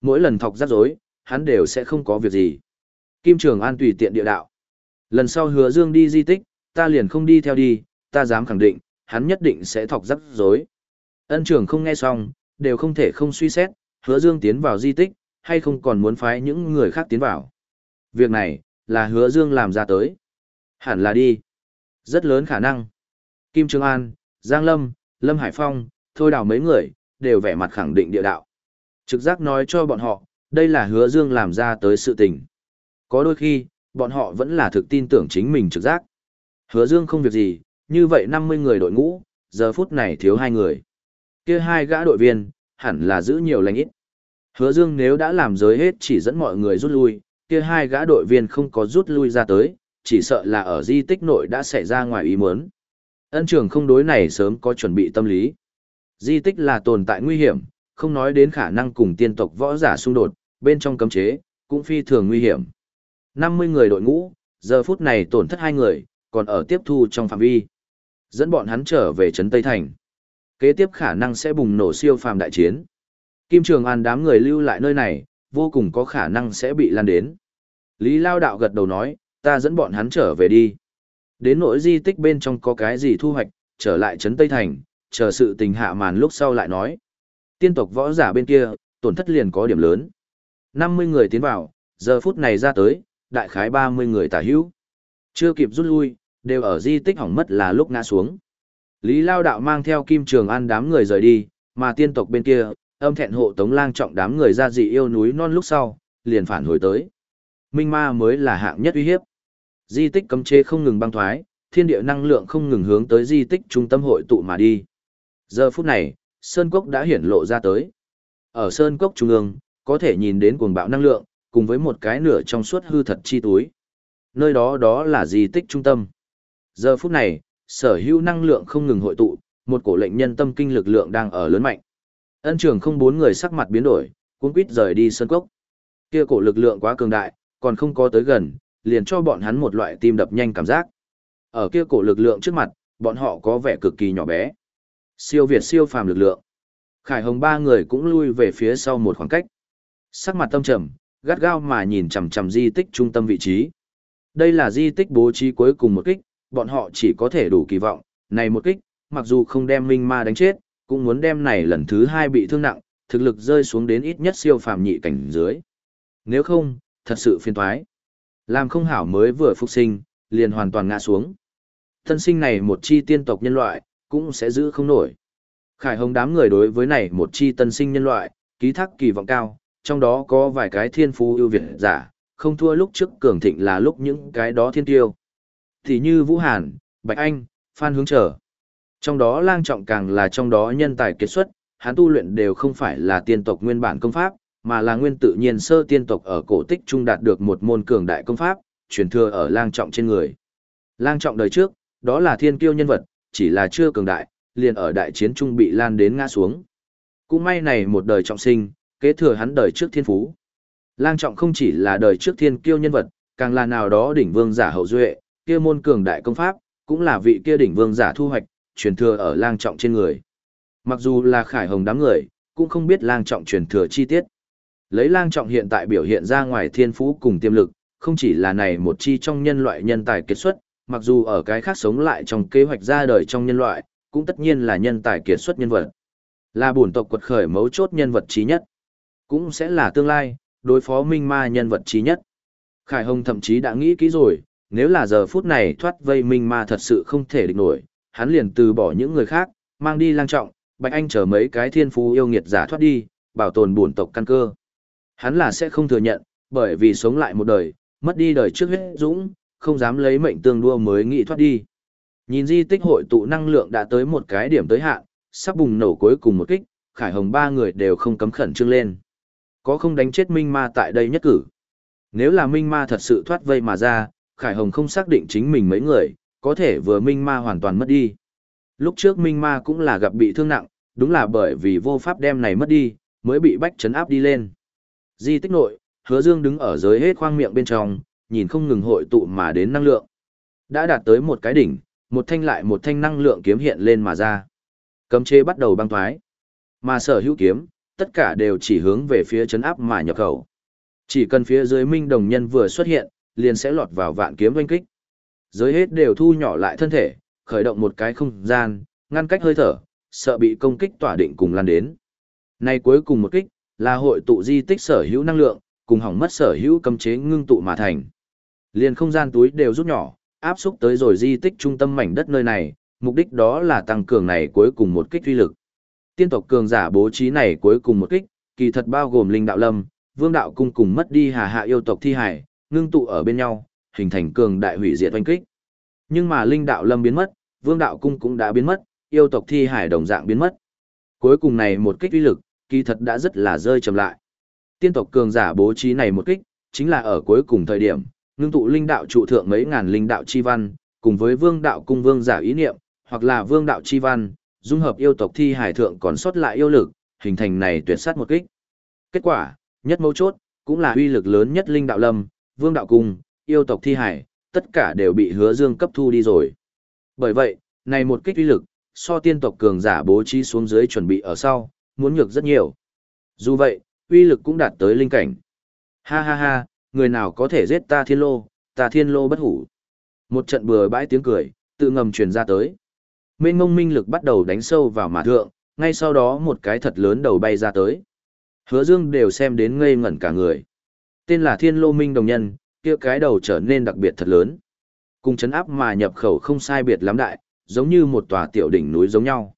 Mỗi lần thọc rắc rối, hắn đều sẽ không có việc gì. Kim Trường An tùy tiện địa đạo. Lần sau hứa dương đi di tích, ta liền không đi theo đi, ta dám khẳng định, hắn nhất định sẽ thọc rắc rối. Ân trường không nghe xong, đều không thể không suy xét, hứa dương tiến vào di tích, hay không còn muốn phái những người khác tiến vào. Việc này, là hứa dương làm ra tới. Hẳn là đi. Rất lớn khả năng. Kim Trương An, Giang Lâm, Lâm Hải Phong, Thôi Đào mấy người, đều vẻ mặt khẳng định địa đạo. Trực giác nói cho bọn họ, đây là hứa dương làm ra tới sự tình. Có đôi khi, bọn họ vẫn là thực tin tưởng chính mình trực giác. Hứa dương không việc gì, như vậy 50 người đội ngũ, giờ phút này thiếu hai người. kia hai gã đội viên, hẳn là giữ nhiều lành ít. Hứa dương nếu đã làm giới hết chỉ dẫn mọi người rút lui, kia hai gã đội viên không có rút lui ra tới, chỉ sợ là ở di tích nội đã xảy ra ngoài ý muốn. Ân trường không đối này sớm có chuẩn bị tâm lý. Di tích là tồn tại nguy hiểm, không nói đến khả năng cùng tiên tộc võ giả xung đột, bên trong cấm chế, cũng phi thường nguy hiểm. 50 người đội ngũ, giờ phút này tổn thất hai người, còn ở tiếp thu trong phạm vi. Dẫn bọn hắn trở về Trấn Tây Thành. Kế tiếp khả năng sẽ bùng nổ siêu phàm đại chiến. Kim Trường An đám người lưu lại nơi này, vô cùng có khả năng sẽ bị lan đến. Lý Lao Đạo gật đầu nói, ta dẫn bọn hắn trở về đi. Đến nỗi di tích bên trong có cái gì thu hoạch, trở lại Trấn Tây Thành, chờ sự tình hạ màn lúc sau lại nói. Tiên tộc võ giả bên kia, tổn thất liền có điểm lớn. 50 người tiến vào, giờ phút này ra tới, đại khái 30 người tả hữu. Chưa kịp rút lui, đều ở di tích hỏng mất là lúc ngã xuống. Lý Lao Đạo mang theo Kim Trường An đám người rời đi, mà tiên tộc bên kia, âm thẹn hộ tống lang trọng đám người ra dị yêu núi non lúc sau, liền phản hồi tới. Minh ma mới là hạng nhất uy hiếp. Di tích cấm chế không ngừng băng thoái, thiên địa năng lượng không ngừng hướng tới di tích trung tâm hội tụ mà đi. Giờ phút này, Sơn Cốc đã hiển lộ ra tới. Ở Sơn Cốc trung ương, có thể nhìn đến cuồng bạo năng lượng, cùng với một cái nửa trong suốt hư thật chi túi. Nơi đó đó là di tích trung tâm. Giờ phút này, sở hữu năng lượng không ngừng hội tụ, một cổ lệnh nhân tâm kinh lực lượng đang ở lớn mạnh. Ân trường không bốn người sắc mặt biến đổi, cuốn quýt rời đi sơn cốc. Kia cổ lực lượng quá cường đại, còn không có tới gần, liền cho bọn hắn một loại tim đập nhanh cảm giác. Ở kia cổ lực lượng trước mặt, bọn họ có vẻ cực kỳ nhỏ bé. Siêu việt siêu phàm lực lượng. Khải Hồng ba người cũng lui về phía sau một khoảng cách. Sắc mặt tâm trầm, gắt gao mà nhìn chằm chằm di tích trung tâm vị trí. Đây là di tích bố trí cuối cùng một kích, bọn họ chỉ có thể đủ kỳ vọng, này một kích, mặc dù không đem Minh Ma đánh chết, cũng muốn đem này lần thứ hai bị thương nặng, thực lực rơi xuống đến ít nhất siêu phàm nhị cảnh dưới. Nếu không, thật sự phiền toái. Làm không hảo mới vừa phục sinh, liền hoàn toàn ngã xuống. Thân sinh này một chi tiên tộc nhân loại, cũng sẽ giữ không nổi. Khải Hồng đám người đối với này một chi tân sinh nhân loại, ký thác kỳ vọng cao, trong đó có vài cái thiên phú ưu việt giả, không thua lúc trước cường thịnh là lúc những cái đó thiên tiêu. Thì như Vũ Hàn, Bạch Anh, Phan Hướng Trở. Trong đó lang trọng càng là trong đó nhân tài kết xuất, hắn tu luyện đều không phải là tiên tộc nguyên bản công pháp, mà là nguyên tự nhiên sơ tiên tộc ở cổ tích trung đạt được một môn cường đại công pháp, truyền thừa ở lang trọng trên người. Lang trọng đời trước, đó là thiên kiêu nhân vật, chỉ là chưa cường đại, liền ở đại chiến trung bị lan đến ngã xuống. Cũng may này một đời trọng sinh, kế thừa hắn đời trước thiên phú. Lang trọng không chỉ là đời trước thiên kiêu nhân vật, càng là nào đó đỉnh vương giả hậu duệ, kia môn cường đại công pháp, cũng là vị kia đỉnh vương giả thu hoạch, truyền thừa ở lang trọng trên người. Mặc dù là khải hồng đám người, cũng không biết lang trọng truyền thừa chi tiết. Lấy lang trọng hiện tại biểu hiện ra ngoài thiên phú cùng tiềm lực, không chỉ là này một chi trong nhân loại nhân tài kiệt xuất, mặc dù ở cái khác sống lại trong kế hoạch ra đời trong nhân loại, cũng tất nhiên là nhân tài kiệt xuất nhân vật. Là bổn tộc quật khởi mấu chốt nhân vật trí nhất. Cũng sẽ là tương lai, đối phó minh ma nhân vật trí nhất. Khải Hồng thậm chí đã nghĩ kỹ rồi, nếu là giờ phút này thoát vây minh ma thật sự không thể địch nổi, hắn liền từ bỏ những người khác, mang đi lang trọng, Bạch Anh chờ mấy cái thiên phú yêu nghiệt giả thoát đi, bảo tồn bổn tộc căn cơ. Hắn là sẽ không thừa nhận, bởi vì sống lại một đời, mất đi đời trước huyết dũng, không dám lấy mệnh tương đua mới nghĩ thoát đi. Nhìn di tích hội tụ năng lượng đã tới một cái điểm tới hạn, sắp bùng nổ cuối cùng một kích, Khải Hồng ba người đều không cấm khẩn trương lên. Có không đánh chết Minh Ma tại đây nhất cử. Nếu là Minh Ma thật sự thoát vây mà ra, Khải Hồng không xác định chính mình mấy người, có thể vừa Minh Ma hoàn toàn mất đi. Lúc trước Minh Ma cũng là gặp bị thương nặng, đúng là bởi vì vô pháp đem này mất đi, mới bị bách chấn áp đi lên. Di tích nội, hứa dương đứng ở dưới hết khoang miệng bên trong, nhìn không ngừng hội tụ mà đến năng lượng. Đã đạt tới một cái đỉnh, một thanh lại một thanh năng lượng kiếm hiện lên mà ra. Cấm chế bắt đầu băng thoái. Mà sở hữu kiếm, tất cả đều chỉ hướng về phía chấn áp mà nhập khẩu. Chỉ cần phía dưới minh đồng nhân vừa xuất hiện, liền sẽ lọt vào vạn kiếm oanh kích. Giới hết đều thu nhỏ lại thân thể, khởi động một cái không gian, ngăn cách hơi thở, sợ bị công kích tỏa định cùng lan đến. Nay cuối cùng một kích, là hội tụ di tích sở hữu năng lượng, cùng hỏng mất sở hữu cấm chế ngưng tụ mà thành. Liền không gian túi đều rút nhỏ, áp xúc tới rồi di tích trung tâm mảnh đất nơi này, mục đích đó là tăng cường này cuối cùng một kích uy lực. Tiên tộc cường giả bố trí này cuối cùng một kích, kỳ thật bao gồm linh đạo lâm, vương đạo cung cùng mất đi hà hạ yêu tộc thi hải, ngưng tụ ở bên nhau, hình thành cường đại hủy diệt oanh kích. Nhưng mà linh đạo lâm biến mất, vương đạo cung cũng đã biến mất, yêu tộc thi hải đồng dạng biến mất. Cuối cùng này một kích uy lực, kỳ thật đã rất là rơi chậm lại. Tiên tộc cường giả bố trí này một kích, chính là ở cuối cùng thời điểm, ngưng tụ linh đạo trụ thượng mấy ngàn linh đạo chi văn, cùng với vương đạo cung vương giả ý niệm, hoặc là vương đạo chi văn, dung hợp yêu tộc thi hải thượng còn sót lại yêu lực, hình thành này tuyệt sát một kích. Kết quả, nhất mấu chốt, cũng là uy lực lớn nhất linh đạo lâm, vương đạo cung, yêu tộc thi hải, tất cả đều bị hứa dương cấp thu đi rồi. Bởi vậy, này một kích uy lực, so tiên tộc cường giả bố trí xuống dưới chuẩn bị ở sau, muốn nhược rất nhiều. Dù vậy, uy lực cũng đạt tới linh cảnh. Ha ha ha, người nào có thể giết ta thiên lô, ta thiên lô bất hủ. Một trận bừa bãi tiếng cười, tự ngầm truyền ra tới. Mênh mông minh lực bắt đầu đánh sâu vào mã thượng, ngay sau đó một cái thật lớn đầu bay ra tới. Hứa dương đều xem đến ngây ngẩn cả người. Tên là thiên lô minh đồng nhân, kia cái đầu trở nên đặc biệt thật lớn. Cùng chấn áp mà nhập khẩu không sai biệt lắm đại, giống như một tòa tiểu đỉnh núi giống nhau.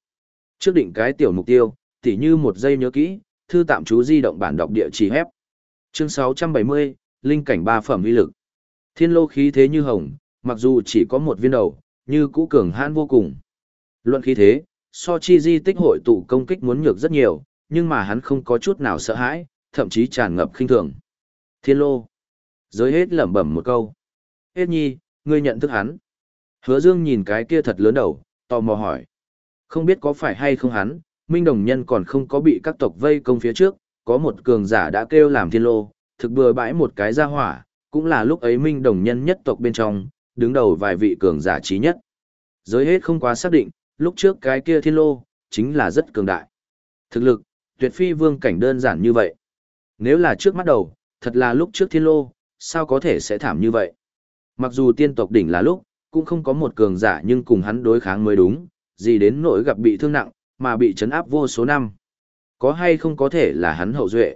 Trước định cái tiểu mục tiêu, tỉ như một giây nhớ kỹ, thư tạm chú di động bản đọc địa chỉ hép. Chương 670, linh cảnh ba phẩm uy lực. Thiên lô khí thế như hồng, mặc dù chỉ có một viên đầu, như cũ cường hãn vô cùng. Luận khí thế, so chi di tích hội tụ công kích muốn nhược rất nhiều, nhưng mà hắn không có chút nào sợ hãi, thậm chí tràn ngập khinh thường. Thiên lô. Giới hết lẩm bẩm một câu. Hết nhi, ngươi nhận thức hắn. Hứa dương nhìn cái kia thật lớn đầu, tò mò hỏi. Không biết có phải hay không hắn, Minh Đồng Nhân còn không có bị các tộc vây công phía trước, có một cường giả đã kêu làm thiên lô, thực bừa bãi một cái ra hỏa, cũng là lúc ấy minh đồng nhân nhất tộc bên trong, đứng đầu vài vị cường giả trí nhất. Giới hết không quá xác định, lúc trước cái kia thiên lô, chính là rất cường đại. Thực lực, tuyệt phi vương cảnh đơn giản như vậy. Nếu là trước mắt đầu, thật là lúc trước thiên lô, sao có thể sẽ thảm như vậy. Mặc dù tiên tộc đỉnh là lúc, cũng không có một cường giả nhưng cùng hắn đối kháng mới đúng, gì đến nỗi gặp bị thương nặng, mà bị chấn áp vô số năm. Có hay không có thể là hắn hậu duệ.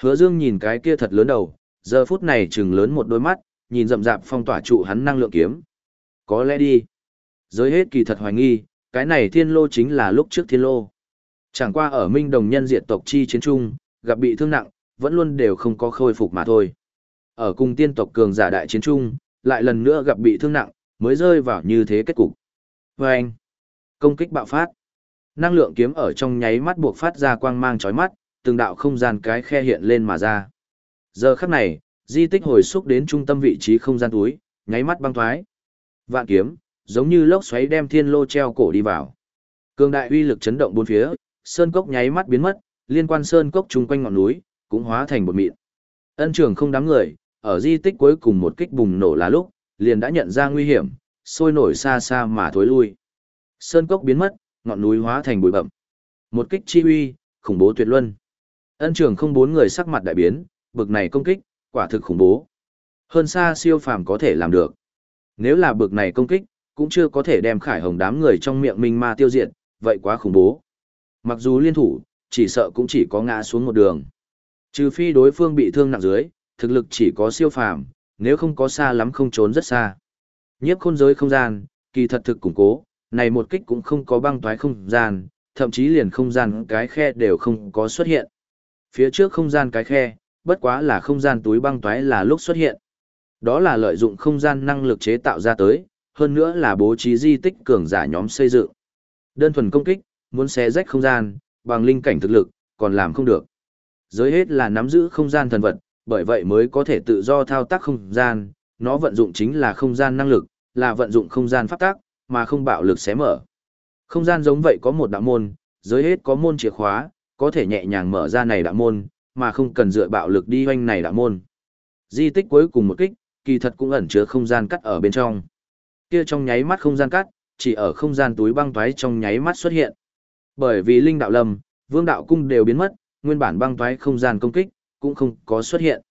Hứa Dương nhìn cái kia thật lớn đầu, giờ phút này trừng lớn một đôi mắt, nhìn rậm rạp phong tỏa trụ hắn năng lượng kiếm. Có lẽ đi. Giới hết kỳ thật hoài nghi, cái này thiên lô chính là lúc trước thiên lô. Chẳng qua ở minh đồng nhân diện tộc chi chiến trung, gặp bị thương nặng, vẫn luôn đều không có khôi phục mà thôi. Ở cùng tiên tộc cường giả đại chiến trung, lại lần nữa gặp bị thương nặng, mới rơi vào như thế kết cục. Vâng! anh, công kích bạo phát. Năng lượng kiếm ở trong nháy mắt buộc phát ra quang mang chói mắt, từng đạo không gian cái khe hiện lên mà ra. Giờ khắc này, di tích hồi xúc đến trung tâm vị trí không gian túi, nháy mắt băng thoái. Vạn kiếm, giống như lốc xoáy đem thiên lô treo cổ đi vào. Cường đại uy lực chấn động bốn phía, sơn cốc nháy mắt biến mất, liên quan sơn cốc chung quanh ngọn núi, cũng hóa thành một mịn. Ân trưởng không đám người, ở di tích cuối cùng một kích bùng nổ là lúc, liền đã nhận ra nguy hiểm, sôi nổi xa xa mà thối lui. Sơn cốc biến mất, ngọn núi hóa thành bụi bậm. Một kích chi uy, khủng bố tuyệt luân. Ân trưởng không bốn người sắc mặt đại biến, bực này công kích, quả thực khủng bố. Hơn xa siêu phàm có thể làm được. Nếu là bực này công kích, cũng chưa có thể đem khải hồng đám người trong miệng minh ma tiêu diệt, vậy quá khủng bố. Mặc dù liên thủ, chỉ sợ cũng chỉ có ngã xuống một đường. Trừ phi đối phương bị thương nặng dưới, thực lực chỉ có siêu phàm, nếu không có xa lắm không trốn rất xa. Nhiếp khôn giới không gian, kỳ thật thực củng cố, này một kích cũng không có băng toái không gian, thậm chí liền không gian cái khe đều không có xuất hiện. Phía trước không gian cái khe, bất quá là không gian túi băng toái là lúc xuất hiện. Đó là lợi dụng không gian năng lực chế tạo ra tới, hơn nữa là bố trí di tích cường giả nhóm xây dựng. Đơn thuần công kích, muốn xé rách không gian, bằng linh cảnh thực lực, còn làm không được. Giới hết là nắm giữ không gian thần vật, bởi vậy mới có thể tự do thao tác không gian, nó vận dụng chính là không gian năng lực, là vận dụng không gian pháp tác, mà không bạo lực xé mở. Không gian giống vậy có một đạo môn, dưới hết có môn chìa khóa, có thể nhẹ nhàng mở ra này đạo môn, mà không cần dựa bạo lực đi hoanh này đạo môn. Di tích cuối cùng một kích, kỳ thật cũng ẩn chứa không gian cắt ở bên trong. Kia trong nháy mắt không gian cắt, chỉ ở không gian túi băng toái trong nháy mắt xuất hiện. Bởi vì linh đạo lâm, vương đạo cung đều biến mất, nguyên bản băng toái không gian công kích cũng không có xuất hiện.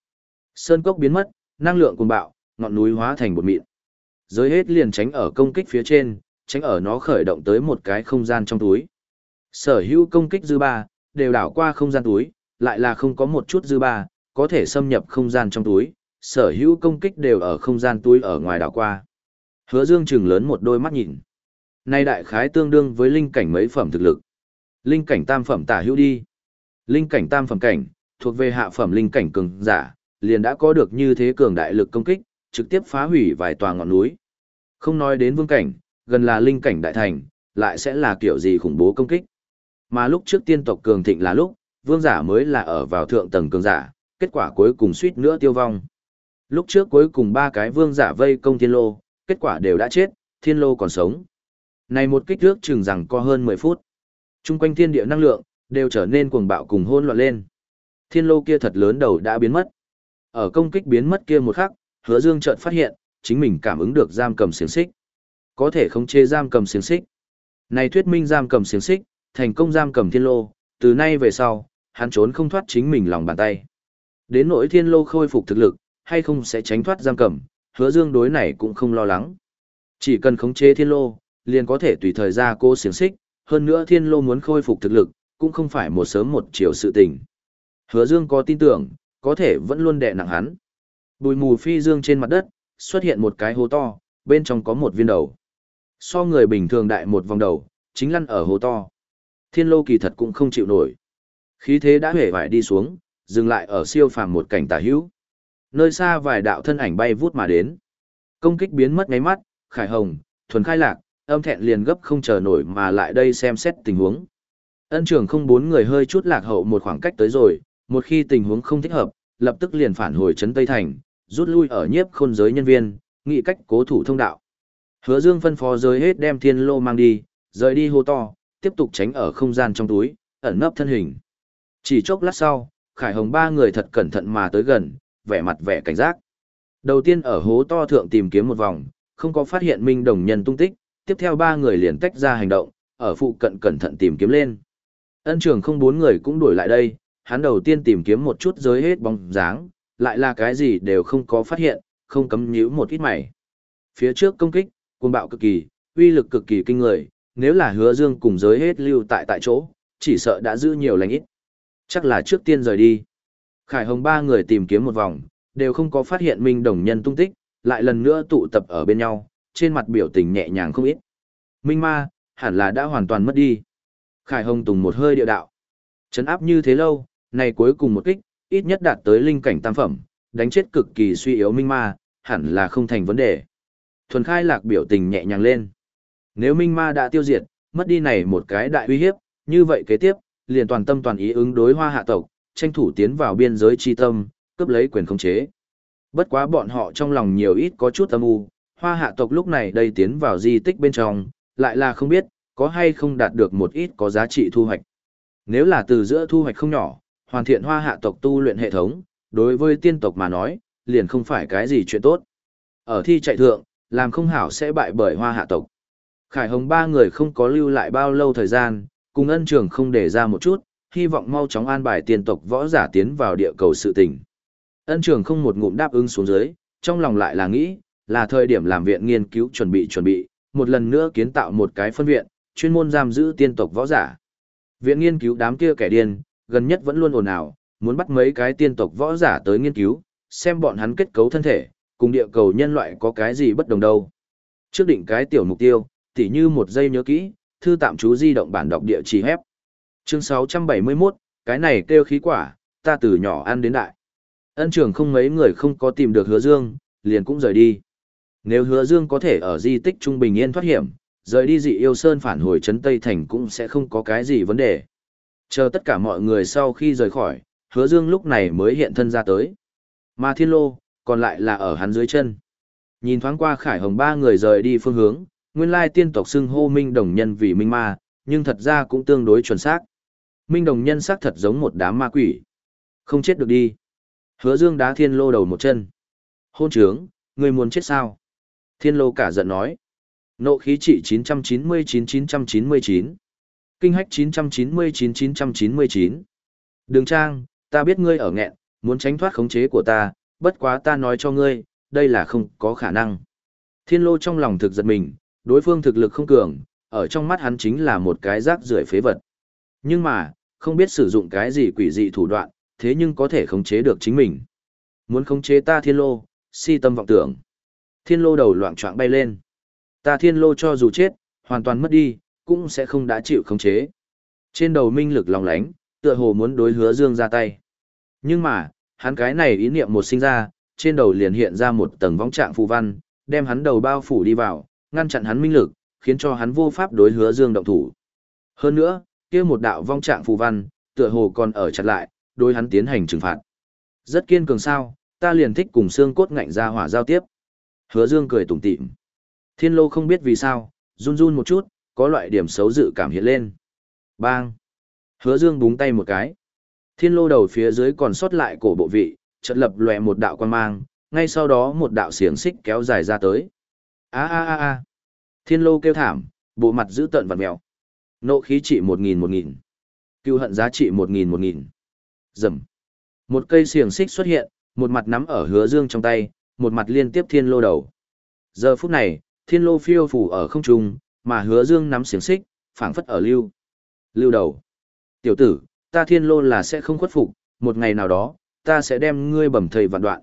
Sơn cốc biến mất, năng lượng cuồng bạo, ngọn núi hóa thành bột mịn. Giới hết liền tránh ở công kích phía trên, tránh ở nó khởi động tới một cái không gian trong túi. Sở hữu công kích dư ba, đều đảo qua không gian túi, lại là không có một chút dư ba, có thể xâm nhập không gian trong túi, sở hữu công kích đều ở không gian túi ở ngoài đảo qua. Hứa Dương trừng lớn một đôi mắt nhìn. Nay đại khái tương đương với linh cảnh mấy phẩm thực lực. Linh cảnh tam phẩm tả hữu đi. Linh cảnh tam phẩm cảnh, thuộc về hạ phẩm linh cảnh cường giả, liền đã có được như thế cường đại lực công kích, trực tiếp phá hủy vài tòa ngọn núi. Không nói đến vương cảnh, gần là linh cảnh đại thành, lại sẽ là kiểu gì khủng bố công kích. Mà lúc trước tiên tộc cường thịnh là lúc, vương giả mới là ở vào thượng tầng cường giả, kết quả cuối cùng suýt nữa tiêu vong. Lúc trước cuối cùng ba cái vương giả vây công thiên lô, kết quả đều đã chết, thiên lô còn sống. Này một kích thước chừng rằng có hơn 10 phút. Trung quanh thiên địa năng lượng, đều trở nên cuồng bạo cùng hôn loạn lên. Thiên lô kia thật lớn đầu đã biến mất. Ở công kích biến mất kia một khắc, hứa dương chợt phát hiện, chính mình cảm ứng được giam cầm xiềng xích. Có thể không chế giam cầm xiềng xích. Này thuyết minh giam cầm xiềng xích, thành công giam cầm thiên lô, từ nay về sau, hắn trốn không thoát chính mình lòng bàn tay. Đến nỗi thiên lô khôi phục thực lực, hay không sẽ tránh thoát giam cầm, hứa dương đối này cũng không lo lắng. Chỉ cần khống chế thiên lô, liền có thể tùy thời ra cô xiềng xích, hơn nữa thiên lô muốn khôi phục thực lực, cũng không phải một sớm một chiều sự tình. Hứa dương có tin tưởng, có thể vẫn luôn đè nặng hắn. Bùi mù phi dương trên mặt đất, xuất hiện một cái hố to, bên trong có một viên đầu. So người bình thường đại một vòng đầu, chính lăn ở hố to. Thiên lô kỳ thật cũng không chịu nổi. Khí thế đã hể vải đi xuống, dừng lại ở siêu phàm một cảnh tà hữu. Nơi xa vài đạo thân ảnh bay vút mà đến. Công kích biến mất ngay mắt, khải hồng, thuần khai lạc, âm thẹn liền gấp không chờ nổi mà lại đây xem xét tình huống. Ân trưởng không bốn người hơi chút lạc hậu một khoảng cách tới rồi, một khi tình huống không thích hợp, lập tức liền phản hồi trấn Tây Thành, rút lui ở nhiếp khôn giới nhân viên, nghị cách cố thủ thông đạo. Hứa Dương phân phó giới hết đem thiên lô mang đi, rời đi hô to, tiếp tục tránh ở không gian trong túi, ẩn nấp thân hình. Chỉ chốc lát sau, Khải Hồng ba người thật cẩn thận mà tới gần, vẻ mặt vẻ cảnh giác. Đầu tiên ở hố to thượng tìm kiếm một vòng, không có phát hiện Minh Đồng Nhân tung tích, tiếp theo ba người liền tách ra hành động, ở phụ cận cẩn thận tìm kiếm lên. Ân trường không bốn người cũng đuổi lại đây, hắn đầu tiên tìm kiếm một chút giới hết bóng dáng, lại là cái gì đều không có phát hiện, không cấm nhíu một ít mày. Phía trước công kích, cuồng bạo cực kỳ, uy lực cực kỳ kinh người, nếu là hứa dương cùng giới hết lưu tại tại chỗ, chỉ sợ đã giữ nhiều lành ít. Chắc là trước tiên rời đi. Khải Hồng ba người tìm kiếm một vòng, đều không có phát hiện Minh Đồng Nhân tung tích, lại lần nữa tụ tập ở bên nhau, trên mặt biểu tình nhẹ nhàng không ít. Minh Ma, hẳn là đã hoàn toàn mất đi. Khải Hồng Tùng một hơi địa đạo. Chấn áp như thế lâu, này cuối cùng một kích, ít nhất đạt tới linh cảnh tam phẩm, đánh chết cực kỳ suy yếu Minh Ma, hẳn là không thành vấn đề. Thuần khai lạc biểu tình nhẹ nhàng lên. Nếu Minh Ma đã tiêu diệt, mất đi này một cái đại uy hiếp, như vậy kế tiếp, liền toàn tâm toàn ý ứng đối hoa hạ tộc, tranh thủ tiến vào biên giới chi tâm, cướp lấy quyền khống chế. Bất quá bọn họ trong lòng nhiều ít có chút âm u, hoa hạ tộc lúc này đây tiến vào di tích bên trong, lại là không biết, có hay không đạt được một ít có giá trị thu hoạch. Nếu là từ giữa thu hoạch không nhỏ, hoàn thiện hoa hạ tộc tu luyện hệ thống, đối với tiên tộc mà nói, liền không phải cái gì chuyện tốt. Ở thi chạy thượng, làm không hảo sẽ bại bởi hoa hạ tộc. Khải Hồng ba người không có lưu lại bao lâu thời gian, cùng ân trường không để ra một chút, hy vọng mau chóng an bài tiên tộc võ giả tiến vào địa cầu sự tình. Ân trường không một ngụm đáp ứng xuống dưới, trong lòng lại là nghĩ, là thời điểm làm viện nghiên cứu chuẩn bị chuẩn bị, một lần nữa kiến tạo một cái phân viện, chuyên môn giam giữ tiên tộc võ giả. Viện nghiên cứu đám kia kẻ điên, gần nhất vẫn luôn ồn ào, muốn bắt mấy cái tiên tộc võ giả tới nghiên cứu, xem bọn hắn kết cấu thân thể, cùng địa cầu nhân loại có cái gì bất đồng đâu. Trước định cái tiểu mục tiêu, tỉ như một giây nhớ kỹ, thư tạm chú di động bản đọc địa chỉ hép. Chương 671, cái này kêu khí quả, ta từ nhỏ ăn đến đại. Ân trưởng không mấy người không có tìm được hứa dương, liền cũng rời đi. Nếu hứa dương có thể ở di tích trung bình yên thoát hiểm, rời đi dị yêu sơn phản hồi trấn Tây Thành cũng sẽ không có cái gì vấn đề. Chờ tất cả mọi người sau khi rời khỏi, hứa dương lúc này mới hiện thân ra tới. Mà thiên lô, còn lại là ở hắn dưới chân. Nhìn thoáng qua khải hồng ba người rời đi phương hướng, nguyên lai tiên tộc xưng hô minh đồng nhân vì minh ma, nhưng thật ra cũng tương đối chuẩn xác. Minh đồng nhân xác thật giống một đám ma quỷ. Không chết được đi. Hứa dương đá thiên lô đầu một chân. Hôn trướng, người muốn chết sao? Thiên lô cả giận nói. Nộ khí trị 999-999. Kinh hách 999-999. Đường trang, ta biết ngươi ở nghẹn, muốn tránh thoát khống chế của ta, bất quá ta nói cho ngươi, đây là không có khả năng. Thiên lô trong lòng thực giật mình, đối phương thực lực không cường, ở trong mắt hắn chính là một cái rác rưởi phế vật. Nhưng mà, không biết sử dụng cái gì quỷ dị thủ đoạn, thế nhưng có thể khống chế được chính mình. Muốn khống chế ta thiên lô, si tâm vọng tưởng. Thiên lô đầu loạn choạng bay lên. Ta thiên lô cho dù chết, hoàn toàn mất đi, cũng sẽ không đã chịu khống chế. Trên đầu minh lực lòng lánh, tựa hồ muốn đối hứa dương ra tay. Nhưng mà, hắn cái này ý niệm một sinh ra, trên đầu liền hiện ra một tầng vong trạng phù văn, đem hắn đầu bao phủ đi vào, ngăn chặn hắn minh lực, khiến cho hắn vô pháp đối hứa dương động thủ. Hơn nữa, kia một đạo vong trạng phù văn, tựa hồ còn ở chặt lại, đối hắn tiến hành trừng phạt. Rất kiên cường sao, ta liền thích cùng xương cốt ngạnh ra hỏa giao tiếp. Hứa Dương cười tủm tỉm. Thiên Lô không biết vì sao, run run một chút, có loại điểm xấu dự cảm hiện lên. Bang! Hứa Dương búng tay một cái. Thiên Lô đầu phía dưới còn sót lại cổ bộ vị, chợt lập lòe một đạo quan mang, ngay sau đó một đạo xiềng xích kéo dài ra tới. A a a a! Thiên Lô kêu thảm, bộ mặt giữ tợn vặn mèo. Nộ khí trị một nghìn một nghìn. Cưu hận giá trị một nghìn một nghìn. Rầm. Một cây xiềng xích xuất hiện, một mặt nắm ở Hứa Dương trong tay, một mặt liên tiếp thiên lô đầu. Giờ phút này, thiên lô phiêu phủ ở không trung, mà hứa dương nắm xiềng xích, phảng phất ở lưu. Lưu đầu. Tiểu tử, ta thiên lô là sẽ không khuất phục, một ngày nào đó, ta sẽ đem ngươi bẩm thầy vạn đoạn.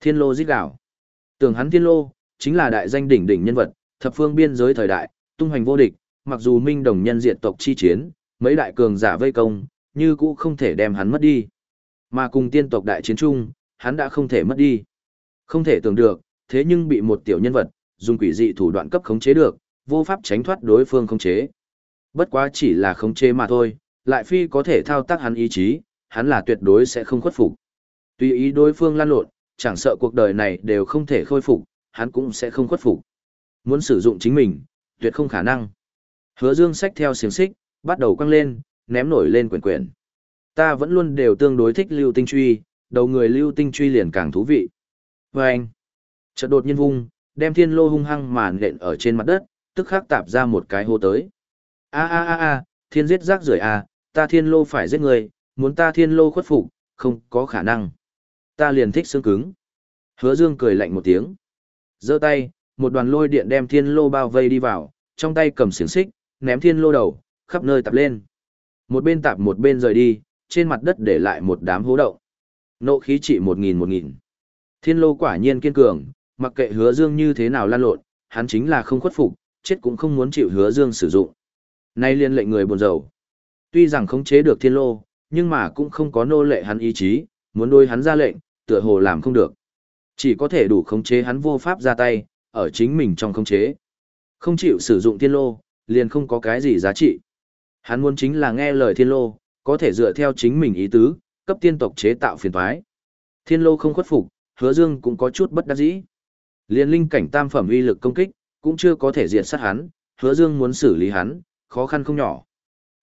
Thiên lô giết gạo. Tưởng hắn thiên lô, chính là đại danh đỉnh đỉnh nhân vật, thập phương biên giới thời đại, tung hoành vô địch, mặc dù minh đồng nhân diện tộc chi chiến, mấy đại cường giả vây công, như cũ không thể đem hắn mất đi. Mà cùng tiên tộc đại chiến chung, hắn đã không thể mất đi. Không thể tưởng được, thế nhưng bị một tiểu nhân vật, dùng quỷ dị thủ đoạn cấp khống chế được, vô pháp tránh thoát đối phương khống chế. Bất quá chỉ là khống chế mà thôi, lại phi có thể thao tác hắn ý chí, hắn là tuyệt đối sẽ không khuất phục. Tuy ý đối phương lan lộn, chẳng sợ cuộc đời này đều không thể khôi phục, hắn cũng sẽ không khuất phục. Muốn sử dụng chính mình, tuyệt không khả năng. Hứa Dương xách theo xiềng xích, bắt đầu quăng lên, ném nổi lên quyển quyển. Ta vẫn luôn đều tương đối thích lưu tinh truy, đầu người lưu tinh truy liền càng thú vị. Và anh, chợt đột nhiên vung, đem thiên lô hung hăng màn nện ở trên mặt đất, tức khắc tạp ra một cái hô tới. A a a a, thiên giết rác rưởi a, ta thiên lô phải giết người, muốn ta thiên lô khuất phục, không có khả năng. Ta liền thích xương cứng. Hứa Dương cười lạnh một tiếng. giơ tay, một đoàn lôi điện đem thiên lô bao vây đi vào, trong tay cầm xiềng xích, ném thiên lô đầu, khắp nơi tạp lên. Một bên tạp một bên rời đi, trên mặt đất để lại một đám hố động. Nộ khí trị một nghìn một nghìn. Thiên lô quả nhiên kiên cường, mặc kệ hứa dương như thế nào lan lộn, hắn chính là không khuất phục, chết cũng không muốn chịu hứa dương sử dụng. Nay liên lệnh người buồn rầu. Tuy rằng khống chế được thiên lô, nhưng mà cũng không có nô lệ hắn ý chí, muốn đôi hắn ra lệnh, tựa hồ làm không được. Chỉ có thể đủ khống chế hắn vô pháp ra tay, ở chính mình trong khống chế. Không chịu sử dụng thiên lô, liền không có cái gì giá trị. Hắn muốn chính là nghe lời thiên lô, có thể dựa theo chính mình ý tứ, cấp tiên tộc chế tạo phiền toái. Thiên lô không khuất phục, hứa dương cũng có chút bất đắc dĩ. Liên linh cảnh tam phẩm uy lực công kích, cũng chưa có thể diệt sát hắn, hứa dương muốn xử lý hắn, khó khăn không nhỏ.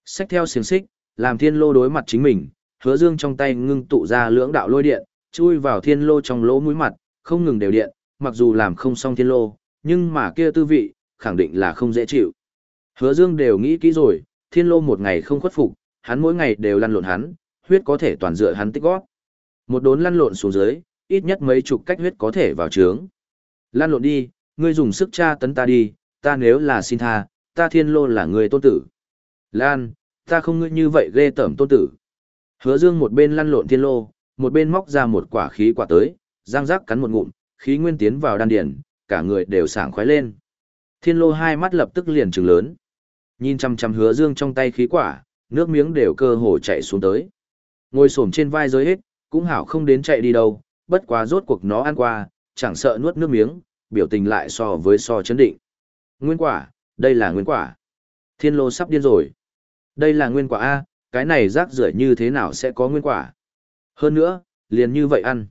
Xách theo xiềng xích, làm thiên lô đối mặt chính mình, hứa dương trong tay ngưng tụ ra lưỡng đạo lôi điện, chui vào thiên lô trong lỗ mũi mặt, không ngừng đều điện, mặc dù làm không xong thiên lô, nhưng mà kia tư vị, khẳng định là không dễ chịu. Hứa dương đều nghĩ kỹ rồi, thiên lô một ngày không khuất phục, hắn mỗi ngày đều lăn lộn hắn, huyết có thể toàn dựa hắn tích góp. Một đốn lăn lộn xuống dưới, ít nhất mấy chục cách huyết có thể vào trướng. Lăn lộn đi, ngươi dùng sức tra tấn ta đi, ta nếu là xin tha, ta thiên lô là người tôn tử. Lan, ta không ngươi như vậy ghê tởm tôn tử. Hứa dương một bên lăn lộn thiên lô, một bên móc ra một quả khí quả tới, răng rắc cắn một ngụm, khí nguyên tiến vào đan điển, cả người đều sảng khoái lên. Thiên lô hai mắt lập tức liền trừng lớn. Nhìn chăm chăm hứa dương trong tay khí quả, nước miếng đều cơ hồ chạy xuống tới. Ngồi xổm trên vai giới hết, cũng hảo không đến chạy đi đâu, bất quá rốt cuộc nó ăn qua, chẳng sợ nuốt nước miếng, biểu tình lại so với so chấn định. Nguyên quả, đây là nguyên quả. Thiên lô sắp điên rồi. Đây là nguyên quả A, cái này rác rưởi như thế nào sẽ có nguyên quả. Hơn nữa, liền như vậy ăn.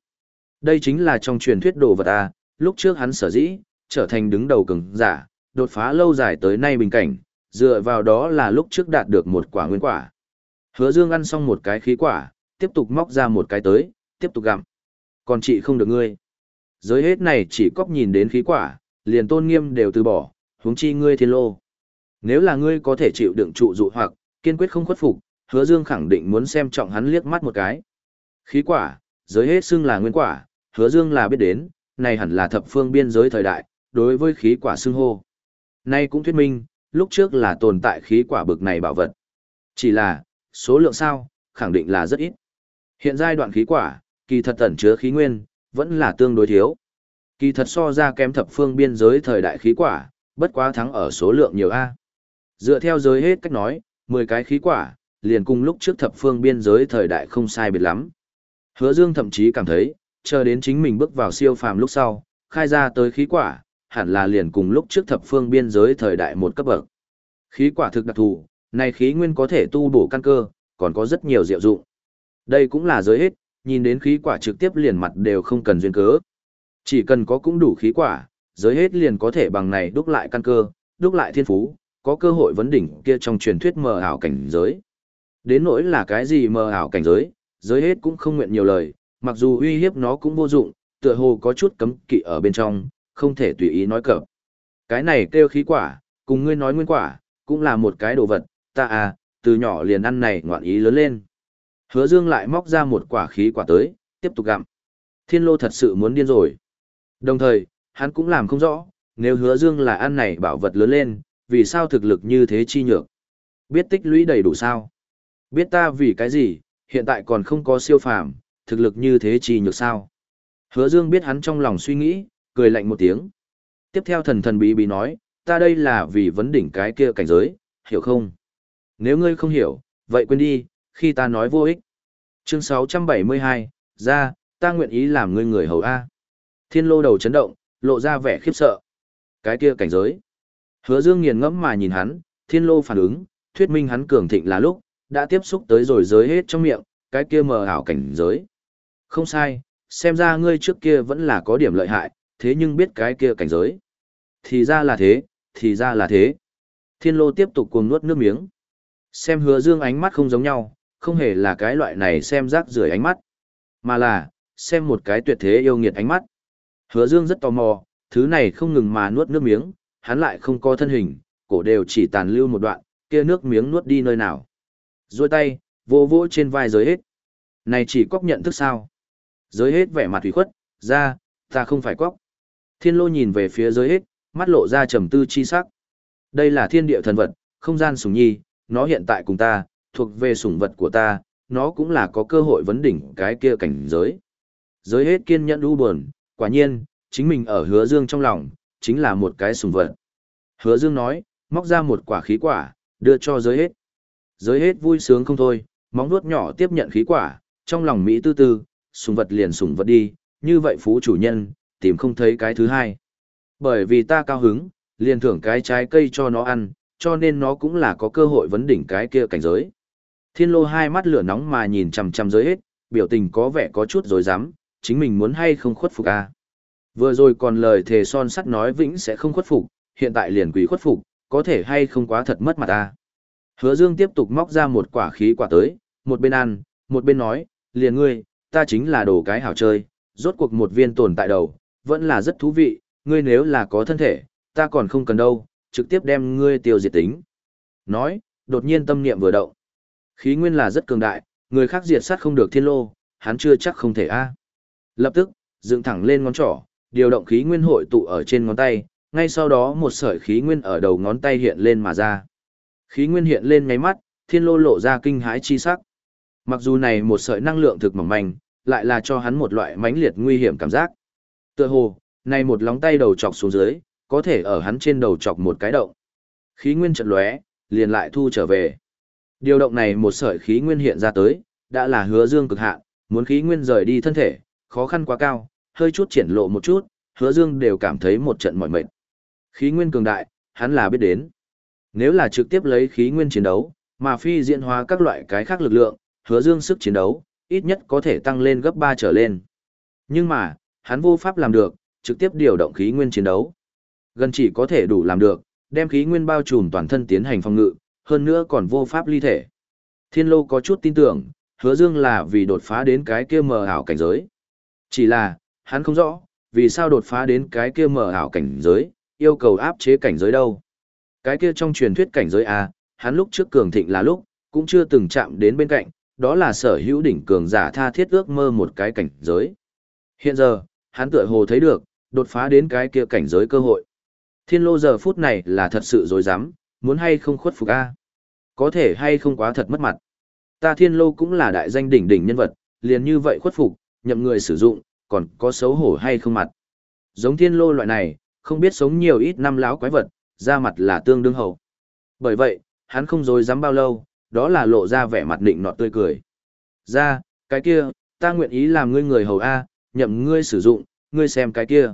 Đây chính là trong truyền thuyết đồ vật A, lúc trước hắn sở dĩ, trở thành đứng đầu cường giả, đột phá lâu dài tới nay bình cảnh, dựa vào đó là lúc trước đạt được một quả nguyên quả. Hứa Dương ăn xong một cái khí quả, tiếp tục móc ra một cái tới, tiếp tục gặm. Còn chị không được ngươi. Giới hết này chỉ cóc nhìn đến khí quả, liền tôn nghiêm đều từ bỏ, huống chi ngươi thiên lô. Nếu là ngươi có thể chịu đựng trụ dụ hoặc, kiên quyết không khuất phục, hứa dương khẳng định muốn xem trọng hắn liếc mắt một cái. Khí quả, giới hết xưng là nguyên quả, hứa dương là biết đến, này hẳn là thập phương biên giới thời đại, đối với khí quả xưng hô. Nay cũng thuyết minh, lúc trước là tồn tại khí quả bực này bảo vật. Chỉ là, số lượng sao, khẳng định là rất ít. Hiện giai đoạn khí quả, kỳ thật tẩn chứa khí nguyên, vẫn là tương đối thiếu. Kỳ thật so ra kém thập phương biên giới thời đại khí quả, bất quá thắng ở số lượng nhiều A. Dựa theo giới hết cách nói, 10 cái khí quả, liền cùng lúc trước thập phương biên giới thời đại không sai biệt lắm. Hứa Dương thậm chí cảm thấy, chờ đến chính mình bước vào siêu phàm lúc sau, khai ra tới khí quả, hẳn là liền cùng lúc trước thập phương biên giới thời đại một cấp bậc. Khí quả thực đặc thù, này khí nguyên có thể tu bổ căn cơ, còn có rất nhiều diệu dụng. Đây cũng là giới hết, nhìn đến khí quả trực tiếp liền mặt đều không cần duyên cớ. Chỉ cần có cũng đủ khí quả, giới hết liền có thể bằng này đúc lại căn cơ, đúc lại thiên phú, có cơ hội vấn đỉnh kia trong truyền thuyết mờ ảo cảnh giới. Đến nỗi là cái gì mờ ảo cảnh giới, giới hết cũng không nguyện nhiều lời, mặc dù uy hiếp nó cũng vô dụng, tựa hồ có chút cấm kỵ ở bên trong, không thể tùy ý nói cập. Cái này kêu khí quả, cùng ngươi nói nguyên quả, cũng là một cái đồ vật, ta à, từ nhỏ liền ăn này ngoạn ý lớn lên. Hứa Dương lại móc ra một quả khí quả tới, tiếp tục gặm. Thiên lô thật sự muốn điên rồi. Đồng thời, hắn cũng làm không rõ, nếu hứa Dương là ăn này bảo vật lớn lên, vì sao thực lực như thế chi nhược? Biết tích lũy đầy đủ sao? Biết ta vì cái gì, hiện tại còn không có siêu phàm, thực lực như thế chi nhược sao? Hứa Dương biết hắn trong lòng suy nghĩ, cười lạnh một tiếng. Tiếp theo thần thần bí bí nói, ta đây là vì vấn đỉnh cái kia cảnh giới, hiểu không? Nếu ngươi không hiểu, vậy quên đi, khi ta nói vô ích. Chương 672, ra, ta nguyện ý làm ngươi người hầu A. Thiên lô đầu chấn động, lộ ra vẻ khiếp sợ. Cái kia cảnh giới. Hứa Dương nghiền ngẫm mà nhìn hắn, thiên lô phản ứng, thuyết minh hắn cường thịnh là lúc, đã tiếp xúc tới rồi giới hết trong miệng, cái kia mờ ảo cảnh giới. Không sai, xem ra ngươi trước kia vẫn là có điểm lợi hại, thế nhưng biết cái kia cảnh giới. Thì ra là thế, thì ra là thế. Thiên lô tiếp tục cuồng nuốt nước miếng. Xem hứa dương ánh mắt không giống nhau, không hề là cái loại này xem rác rưởi ánh mắt, mà là, xem một cái tuyệt thế yêu nghiệt ánh mắt. Hứa Dương rất tò mò, thứ này không ngừng mà nuốt nước miếng, hắn lại không có thân hình, cổ đều chỉ tàn lưu một đoạn, kia nước miếng nuốt đi nơi nào. Rồi tay, vô vỗ trên vai giới hết. Này chỉ cóc nhận thức sao? Giới hết vẻ mặt thủy khuất, ra, ta không phải cóc. Thiên lô nhìn về phía giới hết, mắt lộ ra trầm tư chi sắc. Đây là thiên địa thần vật, không gian sủng nhi, nó hiện tại cùng ta, thuộc về sủng vật của ta, nó cũng là có cơ hội vấn đỉnh cái kia cảnh giới. Giới hết kiên nhẫn u buồn, quả nhiên, chính mình ở hứa dương trong lòng, chính là một cái sủng vật. Hứa dương nói, móc ra một quả khí quả, đưa cho giới hết. Giới hết vui sướng không thôi, móng nuốt nhỏ tiếp nhận khí quả, trong lòng Mỹ tư tư, sủng vật liền sủng vật đi, như vậy phú chủ nhân, tìm không thấy cái thứ hai. Bởi vì ta cao hứng, liền thưởng cái trái cây cho nó ăn, cho nên nó cũng là có cơ hội vấn đỉnh cái kia cảnh giới. Thiên lô hai mắt lửa nóng mà nhìn chằm chằm giới hết, biểu tình có vẻ có chút rồi dám, chính mình muốn hay không khuất phục à. Vừa rồi còn lời thề son sắt nói vĩnh sẽ không khuất phục, hiện tại liền quỷ khuất phục, có thể hay không quá thật mất mặt ta. Hứa Dương tiếp tục móc ra một quả khí quả tới, một bên ăn, một bên nói, liền ngươi, ta chính là đồ cái hảo chơi, rốt cuộc một viên tồn tại đầu, vẫn là rất thú vị, ngươi nếu là có thân thể, ta còn không cần đâu, trực tiếp đem ngươi tiêu diệt tính. Nói, đột nhiên tâm niệm vừa động. Khí nguyên là rất cường đại, người khác diệt sát không được thiên lô, hắn chưa chắc không thể a. Lập tức, dựng thẳng lên ngón trỏ, điều động khí nguyên hội tụ ở trên ngón tay, ngay sau đó một sợi khí nguyên ở đầu ngón tay hiện lên mà ra. Khí nguyên hiện lên ngáy mắt, thiên lô lộ ra kinh hãi chi sắc. Mặc dù này một sợi năng lượng thực mỏng manh, lại là cho hắn một loại mãnh liệt nguy hiểm cảm giác. Tựa hồ, này một lóng tay đầu chọc xuống dưới, có thể ở hắn trên đầu chọc một cái động. Khí nguyên chợt lóe, liền lại thu trở về. Điều động này một sợi khí nguyên hiện ra tới, đã là hứa dương cực hạn, muốn khí nguyên rời đi thân thể, khó khăn quá cao, hơi chút triển lộ một chút, hứa dương đều cảm thấy một trận mỏi mệt. Khí nguyên cường đại, hắn là biết đến. Nếu là trực tiếp lấy khí nguyên chiến đấu, mà phi diễn hóa các loại cái khác lực lượng, hứa dương sức chiến đấu, ít nhất có thể tăng lên gấp 3 trở lên. Nhưng mà, hắn vô pháp làm được, trực tiếp điều động khí nguyên chiến đấu. Gần chỉ có thể đủ làm được, đem khí nguyên bao trùm toàn thân tiến hành phòng ngự, hơn nữa còn vô pháp ly thể. Thiên Lô có chút tin tưởng, hứa dương là vì đột phá đến cái kia mờ ảo cảnh giới. Chỉ là, hắn không rõ, vì sao đột phá đến cái kia mờ ảo cảnh giới, yêu cầu áp chế cảnh giới đâu. Cái kia trong truyền thuyết cảnh giới A, hắn lúc trước cường thịnh là lúc, cũng chưa từng chạm đến bên cạnh, đó là sở hữu đỉnh cường giả tha thiết ước mơ một cái cảnh giới. Hiện giờ, hắn tựa hồ thấy được, đột phá đến cái kia cảnh giới cơ hội. Thiên lô giờ phút này là thật sự dối rắm muốn hay không khuất phục A. Có thể hay không quá thật mất mặt. Ta thiên lô cũng là đại danh đỉnh đỉnh nhân vật, liền như vậy khuất phục, nhậm người sử dụng, còn có xấu hổ hay không mặt. Giống thiên lô loại này, không biết sống nhiều ít năm láo quái vật, ra mặt là tương đương hậu. Bởi vậy, hắn không dối dám bao lâu, đó là lộ ra vẻ mặt định nọt tươi cười. Ra, cái kia, ta nguyện ý làm ngươi người hầu A, nhậm ngươi sử dụng, ngươi xem cái kia.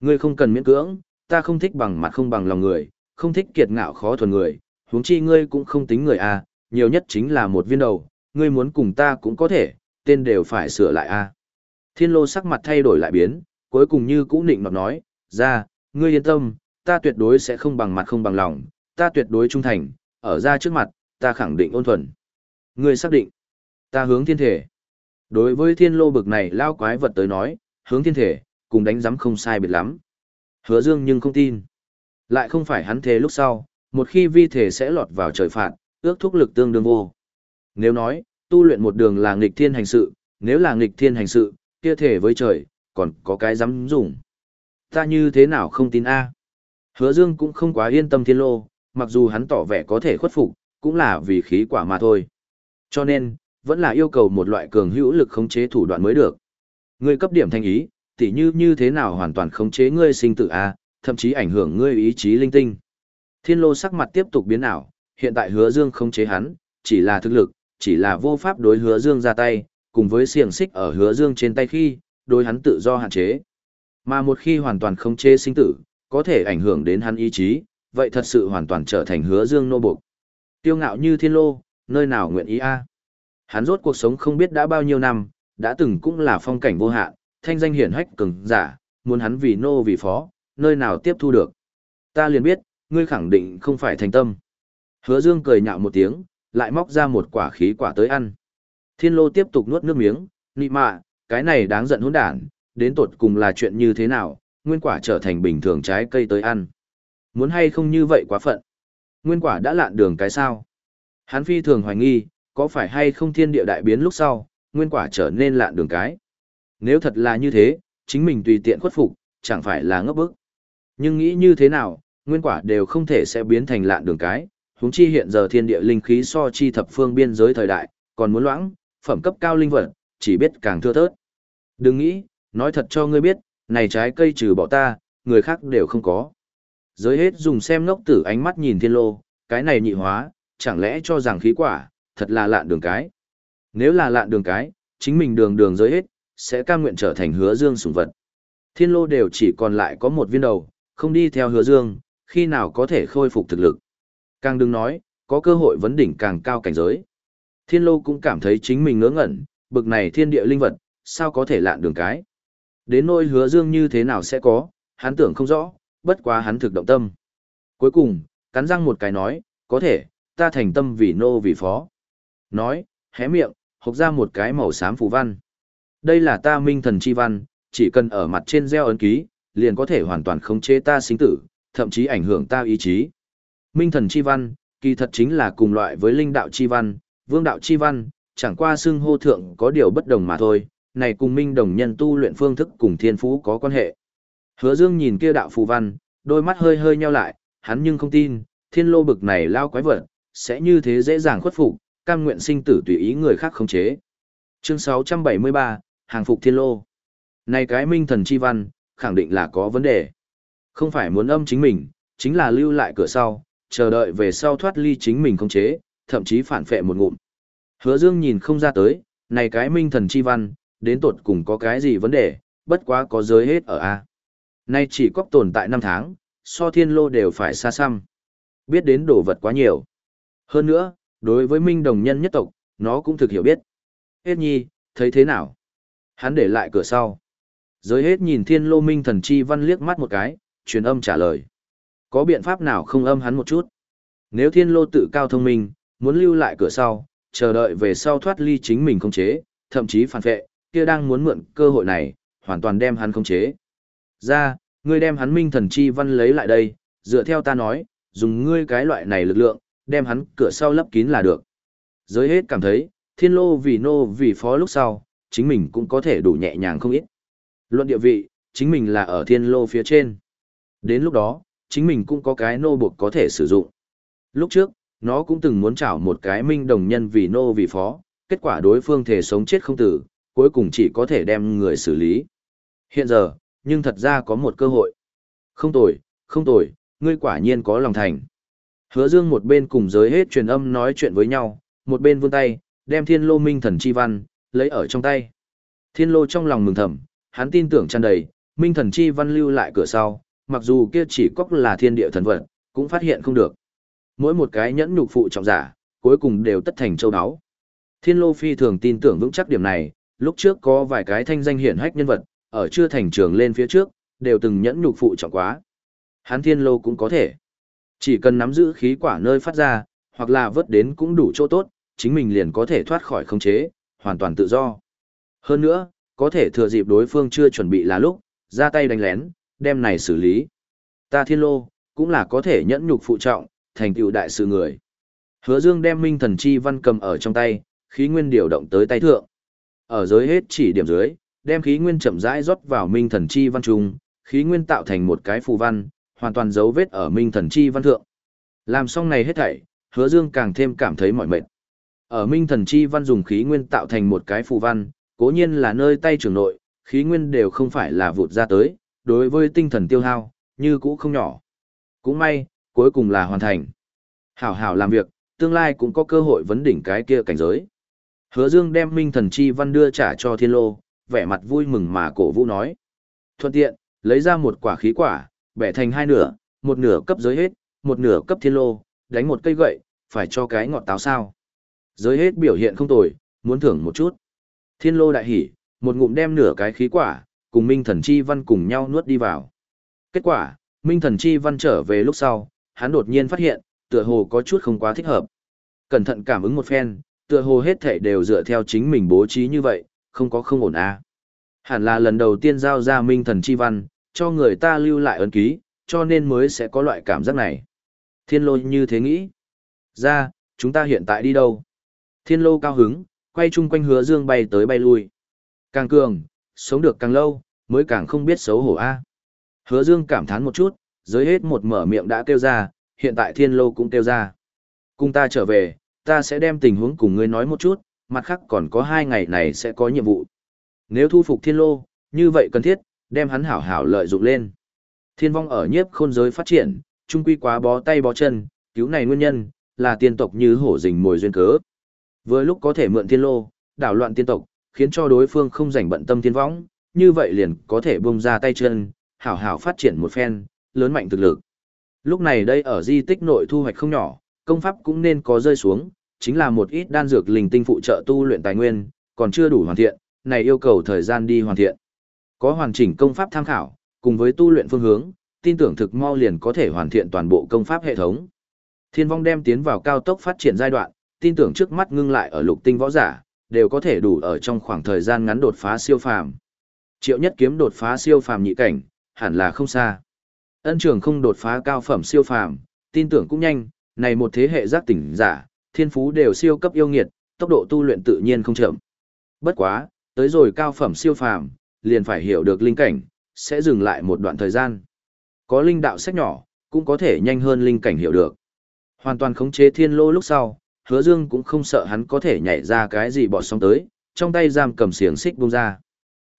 Ngươi không cần miễn cưỡng, ta không thích bằng mặt không bằng lòng người, không thích kiệt ngạo khó thuần người, huống chi ngươi cũng không tính người A, nhiều nhất chính là một viên đầu, ngươi muốn cùng ta cũng có thể, tên đều phải sửa lại A. Thiên lô sắc mặt thay đổi lại biến, cuối cùng như cũ nịnh nọt nói, ra, ngươi yên tâm, ta tuyệt đối sẽ không bằng mặt không bằng lòng, ta tuyệt đối trung thành, ở ra trước mặt, ta khẳng định ôn thuần. Ngươi xác định, ta hướng thiên thể. Đối với thiên lô bực này lao quái vật tới nói, hướng thiên thể, cùng đánh giấm không sai biệt lắm. Hứa dương nhưng không tin. Lại không phải hắn thế lúc sau, một khi vi thể sẽ lọt vào trời phạt, ước thúc lực tương đương vô. Nếu nói, tu luyện một đường là nghịch thiên hành sự, nếu là nghịch thiên hành sự, kia thể với trời, còn có cái dám dùng. Ta như thế nào không tin A. Hứa Dương cũng không quá yên tâm thiên lô, mặc dù hắn tỏ vẻ có thể khuất phục, cũng là vì khí quả mà thôi. Cho nên, vẫn là yêu cầu một loại cường hữu lực khống chế thủ đoạn mới được. Ngươi cấp điểm thanh ý, tỉ như như thế nào hoàn toàn khống chế ngươi sinh tử a, thậm chí ảnh hưởng ngươi ý chí linh tinh. Thiên lô sắc mặt tiếp tục biến ảo, hiện tại hứa dương không chế hắn, chỉ là thực lực, chỉ là vô pháp đối hứa dương ra tay, cùng với xiềng xích ở hứa dương trên tay khi, đối hắn tự do hạn chế. Mà một khi hoàn toàn không chế sinh tử, có thể ảnh hưởng đến hắn ý chí, vậy thật sự hoàn toàn trở thành hứa dương nô buộc. Tiêu ngạo như thiên lô, nơi nào nguyện ý a? Hắn rốt cuộc sống không biết đã bao nhiêu năm, đã từng cũng là phong cảnh vô hạn, thanh danh hiển hách cường giả, muốn hắn vì nô vì phó, nơi nào tiếp thu được. Ta liền biết, ngươi khẳng định không phải thành tâm. Hứa Dương cười nhạo một tiếng, lại móc ra một quả khí quả tới ăn. Thiên lô tiếp tục nuốt nước miếng, nị mạ, cái này đáng giận hỗn đản, đến tột cùng là chuyện như thế nào, nguyên quả trở thành bình thường trái cây tới ăn. Muốn hay không như vậy quá phận. Nguyên quả đã lạn đường cái sao. Hắn phi thường hoài nghi, có phải hay không thiên địa đại biến lúc sau, nguyên quả trở nên lạn đường cái. Nếu thật là như thế, chính mình tùy tiện khuất phục, chẳng phải là ngốc bức. Nhưng nghĩ như thế nào, nguyên quả đều không thể sẽ biến thành lạn đường cái, huống chi hiện giờ thiên địa linh khí so chi thập phương biên giới thời đại, còn muốn loãng, phẩm cấp cao linh vật, chỉ biết càng thưa thớt. Đừng nghĩ, nói thật cho ngươi biết, này trái cây trừ bỏ ta, người khác đều không có. Giới hết dùng xem ngốc tử ánh mắt nhìn thiên lô, cái này nhị hóa, chẳng lẽ cho rằng khí quả, thật là lạn đường cái. Nếu là lạn đường cái, chính mình đường đường giới hết, sẽ cam nguyện trở thành hứa dương sủng vật. Thiên lô đều chỉ còn lại có một viên đầu, không đi theo hứa dương, khi nào có thể khôi phục thực lực. Càng đừng nói, có cơ hội vấn đỉnh càng cao cảnh giới. Thiên lô cũng cảm thấy chính mình ngớ ngẩn, bực này thiên địa linh vật, sao có thể lạn đường cái. Đến nỗi hứa dương như thế nào sẽ có, hắn tưởng không rõ, bất quá hắn thực động tâm. Cuối cùng, cắn răng một cái nói, có thể, ta thành tâm vì nô vì phó. Nói, hé miệng, hộc ra một cái màu xám phù văn. Đây là ta minh thần chi văn, chỉ cần ở mặt trên gieo ấn ký, liền có thể hoàn toàn khống chế ta sinh tử, thậm chí ảnh hưởng ta ý chí. Minh thần chi văn, kỳ thật chính là cùng loại với linh đạo chi văn, vương đạo chi văn, chẳng qua xưng hô thượng có điều bất đồng mà thôi, này cùng minh đồng nhân tu luyện phương thức cùng thiên phú có quan hệ. Hứa Dương nhìn kia đạo phù văn, đôi mắt hơi hơi nheo lại, hắn nhưng không tin, thiên lô bực này lao quái vật, sẽ như thế dễ dàng khuất phục, cam nguyện sinh tử tùy ý người khác khống chế. Chương 673, hàng phục thiên lô. Này cái minh thần chi văn, khẳng định là có vấn đề. Không phải muốn âm chính mình, chính là lưu lại cửa sau, chờ đợi về sau thoát ly chính mình không chế, thậm chí phản phệ một ngụm. Hứa Dương nhìn không ra tới, này cái minh thần chi văn, đến tột cùng có cái gì vấn đề, bất quá có giới hết ở A. Nay chỉ có tồn tại năm tháng, so thiên lô đều phải xa xăm. Biết đến đồ vật quá nhiều. Hơn nữa, đối với minh đồng nhân nhất tộc, nó cũng thực hiểu biết. Hết nhi, thấy thế nào? Hắn để lại cửa sau. Giới hết nhìn thiên lô minh thần chi văn liếc mắt một cái, truyền âm trả lời. Có biện pháp nào không âm hắn một chút? Nếu thiên lô tự cao thông minh, muốn lưu lại cửa sau, chờ đợi về sau thoát ly chính mình không chế, thậm chí phản vệ, kia đang muốn mượn cơ hội này, hoàn toàn đem hắn không chế. Ra, ngươi đem hắn minh thần chi văn lấy lại đây, dựa theo ta nói, dùng ngươi cái loại này lực lượng, đem hắn cửa sau lấp kín là được. Giới hết cảm thấy, thiên lô vì nô vì phó lúc sau, chính mình cũng có thể đủ nhẹ nhàng không ít. Luận địa vị, chính mình là ở thiên lô phía trên. Đến lúc đó, chính mình cũng có cái nô buộc có thể sử dụng. Lúc trước, nó cũng từng muốn chảo một cái minh đồng nhân vì nô vì phó, kết quả đối phương thể sống chết không tử, cuối cùng chỉ có thể đem người xử lý. Hiện giờ, nhưng thật ra có một cơ hội. Không tồi, không tồi, ngươi quả nhiên có lòng thành. Hứa Dương một bên cùng giới hết truyền âm nói chuyện với nhau, một bên vươn tay, đem thiên lô minh thần chi văn, lấy ở trong tay. Thiên lô trong lòng mừng thầm, hắn tin tưởng tràn đầy, minh thần chi văn lưu lại cửa sau, mặc dù kia chỉ cóc là thiên địa thần vật, cũng phát hiện không được. Mỗi một cái nhẫn nhục phụ trọng giả, cuối cùng đều tất thành châu áo. Thiên lô phi thường tin tưởng vững chắc điểm này, lúc trước có vài cái thanh danh hiển hách nhân vật, ở chưa thành trường lên phía trước, đều từng nhẫn nhục phụ trọng quá. Hắn thiên lô cũng có thể. Chỉ cần nắm giữ khí quả nơi phát ra, hoặc là vớt đến cũng đủ chỗ tốt, chính mình liền có thể thoát khỏi khống chế, hoàn toàn tự do. Hơn nữa, có thể thừa dịp đối phương chưa chuẩn bị là lúc, ra tay đánh lén, đem này xử lý. Ta thiên lô, cũng là có thể nhẫn nhục phụ trọng, thành tựu đại sự người. Hứa Dương đem minh thần chi văn cầm ở trong tay, khí nguyên điều động tới tay thượng. Ở dưới hết chỉ điểm dưới, đem khí nguyên chậm rãi rót vào minh thần chi văn trung, khí nguyên tạo thành một cái phù văn, hoàn toàn dấu vết ở minh thần chi văn thượng. Làm xong này hết thảy, Hứa Dương càng thêm cảm thấy mỏi mệt. Ở minh thần chi văn dùng khí nguyên tạo thành một cái phù văn, cố nhiên là nơi tay trường nội, khí nguyên đều không phải là vụt ra tới, đối với tinh thần tiêu hao, như cũ không nhỏ. Cũng may, cuối cùng là hoàn thành. Hảo hảo làm việc, tương lai cũng có cơ hội vấn đỉnh cái kia cảnh giới. Hứa Dương đem minh thần chi văn đưa trả cho thiên lô, vẻ mặt vui mừng mà cổ vũ nói. Thuận tiện, lấy ra một quả khí quả, bẻ thành hai nửa, một nửa cấp giới hết, một nửa cấp thiên lô, đánh một cây gậy, phải cho cái ngọt táo sao. Giới hết biểu hiện không tồi, muốn thưởng một chút. Thiên lô đại hỉ, một ngụm đem nửa cái khí quả, cùng minh thần chi văn cùng nhau nuốt đi vào. Kết quả, minh thần chi văn trở về lúc sau, hắn đột nhiên phát hiện, tựa hồ có chút không quá thích hợp. Cẩn thận cảm ứng một phen, tựa hồ hết thảy đều dựa theo chính mình bố trí như vậy, không có không ổn à. Hẳn là lần đầu tiên giao ra minh thần chi văn, cho người ta lưu lại ấn ký, cho nên mới sẽ có loại cảm giác này. Thiên lô như thế nghĩ. Ra, chúng ta hiện tại đi đâu? Thiên lô cao hứng, quay chung quanh hứa dương bay tới bay lui. Càng cường, sống được càng lâu, mới càng không biết xấu hổ a. À. Hứa dương cảm thán một chút, giới hết một mở miệng đã kêu ra, hiện tại thiên lô cũng kêu ra. Cùng ta trở về, ta sẽ đem tình huống cùng ngươi nói một chút, mặt khác còn có hai ngày này sẽ có nhiệm vụ. Nếu thu phục thiên lô, như vậy cần thiết, đem hắn hảo hảo lợi dụng lên. Thiên vong ở nhiếp khôn giới phát triển, trung quy quá bó tay bó chân, cứu này nguyên nhân, là tiên tộc như hổ rình mồi duyên cớ. Với lúc có thể mượn thiên lô, đảo loạn tiên tộc, khiến cho đối phương không rảnh bận tâm thiên võng, như vậy liền có thể bung ra tay chân, hảo hảo phát triển một phen, lớn mạnh thực lực. Lúc này đây ở di tích nội thu hoạch không nhỏ, công pháp cũng nên có rơi xuống, chính là một ít đan dược linh tinh phụ trợ tu luyện tài nguyên, còn chưa đủ hoàn thiện, này yêu cầu thời gian đi hoàn thiện. Có hoàn chỉnh công pháp tham khảo, cùng với tu luyện phương hướng, tin tưởng thực mau liền có thể hoàn thiện toàn bộ công pháp hệ thống. Thiên vong đem tiến vào cao tốc phát triển giai đoạn, tin tưởng trước mắt ngưng lại ở lục tinh võ giả, đều có thể đủ ở trong khoảng thời gian ngắn đột phá siêu phàm. Triệu nhất kiếm đột phá siêu phàm nhị cảnh, hẳn là không xa. Ân trường không đột phá cao phẩm siêu phàm, tin tưởng cũng nhanh, này một thế hệ giác tỉnh giả, thiên phú đều siêu cấp yêu nghiệt, tốc độ tu luyện tự nhiên không chậm. Bất quá, tới rồi cao phẩm siêu phàm, liền phải hiểu được linh cảnh, sẽ dừng lại một đoạn thời gian. Có linh đạo sách nhỏ, cũng có thể nhanh hơn linh cảnh hiểu được. Hoàn toàn khống chế thiên lô lúc sau, hứa dương cũng không sợ hắn có thể nhảy ra cái gì bọt sóng tới, trong tay giam cầm xiềng xích bung ra.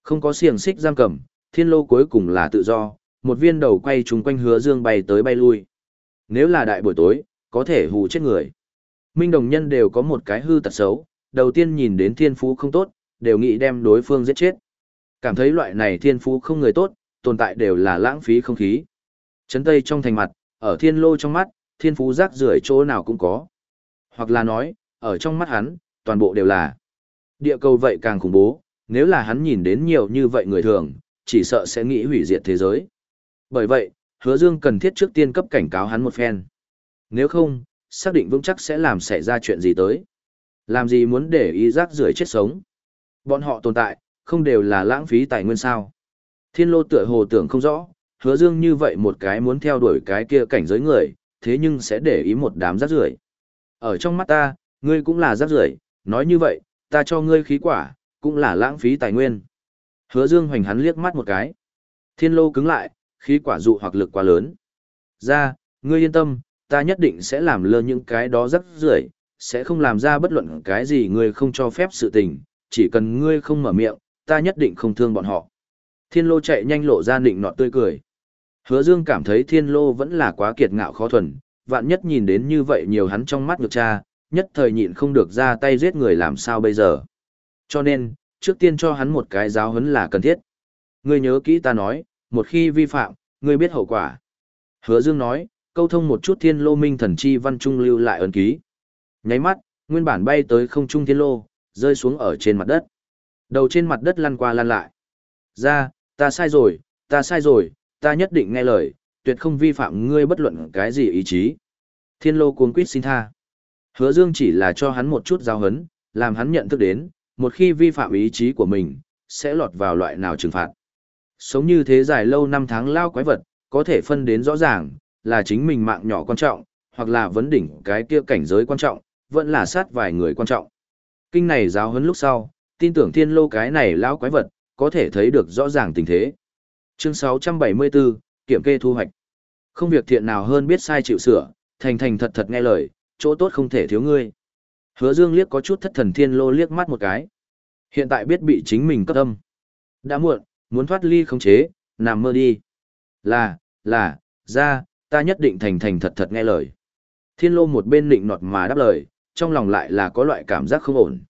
Không có xiềng xích giam cầm, thiên lô cuối cùng là tự do, một viên đầu quay trúng quanh hứa dương bay tới bay lui. Nếu là đại buổi tối, có thể hù chết người. Minh đồng nhân đều có một cái hư tật xấu, đầu tiên nhìn đến thiên phú không tốt, đều nghĩ đem đối phương giết chết. Cảm thấy loại này thiên phú không người tốt, tồn tại đều là lãng phí không khí. Chấn Tây trong thành mặt, ở thiên lô trong mắt, thiên phú rác rưởi chỗ nào cũng có. Hoặc là nói, ở trong mắt hắn, toàn bộ đều là. Địa cầu vậy càng khủng bố, nếu là hắn nhìn đến nhiều như vậy người thường, chỉ sợ sẽ nghĩ hủy diệt thế giới. Bởi vậy, hứa dương cần thiết trước tiên cấp cảnh cáo hắn một phen. Nếu không, xác định vững chắc sẽ làm xảy ra chuyện gì tới. Làm gì muốn để ý rác rưởi chết sống. Bọn họ tồn tại, không đều là lãng phí tài nguyên sao. Thiên lô tựa hồ tưởng không rõ, hứa dương như vậy một cái muốn theo đuổi cái kia cảnh giới người, thế nhưng sẽ để ý một đám rác rưởi. Ở trong mắt ta, ngươi cũng là rác rưởi, nói như vậy, ta cho ngươi khí quả, cũng là lãng phí tài nguyên. Hứa dương hoành hắn liếc mắt một cái. Thiên lô cứng lại, khí quả dụ hoặc lực quá lớn. Ra, ngươi yên tâm, ta nhất định sẽ làm lơ những cái đó rất rưởi, sẽ không làm ra bất luận cái gì ngươi không cho phép sự tình, chỉ cần ngươi không mở miệng, ta nhất định không thương bọn họ. Thiên lô chạy nhanh lộ ra nịnh nọt tươi cười. Hứa Dương cảm thấy thiên lô vẫn là quá kiệt ngạo khó thuần, vạn nhất nhìn đến như vậy nhiều hắn trong mắt ngược cha, nhất thời nhịn không được ra tay giết người làm sao bây giờ. Cho nên, trước tiên cho hắn một cái giáo huấn là cần thiết. Ngươi nhớ kỹ ta nói, một khi vi phạm, ngươi biết hậu quả. Hứa Dương nói, câu thông một chút thiên lô minh thần chi văn trung lưu lại ấn ký. Nháy mắt, nguyên bản bay tới không trung thiên lô, rơi xuống ở trên mặt đất. Đầu trên mặt đất lăn qua lăn lại. Ra, ta sai rồi, ta sai rồi, ta nhất định nghe lời, tuyệt không vi phạm ngươi bất luận cái gì ý chí. Thiên lô cuống quýt xin tha. Hứa Dương chỉ là cho hắn một chút giáo hấn, làm hắn nhận thức đến, một khi vi phạm ý chí của mình, sẽ lọt vào loại nào trừng phạt. Sống như thế dài lâu năm tháng lao quái vật, có thể phân đến rõ ràng, là chính mình mạng nhỏ quan trọng, hoặc là vấn đỉnh cái kia cảnh giới quan trọng, vẫn là sát vài người quan trọng. Kinh này giáo huấn lúc sau, tin tưởng thiên lô cái này lao quái vật, có thể thấy được rõ ràng tình thế. Chương 674, kiểm kê thu hoạch. Không việc thiện nào hơn biết sai chịu sửa, thành thành thật thật nghe lời, chỗ tốt không thể thiếu ngươi. Hứa Dương liếc có chút thất thần thiên lô liếc mắt một cái. Hiện tại biết bị chính mình cấp âm. Đã muộn, muốn thoát ly không chế, nằm mơ đi. Là, là, ra, ta nhất định thành thành thật thật nghe lời. Thiên lô một bên nịnh nọt mà đáp lời, trong lòng lại là có loại cảm giác không ổn.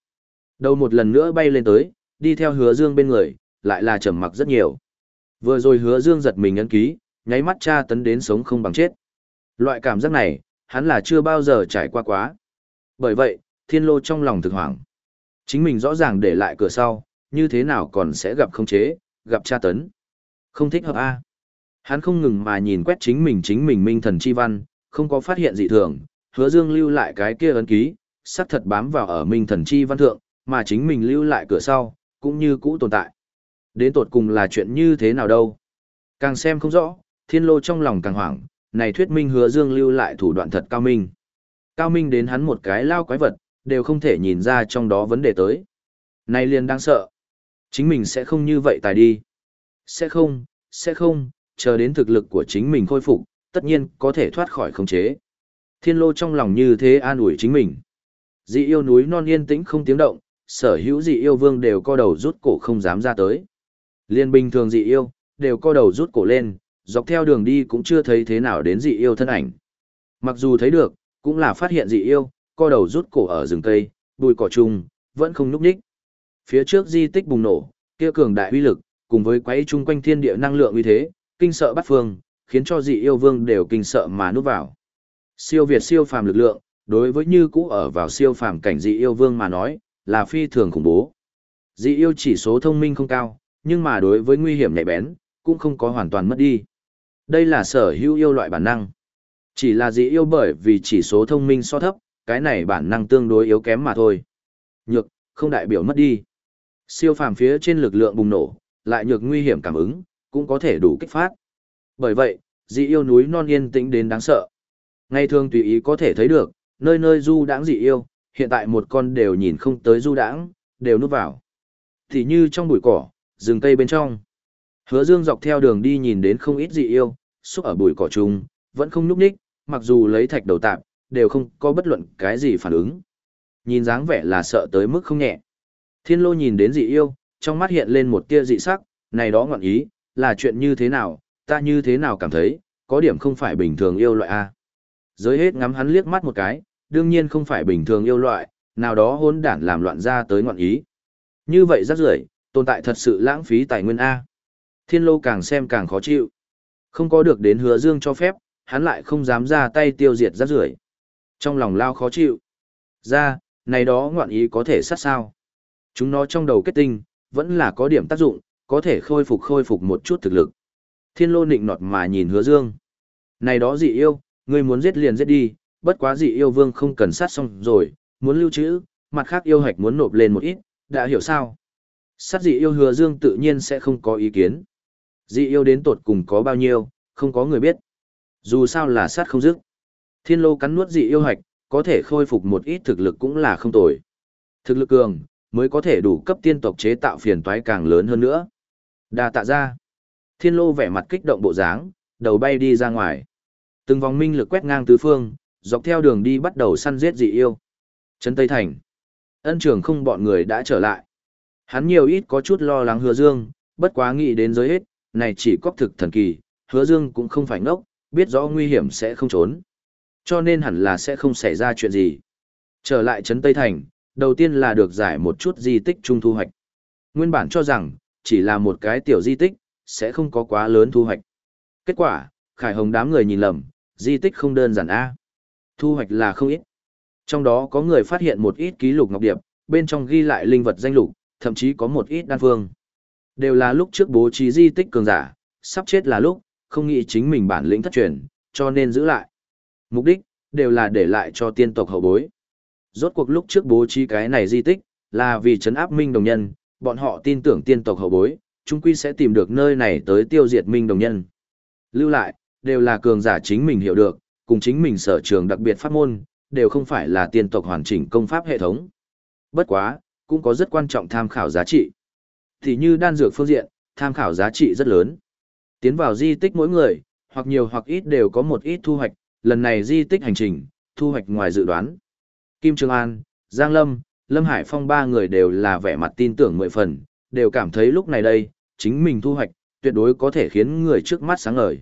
Đầu một lần nữa bay lên tới, đi theo hứa dương bên người, lại là trầm mặc rất nhiều. Vừa rồi hứa dương giật mình ấn ký, nháy mắt cha tấn đến sống không bằng chết. Loại cảm giác này, hắn là chưa bao giờ trải qua quá. Bởi vậy, thiên lô trong lòng thực hoảng. Chính mình rõ ràng để lại cửa sau, như thế nào còn sẽ gặp không chế, gặp cha tấn. Không thích hợp A. Hắn không ngừng mà nhìn quét chính mình chính mình minh thần chi văn, không có phát hiện dị thường, hứa dương lưu lại cái kia ấn ký, sắc thật bám vào ở minh thần chi văn thượng, mà chính mình lưu lại cửa sau, cũng như cũ tồn tại. Đến tột cùng là chuyện như thế nào đâu? Càng xem không rõ, thiên lô trong lòng càng hoảng, này thuyết minh hứa dương lưu lại thủ đoạn thật cao minh. Cao minh đến hắn một cái lao quái vật, đều không thể nhìn ra trong đó vấn đề tới. Này liền đang sợ. Chính mình sẽ không như vậy tài đi. Sẽ không, sẽ không, chờ đến thực lực của chính mình khôi phục, tất nhiên có thể thoát khỏi khống chế. Thiên lô trong lòng như thế an ủi chính mình. Dị yêu núi non yên tĩnh không tiếng động, sở hữu dị yêu vương đều co đầu rút cổ không dám ra tới. Liên bình thường dị yêu, đều co đầu rút cổ lên, dọc theo đường đi cũng chưa thấy thế nào đến dị yêu thân ảnh. Mặc dù thấy được, cũng là phát hiện dị yêu, co đầu rút cổ ở rừng cây, bụi cỏ chung, vẫn không núp đích. Phía trước di tích bùng nổ, kia cường đại uy lực, cùng với quấy chung quanh thiên địa năng lượng uy thế, kinh sợ bắt phương, khiến cho dị yêu vương đều kinh sợ mà núp vào. Siêu việt siêu phàm lực lượng, đối với như cũ ở vào siêu phàm cảnh dị yêu vương mà nói, là phi thường khủng bố. Dị yêu chỉ số thông minh không cao, nhưng mà đối với nguy hiểm nhạy bén, cũng không có hoàn toàn mất đi. Đây là sở hữu yêu loại bản năng. Chỉ là dị yêu bởi vì chỉ số thông minh so thấp, cái này bản năng tương đối yếu kém mà thôi. Nhược, không đại biểu mất đi. Siêu phàm phía trên lực lượng bùng nổ, lại nhược nguy hiểm cảm ứng, cũng có thể đủ kích phát. Bởi vậy, dị yêu núi non yên tĩnh đến đáng sợ. Ngày thường tùy ý có thể thấy được, nơi nơi du đãng dị yêu, hiện tại một con đều nhìn không tới du đãng, đều núp vào. Thì như trong bụi cỏ, rừng cây bên trong. Hứa Dương dọc theo đường đi nhìn đến không ít dị yêu, xúc ở bụi cỏ chung, vẫn không nhúc nhích, mặc dù lấy thạch đầu tạm, đều không có bất luận cái gì phản ứng. Nhìn dáng vẻ là sợ tới mức không nhẹ. Thiên lô nhìn đến dị yêu, trong mắt hiện lên một tia dị sắc, này đó ngọn ý, là chuyện như thế nào, ta như thế nào cảm thấy, có điểm không phải bình thường yêu loại A. Giới hết ngắm hắn liếc mắt một cái, đương nhiên không phải bình thường yêu loại, nào đó hôn đản làm loạn ra tới ngọn ý. Như vậy rất rưởi tồn tại thật sự lãng phí tài nguyên A. Thiên lô càng xem càng khó chịu. Không có được đến hứa dương cho phép, hắn lại không dám ra tay tiêu diệt rác rưởi Trong lòng lao khó chịu. Ra, này đó ngoạn ý có thể sát sao. Chúng nó trong đầu kết tinh, vẫn là có điểm tác dụng, có thể khôi phục khôi phục một chút thực lực. Thiên lô nịnh nọt mà nhìn hứa dương. Này đó dị yêu, ngươi muốn giết liền giết đi, bất quá dị yêu vương không cần sát xong rồi, muốn lưu trữ, mặt khác yêu hạch muốn nộp lên một ít, đã hiểu sao? Sát dị yêu hứa dương tự nhiên sẽ không có ý kiến. Dị yêu đến tột cùng có bao nhiêu, không có người biết. Dù sao là sát không dứt. Thiên lô cắn nuốt dị yêu hạch, có thể khôi phục một ít thực lực cũng là không tồi. Thực lực cường, mới có thể đủ cấp tiên tộc chế tạo phiền toái càng lớn hơn nữa. Đa tạ ra. Thiên lô vẻ mặt kích động bộ dáng, đầu bay đi ra ngoài. Từng vòng minh lực quét ngang tứ phương, dọc theo đường đi bắt đầu săn giết dị yêu. Trấn Tây Thành. Ân trường không bọn người đã trở lại. Hắn nhiều ít có chút lo lắng hứa dương, bất quá nghĩ đến giới hết, này chỉ cóc thực thần kỳ, hứa dương cũng không phải ngốc, biết rõ nguy hiểm sẽ không trốn. Cho nên hẳn là sẽ không xảy ra chuyện gì. Trở lại Trấn Tây Thành, đầu tiên là được giải một chút di tích trung thu hoạch. Nguyên bản cho rằng, chỉ là một cái tiểu di tích, sẽ không có quá lớn thu hoạch. Kết quả, Khải Hồng đám người nhìn lầm, di tích không đơn giản A. Thu hoạch là không ít. Trong đó có người phát hiện một ít ký lục ngọc điệp, bên trong ghi lại linh vật danh lục, thậm chí có một ít đan phương. Đều là lúc trước bố trí di tích cường giả, sắp chết là lúc, không nghĩ chính mình bản lĩnh thất truyền, cho nên giữ lại. Mục đích, đều là để lại cho tiên tộc hậu bối. Rốt cuộc lúc trước bố trí cái này di tích, là vì chấn áp minh đồng nhân, bọn họ tin tưởng tiên tộc hậu bối, chúng quy sẽ tìm được nơi này tới tiêu diệt minh đồng nhân. Lưu lại, đều là cường giả chính mình hiểu được, cùng chính mình sở trường đặc biệt pháp môn, đều không phải là tiên tộc hoàn chỉnh công pháp hệ thống. Bất quá, cũng có rất quan trọng tham khảo giá trị. Thì như đan dược phương diện, tham khảo giá trị rất lớn. Tiến vào di tích mỗi người, hoặc nhiều hoặc ít đều có một ít thu hoạch, lần này di tích hành trình, thu hoạch ngoài dự đoán. Kim Trường An, Giang Lâm, Lâm Hải Phong ba người đều là vẻ mặt tin tưởng mười phần, đều cảm thấy lúc này đây, chính mình thu hoạch, tuyệt đối có thể khiến người trước mắt sáng ngời.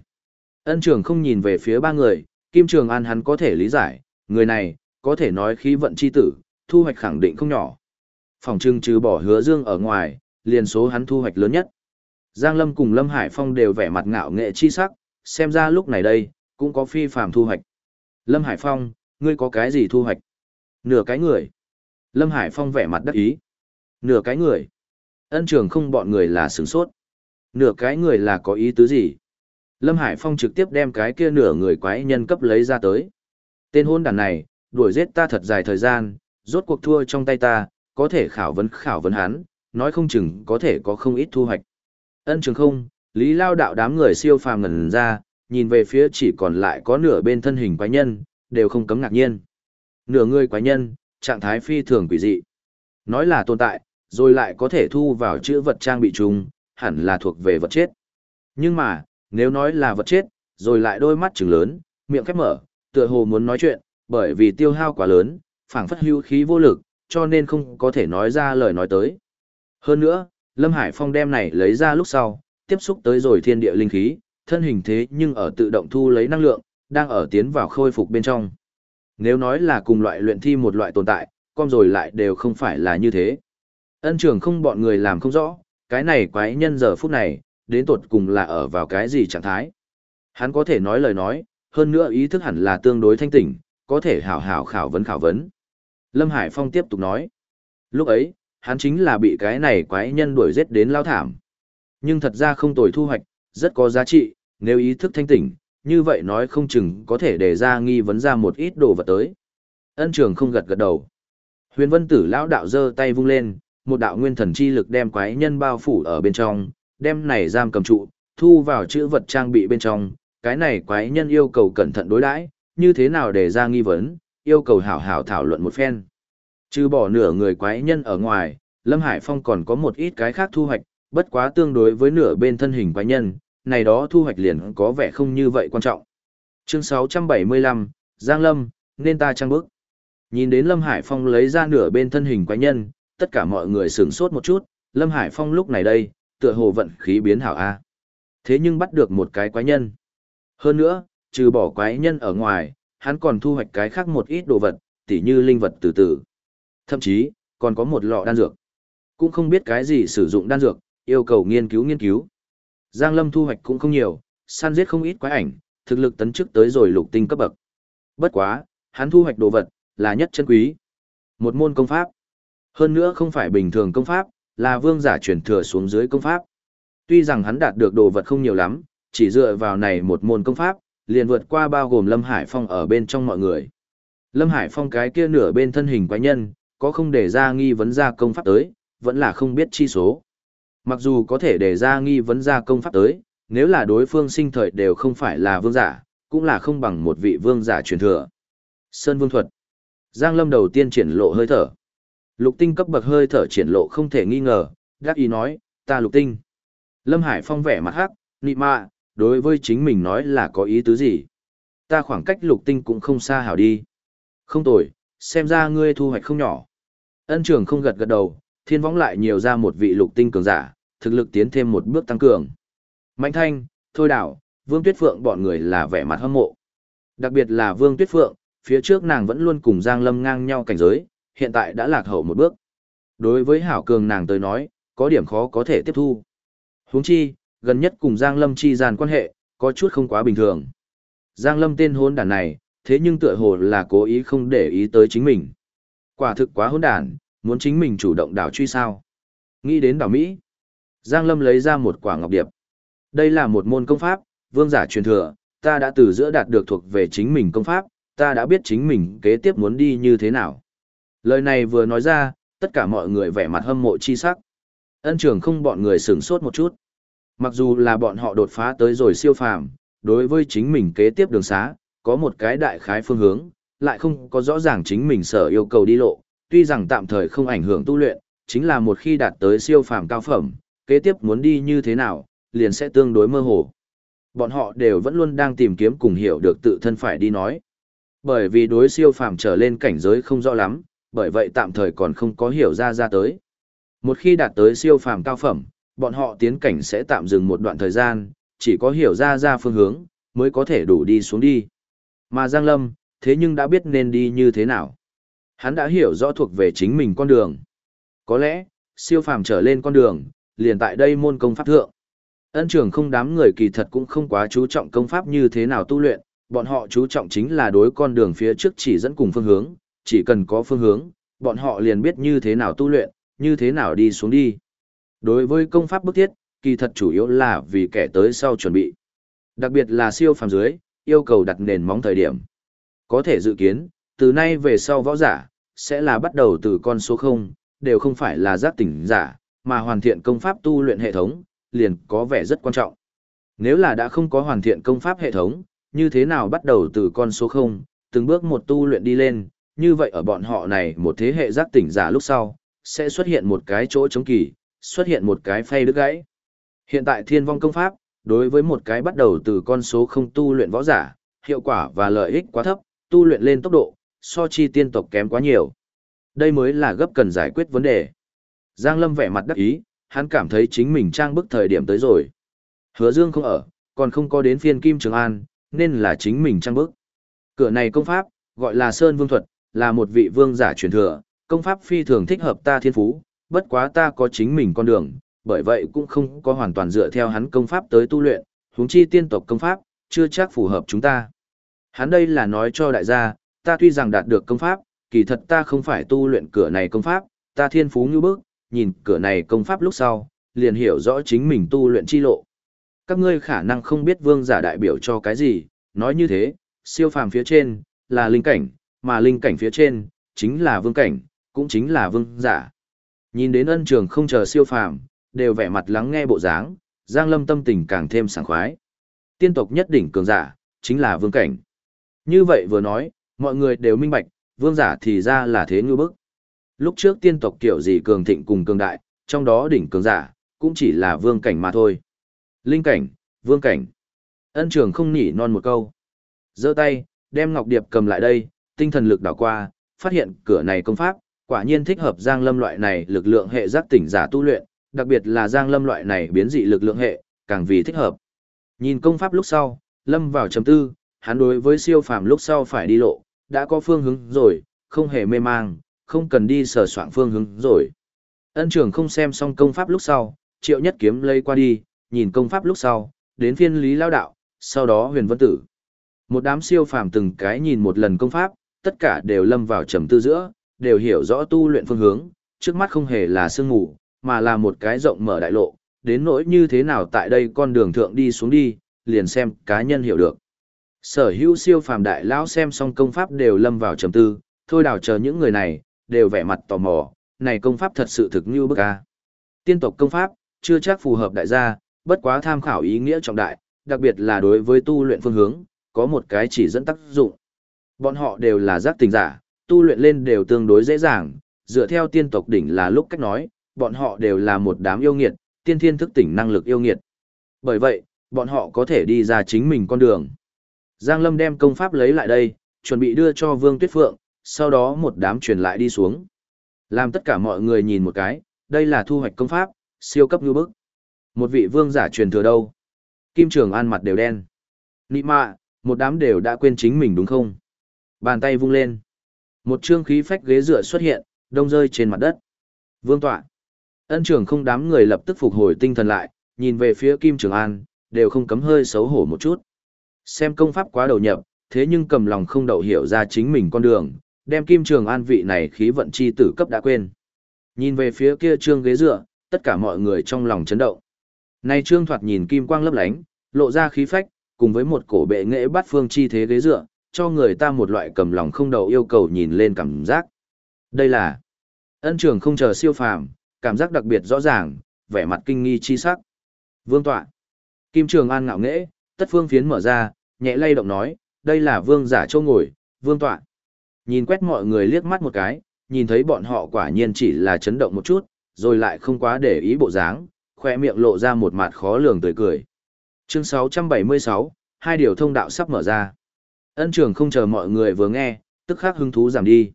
Ân trường không nhìn về phía ba người, Kim Trường An hắn có thể lý giải, người này, có thể nói khí vận chi tử, thu hoạch khẳng định không nhỏ. Phòng trưng trừ bỏ hứa dương ở ngoài, liền số hắn thu hoạch lớn nhất. Giang Lâm cùng Lâm Hải Phong đều vẻ mặt ngạo nghệ chi sắc, xem ra lúc này đây, cũng có phi phàm thu hoạch. Lâm Hải Phong, ngươi có cái gì thu hoạch? Nửa cái người. Lâm Hải Phong vẻ mặt đắc ý. Nửa cái người. Ân trường không bọn người là sướng sốt. Nửa cái người là có ý tứ gì? Lâm Hải Phong trực tiếp đem cái kia nửa người quái nhân cấp lấy ra tới. Tên hôn đàn này, đuổi giết ta thật dài thời gian, Rốt cuộc thua trong tay ta, có thể khảo vấn khảo vấn hắn, nói không chừng có thể có không ít thu hoạch. Ân trường không, Lý Lao đạo đám người siêu phàm ngẩn ra, nhìn về phía chỉ còn lại có nửa bên thân hình quái nhân, đều không cấm ngạc nhiên. Nửa người quái nhân, trạng thái phi thường quỷ dị. Nói là tồn tại, rồi lại có thể thu vào chữ vật trang bị trùng, hẳn là thuộc về vật chết. Nhưng mà, nếu nói là vật chết, rồi lại đôi mắt trừng lớn, miệng khép mở, tựa hồ muốn nói chuyện, bởi vì tiêu hao quá lớn, phảng phất hưu khí vô lực, cho nên không có thể nói ra lời nói tới. Hơn nữa, Lâm Hải Phong đem này lấy ra lúc sau, tiếp xúc tới rồi thiên địa linh khí, thân hình thế nhưng ở tự động thu lấy năng lượng, đang ở tiến vào khôi phục bên trong. Nếu nói là cùng loại luyện thi một loại tồn tại, con rồi lại đều không phải là như thế. Ân trưởng không bọn người làm không rõ, cái này quái nhân giờ phút này, đến tột cùng là ở vào cái gì trạng thái. Hắn có thể nói lời nói, hơn nữa ý thức hẳn là tương đối thanh tỉnh, có thể hảo hảo khảo vấn khảo vấn. Lâm Hải Phong tiếp tục nói. Lúc ấy, hắn chính là bị cái này quái nhân đuổi giết đến lao thảm. Nhưng thật ra không tồi thu hoạch, rất có giá trị, nếu ý thức thanh tỉnh, như vậy nói không chừng có thể để ra nghi vấn ra một ít đồ vật tới. Ân trường không gật gật đầu. Huyền vân tử lão đạo giơ tay vung lên, một đạo nguyên thần chi lực đem quái nhân bao phủ ở bên trong, đem này giam cầm trụ, thu vào chữ vật trang bị bên trong, cái này quái nhân yêu cầu cẩn thận đối đãi, như thế nào để ra nghi vấn, yêu cầu hảo hảo thảo luận một phen. Trừ bỏ nửa người quái nhân ở ngoài, Lâm Hải Phong còn có một ít cái khác thu hoạch, bất quá tương đối với nửa bên thân hình quái nhân, này đó thu hoạch liền có vẻ không như vậy quan trọng. Chương 675, Giang Lâm, nên ta trang bước. Nhìn đến Lâm Hải Phong lấy ra nửa bên thân hình quái nhân, tất cả mọi người sửng sốt một chút, Lâm Hải Phong lúc này đây, tựa hồ vận khí biến hảo A. Thế nhưng bắt được một cái quái nhân. Hơn nữa, trừ bỏ quái nhân ở ngoài, hắn còn thu hoạch cái khác một ít đồ vật, tỉ như linh vật từ từ. Thậm chí, còn có một lọ đan dược. Cũng không biết cái gì sử dụng đan dược, yêu cầu nghiên cứu nghiên cứu. Giang Lâm thu hoạch cũng không nhiều, săn giết không ít quái ảnh, thực lực tấn chức tới rồi lục tinh cấp bậc. Bất quá, hắn thu hoạch đồ vật, là nhất chân quý. Một môn công pháp. Hơn nữa không phải bình thường công pháp, là vương giả truyền thừa xuống dưới công pháp. Tuy rằng hắn đạt được đồ vật không nhiều lắm, chỉ dựa vào này một môn công pháp, liền vượt qua bao gồm Lâm Hải Phong ở bên trong mọi người. Lâm Hải Phong cái kia nửa bên thân hình quái nhân, có không để ra nghi vấn ra công pháp tới, vẫn là không biết chi số. Mặc dù có thể để ra nghi vấn ra công pháp tới, nếu là đối phương sinh thời đều không phải là vương giả, cũng là không bằng một vị vương giả truyền thừa. Sơn Vương Thuật Giang Lâm đầu tiên triển lộ hơi thở. Lục tinh cấp bậc hơi thở triển lộ không thể nghi ngờ, gác ý nói, ta lục tinh. Lâm Hải Phong vẻ mặt hắc, nị mạ, đối với chính mình nói là có ý tứ gì. Ta khoảng cách lục tinh cũng không xa hảo đi. Không tồi, xem ra ngươi thu hoạch không nhỏ. Ân trường không gật gật đầu, thiên võng lại nhiều ra một vị lục tinh cường giả, thực lực tiến thêm một bước tăng cường. Mạnh thanh, thôi đảo, vương tuyết phượng bọn người là vẻ mặt hâm mộ. Đặc biệt là vương tuyết phượng, phía trước nàng vẫn luôn cùng Giang Lâm ngang nhau cảnh giới, hiện tại đã lạc hậu một bước. Đối với hảo cường nàng tới nói, có điểm khó có thể tiếp thu. Huống chi, gần nhất cùng Giang Lâm chi gian quan hệ, có chút không quá bình thường. Giang Lâm tên hôn đàn này, thế nhưng tựa hồ là cố ý không để ý tới chính mình. Quả thực quá hỗn đản muốn chính mình chủ động đảo truy sao. Nghĩ đến đảo Mỹ. Giang Lâm lấy ra một quả ngọc điệp. Đây là một môn công pháp, vương giả truyền thừa, ta đã từ giữa đạt được thuộc về chính mình công pháp, ta đã biết chính mình kế tiếp muốn đi như thế nào. Lời này vừa nói ra, tất cả mọi người vẻ mặt hâm mộ chi sắc. Ân trường không bọn người sửng sốt một chút. Mặc dù là bọn họ đột phá tới rồi siêu phàm, đối với chính mình kế tiếp đường xá, có một cái đại khái phương hướng, lại không có rõ ràng chính mình sở yêu cầu đi lộ, tuy rằng tạm thời không ảnh hưởng tu luyện, chính là một khi đạt tới siêu phàm cao phẩm, kế tiếp muốn đi như thế nào, liền sẽ tương đối mơ hồ. Bọn họ đều vẫn luôn đang tìm kiếm cùng hiểu được tự thân phải đi nói. Bởi vì đối siêu phàm trở lên cảnh giới không rõ lắm, bởi vậy tạm thời còn không có hiểu ra ra tới. Một khi đạt tới siêu phàm cao phẩm, bọn họ tiến cảnh sẽ tạm dừng một đoạn thời gian, chỉ có hiểu ra ra phương hướng, mới có thể đủ đi xuống đi. Mà Giang Lâm, thế nhưng đã biết nên đi như thế nào. Hắn đã hiểu rõ thuộc về chính mình con đường. Có lẽ, siêu phàm trở lên con đường, liền tại đây môn công pháp thượng. Ân trưởng không đám người kỳ thật cũng không quá chú trọng công pháp như thế nào tu luyện, bọn họ chú trọng chính là đối con đường phía trước chỉ dẫn cùng phương hướng, chỉ cần có phương hướng, bọn họ liền biết như thế nào tu luyện, như thế nào đi xuống đi. Đối với công pháp bức thiết, kỳ thật chủ yếu là vì kẻ tới sau chuẩn bị. Đặc biệt là siêu phàm dưới, yêu cầu đặt nền móng thời điểm. Có thể dự kiến, từ nay về sau võ giả, sẽ là bắt đầu từ con số 0, đều không phải là giác tỉnh giả, mà hoàn thiện công pháp tu luyện hệ thống, liền có vẻ rất quan trọng. Nếu là đã không có hoàn thiện công pháp hệ thống, như thế nào bắt đầu từ con số 0, từng bước một tu luyện đi lên, như vậy ở bọn họ này một thế hệ giác tỉnh giả lúc sau, sẽ xuất hiện một cái chỗ chống kỳ, xuất hiện một cái phay đứt gãy. Hiện tại thiên vong công pháp, đối với một cái bắt đầu từ con số không tu luyện võ giả, hiệu quả và lợi ích quá thấp, tu luyện lên tốc độ, so chi tiên tộc kém quá nhiều. Đây mới là gấp cần giải quyết vấn đề. Giang Lâm vẻ mặt đắc ý, hắn cảm thấy chính mình trang bức thời điểm tới rồi. Hứa Dương không ở, còn không có đến phiên Kim Trường An, nên là chính mình trang bức. Cửa này công pháp, gọi là Sơn Vương Thuật, là một vị vương giả truyền thừa, công pháp phi thường thích hợp ta thiên phú, bất quá ta có chính mình con đường, bởi vậy cũng không có hoàn toàn dựa theo hắn công pháp tới tu luyện, huống chi tiên tộc công pháp, chưa chắc phù hợp chúng ta. Hắn đây là nói cho đại gia, ta tuy rằng đạt được công pháp, kỳ thật ta không phải tu luyện cửa này công pháp, ta thiên phú như bước, nhìn cửa này công pháp lúc sau, liền hiểu rõ chính mình tu luyện chi lộ. Các ngươi khả năng không biết vương giả đại biểu cho cái gì, nói như thế, siêu phàm phía trên, là linh cảnh, mà linh cảnh phía trên, chính là vương cảnh, cũng chính là vương giả. Nhìn đến ân trường không chờ siêu phàm, đều vẻ mặt lắng nghe bộ dáng, Giang Lâm tâm tình càng thêm sảng khoái. Tiên tộc nhất đỉnh cường giả, chính là vương cảnh. Như vậy vừa nói, mọi người đều minh bạch, vương giả thì ra là thế ngư bức. Lúc trước tiên tộc kiểu gì cường thịnh cùng cường đại, trong đó đỉnh cường giả, cũng chỉ là vương cảnh mà thôi. Linh cảnh, vương cảnh. Ân trường không nỉ non một câu. giơ tay, đem Ngọc Điệp cầm lại đây, tinh thần lực đảo qua, phát hiện cửa này công pháp, quả nhiên thích hợp Giang Lâm loại này lực lượng hệ giác tỉnh giả tu luyện, đặc biệt là Giang Lâm loại này biến dị lực lượng hệ, càng vì thích hợp. Nhìn công pháp lúc sau, Lâm vào chấm tư, hắn đối với siêu phàm lúc sau phải đi lộ, đã có phương hướng rồi, không hề mê mang, không cần đi sở soạn phương hướng rồi. Ân trưởng không xem xong công pháp lúc sau, triệu nhất kiếm lây qua đi, nhìn công pháp lúc sau, đến phiên lý lao đạo, sau đó huyền vân tử. Một đám siêu phàm từng cái nhìn một lần công pháp, tất cả đều lâm vào trầm tư giữa, đều hiểu rõ tu luyện phương hướng, trước mắt không hề là sương ngủ, mà là một cái rộng mở đại lộ, đến nỗi như thế nào tại đây con đường thượng đi xuống đi, liền xem cá nhân hiểu được. Sở hữu siêu phàm đại lão xem xong công pháp đều lâm vào trầm tư, thôi đào chờ những người này, đều vẻ mặt tò mò, này công pháp thật sự thực như bức ca Tiên tộc công pháp, chưa chắc phù hợp đại gia, bất quá tham khảo ý nghĩa trọng đại, đặc biệt là đối với tu luyện phương hướng, có một cái chỉ dẫn tác dụng. Bọn họ đều là giác tình giả, tu luyện lên đều tương đối dễ dàng, dựa theo tiên tộc đỉnh là lúc cách nói, bọn họ đều là một đám yêu nghiệt, tiên thiên thức tỉnh năng lực yêu nghiệt. Bởi vậy, bọn họ có thể đi ra chính mình con đường. Giang Lâm đem công pháp lấy lại đây, chuẩn bị đưa cho Vương Tuyết Phượng, sau đó một đám truyền lại đi xuống. Làm tất cả mọi người nhìn một cái, đây là thu hoạch công pháp, siêu cấp như bức. Một vị vương giả truyền thừa đâu? Kim Trường An mặt đều đen. Nị mạ, một đám đều đã quên chính mình đúng không? Bàn tay vung lên. Một trương khí phách ghế dựa xuất hiện, đông rơi trên mặt đất. Vương tọa. Ân trường không đám người lập tức phục hồi tinh thần lại, nhìn về phía Kim Trường An, đều không cấm hơi xấu hổ một chút. Xem công pháp quá đầu nhập, thế nhưng cầm lòng không đậu hiểu ra chính mình con đường, đem Kim Trường An vị này khí vận chi tử cấp đã quên. Nhìn về phía kia trương ghế dựa, tất cả mọi người trong lòng chấn động. Nay trương thoạt nhìn kim quang lấp lánh, lộ ra khí phách, cùng với một cổ bệ nghệ bát phương chi thế ghế dựa, cho người ta một loại cầm lòng không đầu yêu cầu nhìn lên cảm giác. Đây là ân trường không chờ siêu phàm, cảm giác đặc biệt rõ ràng, vẻ mặt kinh nghi chi sắc. Vương tọa. Kim Trường An ngạo nghễ, tất phương phiến mở ra, nhẹ lay động nói, đây là vương giả châu ngồi, vương tọa. Nhìn quét mọi người liếc mắt một cái, nhìn thấy bọn họ quả nhiên chỉ là chấn động một chút, rồi lại không quá để ý bộ dáng, khoe miệng lộ ra một mặt khó lường tươi cười. Chương 676, hai điều thông đạo sắp mở ra. Ân trường không chờ mọi người vừa nghe, tức khắc hứng thú giảm đi.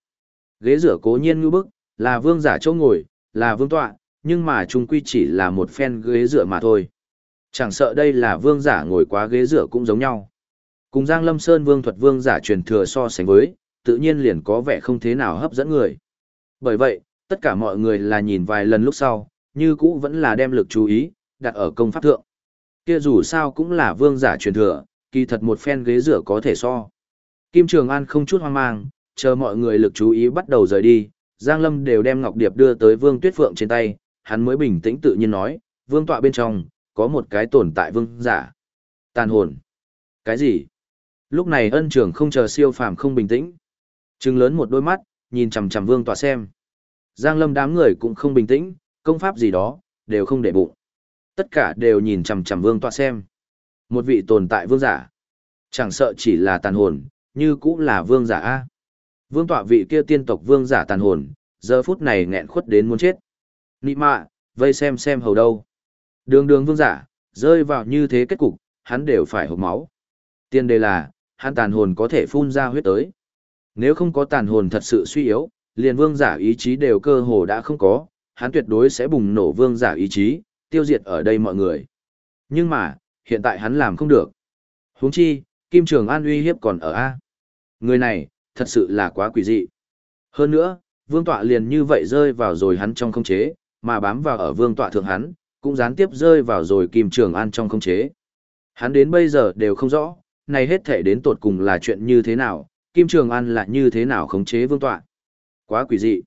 Ghế rửa cố nhiên ngư bức, là vương giả châu ngồi, là vương tọa, nhưng mà chung quy chỉ là một phen ghế rửa mà thôi. Chẳng sợ đây là vương giả ngồi quá ghế rửa cũng giống nhau. Cùng Giang Lâm Sơn vương thuật vương giả truyền thừa so sánh với, tự nhiên liền có vẻ không thế nào hấp dẫn người. Bởi vậy, tất cả mọi người là nhìn vài lần lúc sau, như cũ vẫn là đem lực chú ý, đặt ở công pháp thượng. Kia dù sao cũng là vương giả truyền thừa, kỳ thật một phen ghế rửa có thể so. Kim Trường An không chút hoang mang, chờ mọi người lực chú ý bắt đầu rời đi, Giang Lâm đều đem Ngọc Điệp đưa tới Vương Tuyết Phượng trên tay, hắn mới bình tĩnh tự nhiên nói, vương tọa bên trong, có một cái tồn tại vương giả. Tàn hồn. Cái gì? Lúc này ân trường không chờ siêu phàm không bình tĩnh. Trừng lớn một đôi mắt, nhìn chằm chằm vương tọa xem. Giang lâm đám người cũng không bình tĩnh, công pháp gì đó, đều không để bụng. Tất cả đều nhìn chằm chằm vương tọa xem. Một vị tồn tại vương giả. Chẳng sợ chỉ là tàn hồn, như cũng là vương giả A. Vương tọa vị kia tiên tộc vương giả tàn hồn, giờ phút này nghẹn khuất đến muốn chết. Nị mạ, vây xem xem hầu đâu. Đường đường vương giả, rơi vào như thế kết cục, hắn đều phải hộp máu. Tiên đề là, hắn tàn hồn có thể phun ra huyết tới. Nếu không có tàn hồn thật sự suy yếu, liền vương giả ý chí đều cơ hồ đã không có, hắn tuyệt đối sẽ bùng nổ vương giả ý chí, tiêu diệt ở đây mọi người. Nhưng mà, hiện tại hắn làm không được. huống chi, Kim Trường An uy hiếp còn ở A. Người này, thật sự là quá quỷ dị. Hơn nữa, vương tọa liền như vậy rơi vào rồi hắn trong không chế, mà bám vào ở vương tọa thượng hắn, cũng gián tiếp rơi vào rồi Kim Trường An trong không chế. Hắn đến bây giờ đều không rõ, này hết thể đến tột cùng là chuyện như thế nào, Kim Trường An là như thế nào khống chế vương tọa. Quá quỷ dị.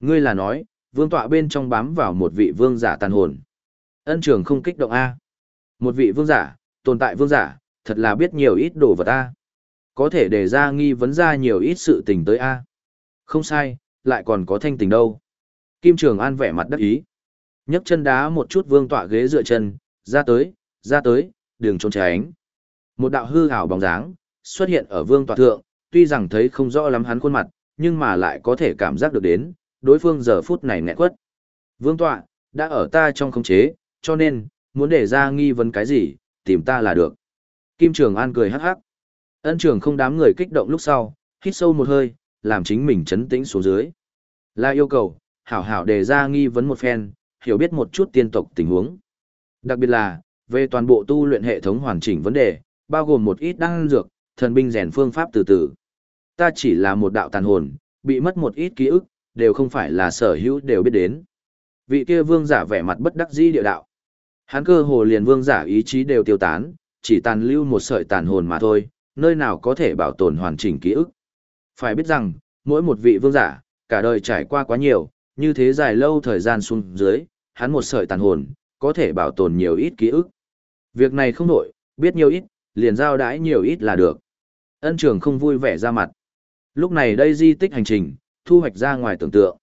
Ngươi là nói, vương tọa bên trong bám vào một vị vương giả tàn hồn. Ân trường không kích động A. Một vị vương giả, tồn tại vương giả, thật là biết nhiều ít đồ vật A. Có thể đề ra nghi vấn ra nhiều ít sự tình tới A. Không sai, lại còn có thanh tình đâu. Kim Trường An vẻ mặt đắc ý. nhấc chân đá một chút vương tọa ghế dựa chân, ra tới, ra tới, đường trốn tránh. Một đạo hư ảo bóng dáng, xuất hiện ở vương tọa thượng, tuy rằng thấy không rõ lắm hắn khuôn mặt, nhưng mà lại có thể cảm giác được đến, đối phương giờ phút này nghẹn quất. Vương tọa, đã ở ta trong khống chế, cho nên, muốn để ra nghi vấn cái gì, tìm ta là được. Kim Trường An cười hắc hắc. Ân trường không đám người kích động lúc sau, hít sâu một hơi, làm chính mình chấn tĩnh xuống dưới. Là yêu cầu, hảo hảo đề ra nghi vấn một phen, hiểu biết một chút tiên tộc tình huống. Đặc biệt là, về toàn bộ tu luyện hệ thống hoàn chỉnh vấn đề, bao gồm một ít đăng dược, thần binh rèn phương pháp từ từ. Ta chỉ là một đạo tàn hồn, bị mất một ít ký ức, đều không phải là sở hữu đều biết đến. Vị kia vương giả vẻ mặt bất đắc dĩ địa đạo. Hắn cơ hồ liền vương giả ý chí đều tiêu tán, chỉ tàn lưu một sợi tàn hồn mà thôi, nơi nào có thể bảo tồn hoàn chỉnh ký ức. Phải biết rằng, mỗi một vị vương giả, cả đời trải qua quá nhiều, như thế dài lâu thời gian xuống dưới, hắn một sợi tàn hồn, có thể bảo tồn nhiều ít ký ức. Việc này không nổi, biết nhiều ít, liền giao đãi nhiều ít là được. Ân trường không vui vẻ ra mặt. Lúc này đây di tích hành trình, thu hoạch ra ngoài tưởng tượng.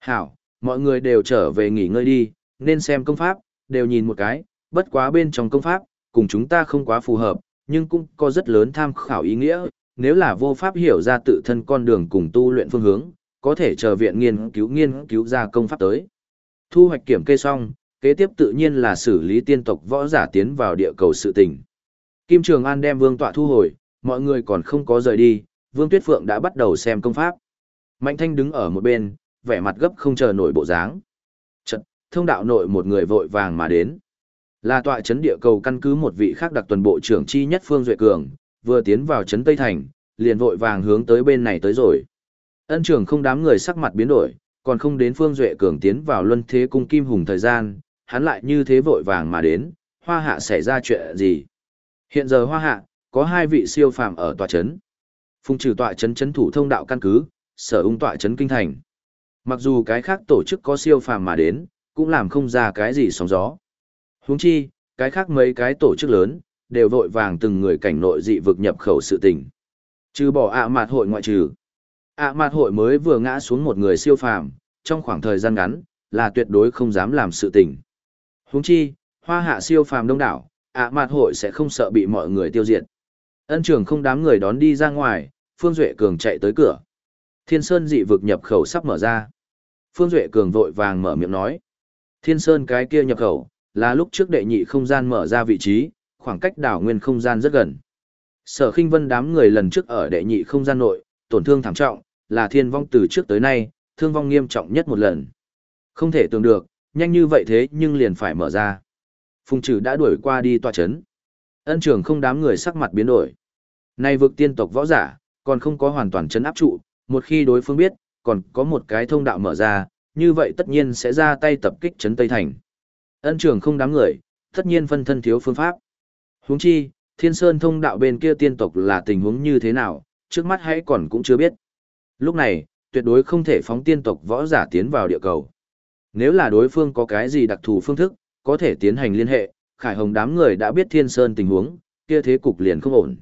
Hảo, mọi người đều trở về nghỉ ngơi đi, nên xem công pháp, đều nhìn một cái, bất quá bên trong công pháp, cùng chúng ta không quá phù hợp, nhưng cũng có rất lớn tham khảo ý nghĩa, nếu là vô pháp hiểu ra tự thân con đường cùng tu luyện phương hướng, có thể chờ viện nghiên cứu nghiên cứu ra công pháp tới. Thu hoạch kiểm kê xong, kế tiếp tự nhiên là xử lý tiên tộc võ giả tiến vào địa cầu sự tình. Kim Trường An đem vương tọa thu hồi, mọi người còn không có rời đi, Vương Tuyết Phượng đã bắt đầu xem công pháp. Mạnh Thanh đứng ở một bên, vẻ mặt gấp không chờ nổi bộ dáng. Chật, thông đạo nội một người vội vàng mà đến. Là tọa chấn địa cầu căn cứ một vị khác đặc tuần bộ trưởng chi nhất Phương Duệ Cường, vừa tiến vào chấn Tây Thành, liền vội vàng hướng tới bên này tới rồi. Ân trưởng không đám người sắc mặt biến đổi, còn không đến Phương Duệ Cường tiến vào luân thế cung Kim Hùng thời gian, hắn lại như thế vội vàng mà đến, hoa hạ xảy ra chuyện gì. Hiện giờ hoa hạ, có hai vị siêu phàm ở tòa chấn. Phùng trừ tọa chấn chấn thủ thông đạo căn cứ, sở ung tọa chấn kinh thành. Mặc dù cái khác tổ chức có siêu phàm mà đến, cũng làm không ra cái gì sóng gió. Huống chi, cái khác mấy cái tổ chức lớn, đều vội vàng từng người cảnh nội dị vực nhập khẩu sự tình. Trừ bỏ ạ mạt hội ngoại trừ. ạ mạt hội mới vừa ngã xuống một người siêu phàm, trong khoảng thời gian ngắn, là tuyệt đối không dám làm sự tình. Huống chi, hoa hạ siêu phàm đông đảo, ạ mạt hội sẽ không sợ bị mọi người tiêu diệt. Ân trường không đám người đón đi ra ngoài, Phương Duệ Cường chạy tới cửa. Thiên Sơn dị vực nhập khẩu sắp mở ra. Phương Duệ Cường vội vàng mở miệng nói. Thiên Sơn cái kia nhập khẩu, là lúc trước đệ nhị không gian mở ra vị trí, khoảng cách đảo nguyên không gian rất gần. Sở khinh vân đám người lần trước ở đệ nhị không gian nội, tổn thương thảm trọng, là thiên vong từ trước tới nay, thương vong nghiêm trọng nhất một lần. Không thể tưởng được, nhanh như vậy thế nhưng liền phải mở ra. Phùng trừ đã đuổi qua đi tòa chấn. Ân trưởng không đám người sắc mặt biến đổi. Nay vực tiên tộc võ giả, còn không có hoàn toàn chấn áp trụ, một khi đối phương biết, còn có một cái thông đạo mở ra, như vậy tất nhiên sẽ ra tay tập kích chấn Tây Thành. Ân trường không đám người, tất nhiên phân thân thiếu phương pháp. Huống chi, thiên sơn thông đạo bên kia tiên tộc là tình huống như thế nào, trước mắt hãy còn cũng chưa biết. Lúc này, tuyệt đối không thể phóng tiên tộc võ giả tiến vào địa cầu. Nếu là đối phương có cái gì đặc thù phương thức, có thể tiến hành liên hệ, Khải Hồng đám người đã biết thiên sơn tình huống, kia thế cục liền không ổn.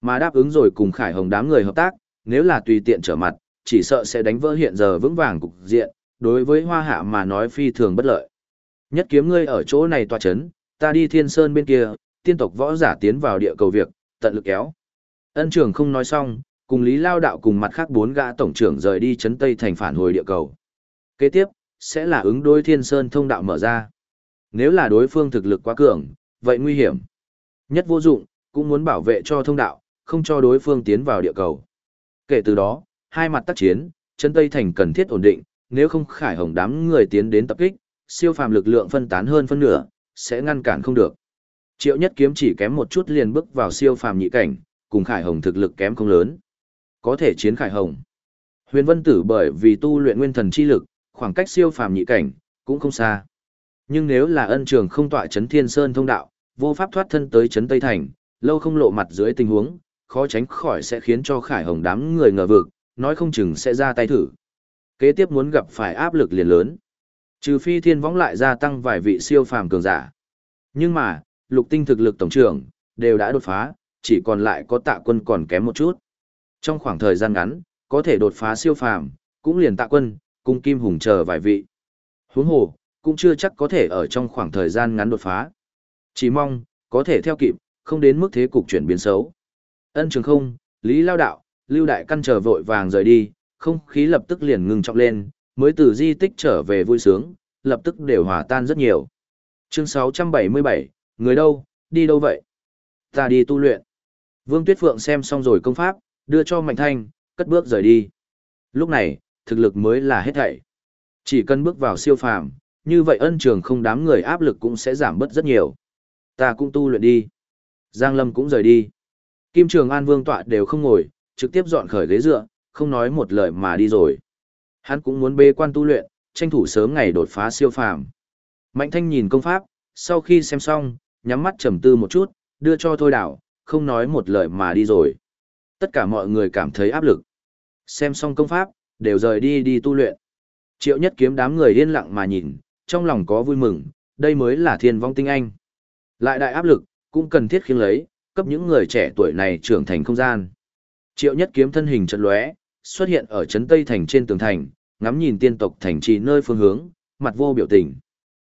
Mà đáp ứng rồi cùng Khải Hồng đám người hợp tác, nếu là tùy tiện trở mặt, chỉ sợ sẽ đánh vỡ hiện giờ vững vàng cục diện, đối với hoa hạ mà nói phi thường bất lợi. Nhất kiếm ngươi ở chỗ này tòa chấn, ta đi thiên sơn bên kia, tiên tộc võ giả tiến vào địa cầu việc, tận lực kéo. Ân trưởng không nói xong, cùng Lý Lao Đạo cùng mặt khác bốn gã tổng trưởng rời đi chấn Tây thành phản hồi địa cầu. Kế tiếp, sẽ là ứng đối thiên sơn thông đạo mở ra. Nếu là đối phương thực lực quá cường, vậy nguy hiểm. Nhất vô dụng, cũng muốn bảo vệ cho thông đạo, không cho đối phương tiến vào địa cầu. Kể từ đó, hai mặt tác chiến, chấn Tây Thành cần thiết ổn định, nếu không khải hồng đám người tiến đến tập kích, siêu phàm lực lượng phân tán hơn phân nửa, sẽ ngăn cản không được. Triệu nhất kiếm chỉ kém một chút liền bước vào siêu phàm nhị cảnh, cùng khải hồng thực lực kém không lớn. Có thể chiến khải hồng. Huyền vân tử bởi vì tu luyện nguyên thần chi lực, khoảng cách siêu phàm nhị cảnh, cũng không xa. Nhưng nếu là ân trường không tọa chấn thiên sơn thông đạo, vô pháp thoát thân tới chấn Tây Thành, lâu không lộ mặt dưới tình huống, khó tránh khỏi sẽ khiến cho khải hồng đám người ngờ vực, nói không chừng sẽ ra tay thử. Kế tiếp muốn gặp phải áp lực liền lớn. Trừ phi thiên võng lại gia tăng vài vị siêu phàm cường giả. Nhưng mà, lục tinh thực lực tổng trưởng, đều đã đột phá, chỉ còn lại có tạ quân còn kém một chút. Trong khoảng thời gian ngắn, có thể đột phá siêu phàm, cũng liền tạ quân, cung kim hùng chờ vài vị. Huống hồ, cũng chưa chắc có thể ở trong khoảng thời gian ngắn đột phá. Chỉ mong, có thể theo kịp, không đến mức thế cục chuyển biến xấu. Ân trường không, Lý Lao Đạo, Lưu Đại Căn chờ vội vàng rời đi, không khí lập tức liền ngừng trọng lên, mới từ di tích trở về vui sướng, lập tức đều hòa tan rất nhiều. Chương 677, người đâu, đi đâu vậy? Ta đi tu luyện. Vương Tuyết Phượng xem xong rồi công pháp, đưa cho Mạnh Thanh, cất bước rời đi. Lúc này, thực lực mới là hết thảy. Chỉ cần bước vào siêu phàm, như vậy ân trường không đám người áp lực cũng sẽ giảm bớt rất nhiều. Ta cũng tu luyện đi. Giang Lâm cũng rời đi. Kim Trường An Vương tọa đều không ngồi, trực tiếp dọn khởi ghế dựa, không nói một lời mà đi rồi. Hắn cũng muốn bê quan tu luyện, tranh thủ sớm ngày đột phá siêu phàm. Mạnh Thanh nhìn công pháp, sau khi xem xong, nhắm mắt trầm tư một chút, đưa cho Thôi Đảo, không nói một lời mà đi rồi. Tất cả mọi người cảm thấy áp lực. Xem xong công pháp, đều rời đi đi tu luyện. Triệu nhất kiếm đám người yên lặng mà nhìn, trong lòng có vui mừng, đây mới là thiên vong tinh anh. Lại đại áp lực, cũng cần thiết khiến lấy, cấp những người trẻ tuổi này trưởng thành không gian. Triệu nhất kiếm thân hình chật lóe, xuất hiện ở trấn Tây Thành trên tường thành, ngắm nhìn tiên tộc thành trì nơi phương hướng, mặt vô biểu tình.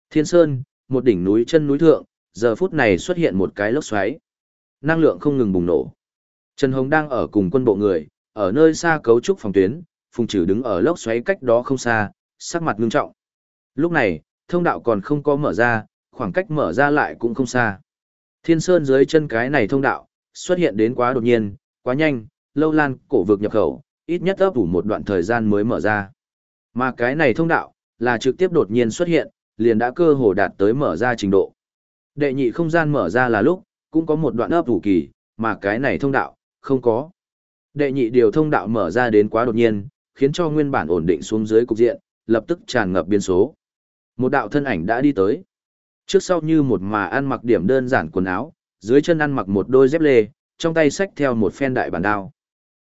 Thiên Sơn, một đỉnh núi chân núi thượng, giờ phút này xuất hiện một cái lốc xoáy. Năng lượng không ngừng bùng nổ. Trần Hồng đang ở cùng quân bộ người, ở nơi xa cấu trúc phòng tuyến, Phùng Trừ đứng ở lốc xoáy cách đó không xa, sắc mặt ngưng trọng. Lúc này, thông đạo còn không có mở ra, khoảng cách mở ra lại cũng không xa. Thiên Sơn dưới chân cái này thông đạo, xuất hiện đến quá đột nhiên, quá nhanh, lâu lan cổ vực nhập khẩu, ít nhất ấp ủ một đoạn thời gian mới mở ra. Mà cái này thông đạo, là trực tiếp đột nhiên xuất hiện, liền đã cơ hồ đạt tới mở ra trình độ. Đệ nhị không gian mở ra là lúc, cũng có một đoạn ấp ủ kỳ, mà cái này thông đạo, không có. Đệ nhị điều thông đạo mở ra đến quá đột nhiên, khiến cho nguyên bản ổn định xuống dưới cục diện, lập tức tràn ngập biên số. Một đạo thân ảnh đã đi tới. Trước sau như một mà ăn mặc điểm đơn giản quần áo, dưới chân ăn mặc một đôi dép lê, trong tay xách theo một phen đại bản đao.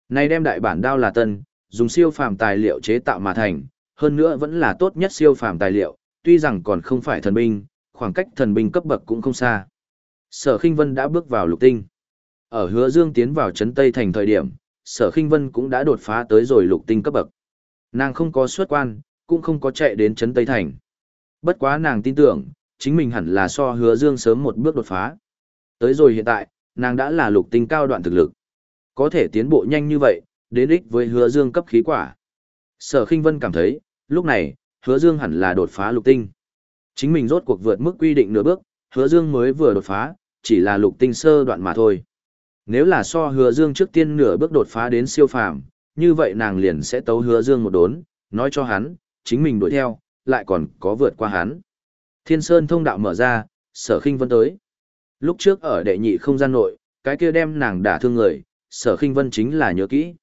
Này đem đại bản đao là tân, dùng siêu phàm tài liệu chế tạo mà thành, hơn nữa vẫn là tốt nhất siêu phàm tài liệu, tuy rằng còn không phải thần binh, khoảng cách thần binh cấp bậc cũng không xa. Sở Khinh Vân đã bước vào lục tinh. Ở Hứa Dương tiến vào trấn Tây thành thời điểm, Sở Khinh Vân cũng đã đột phá tới rồi lục tinh cấp bậc. Nàng không có xuất quan, cũng không có chạy đến trấn Tây thành. Bất quá nàng tin tưởng, chính mình hẳn là so Hứa Dương sớm một bước đột phá. Tới rồi hiện tại, nàng đã là lục tinh cao đoạn thực lực. Có thể tiến bộ nhanh như vậy, đến ích với Hứa Dương cấp khí quả. Sở Khinh Vân cảm thấy, lúc này, Hứa Dương hẳn là đột phá lục tinh. Chính mình rốt cuộc vượt mức quy định nửa bước, Hứa Dương mới vừa đột phá, chỉ là lục tinh sơ đoạn mà thôi. Nếu là so Hứa Dương trước tiên nửa bước đột phá đến siêu phàm, như vậy nàng liền sẽ tấu Hứa Dương một đốn, nói cho hắn, chính mình đuổi theo, lại còn có vượt qua hắn. Thiên Sơn thông đạo mở ra, Sở Khinh Vân tới. Lúc trước ở đệ nhị không gian nội, cái kia đem nàng đả thương người, Sở Khinh Vân chính là nhớ kỹ.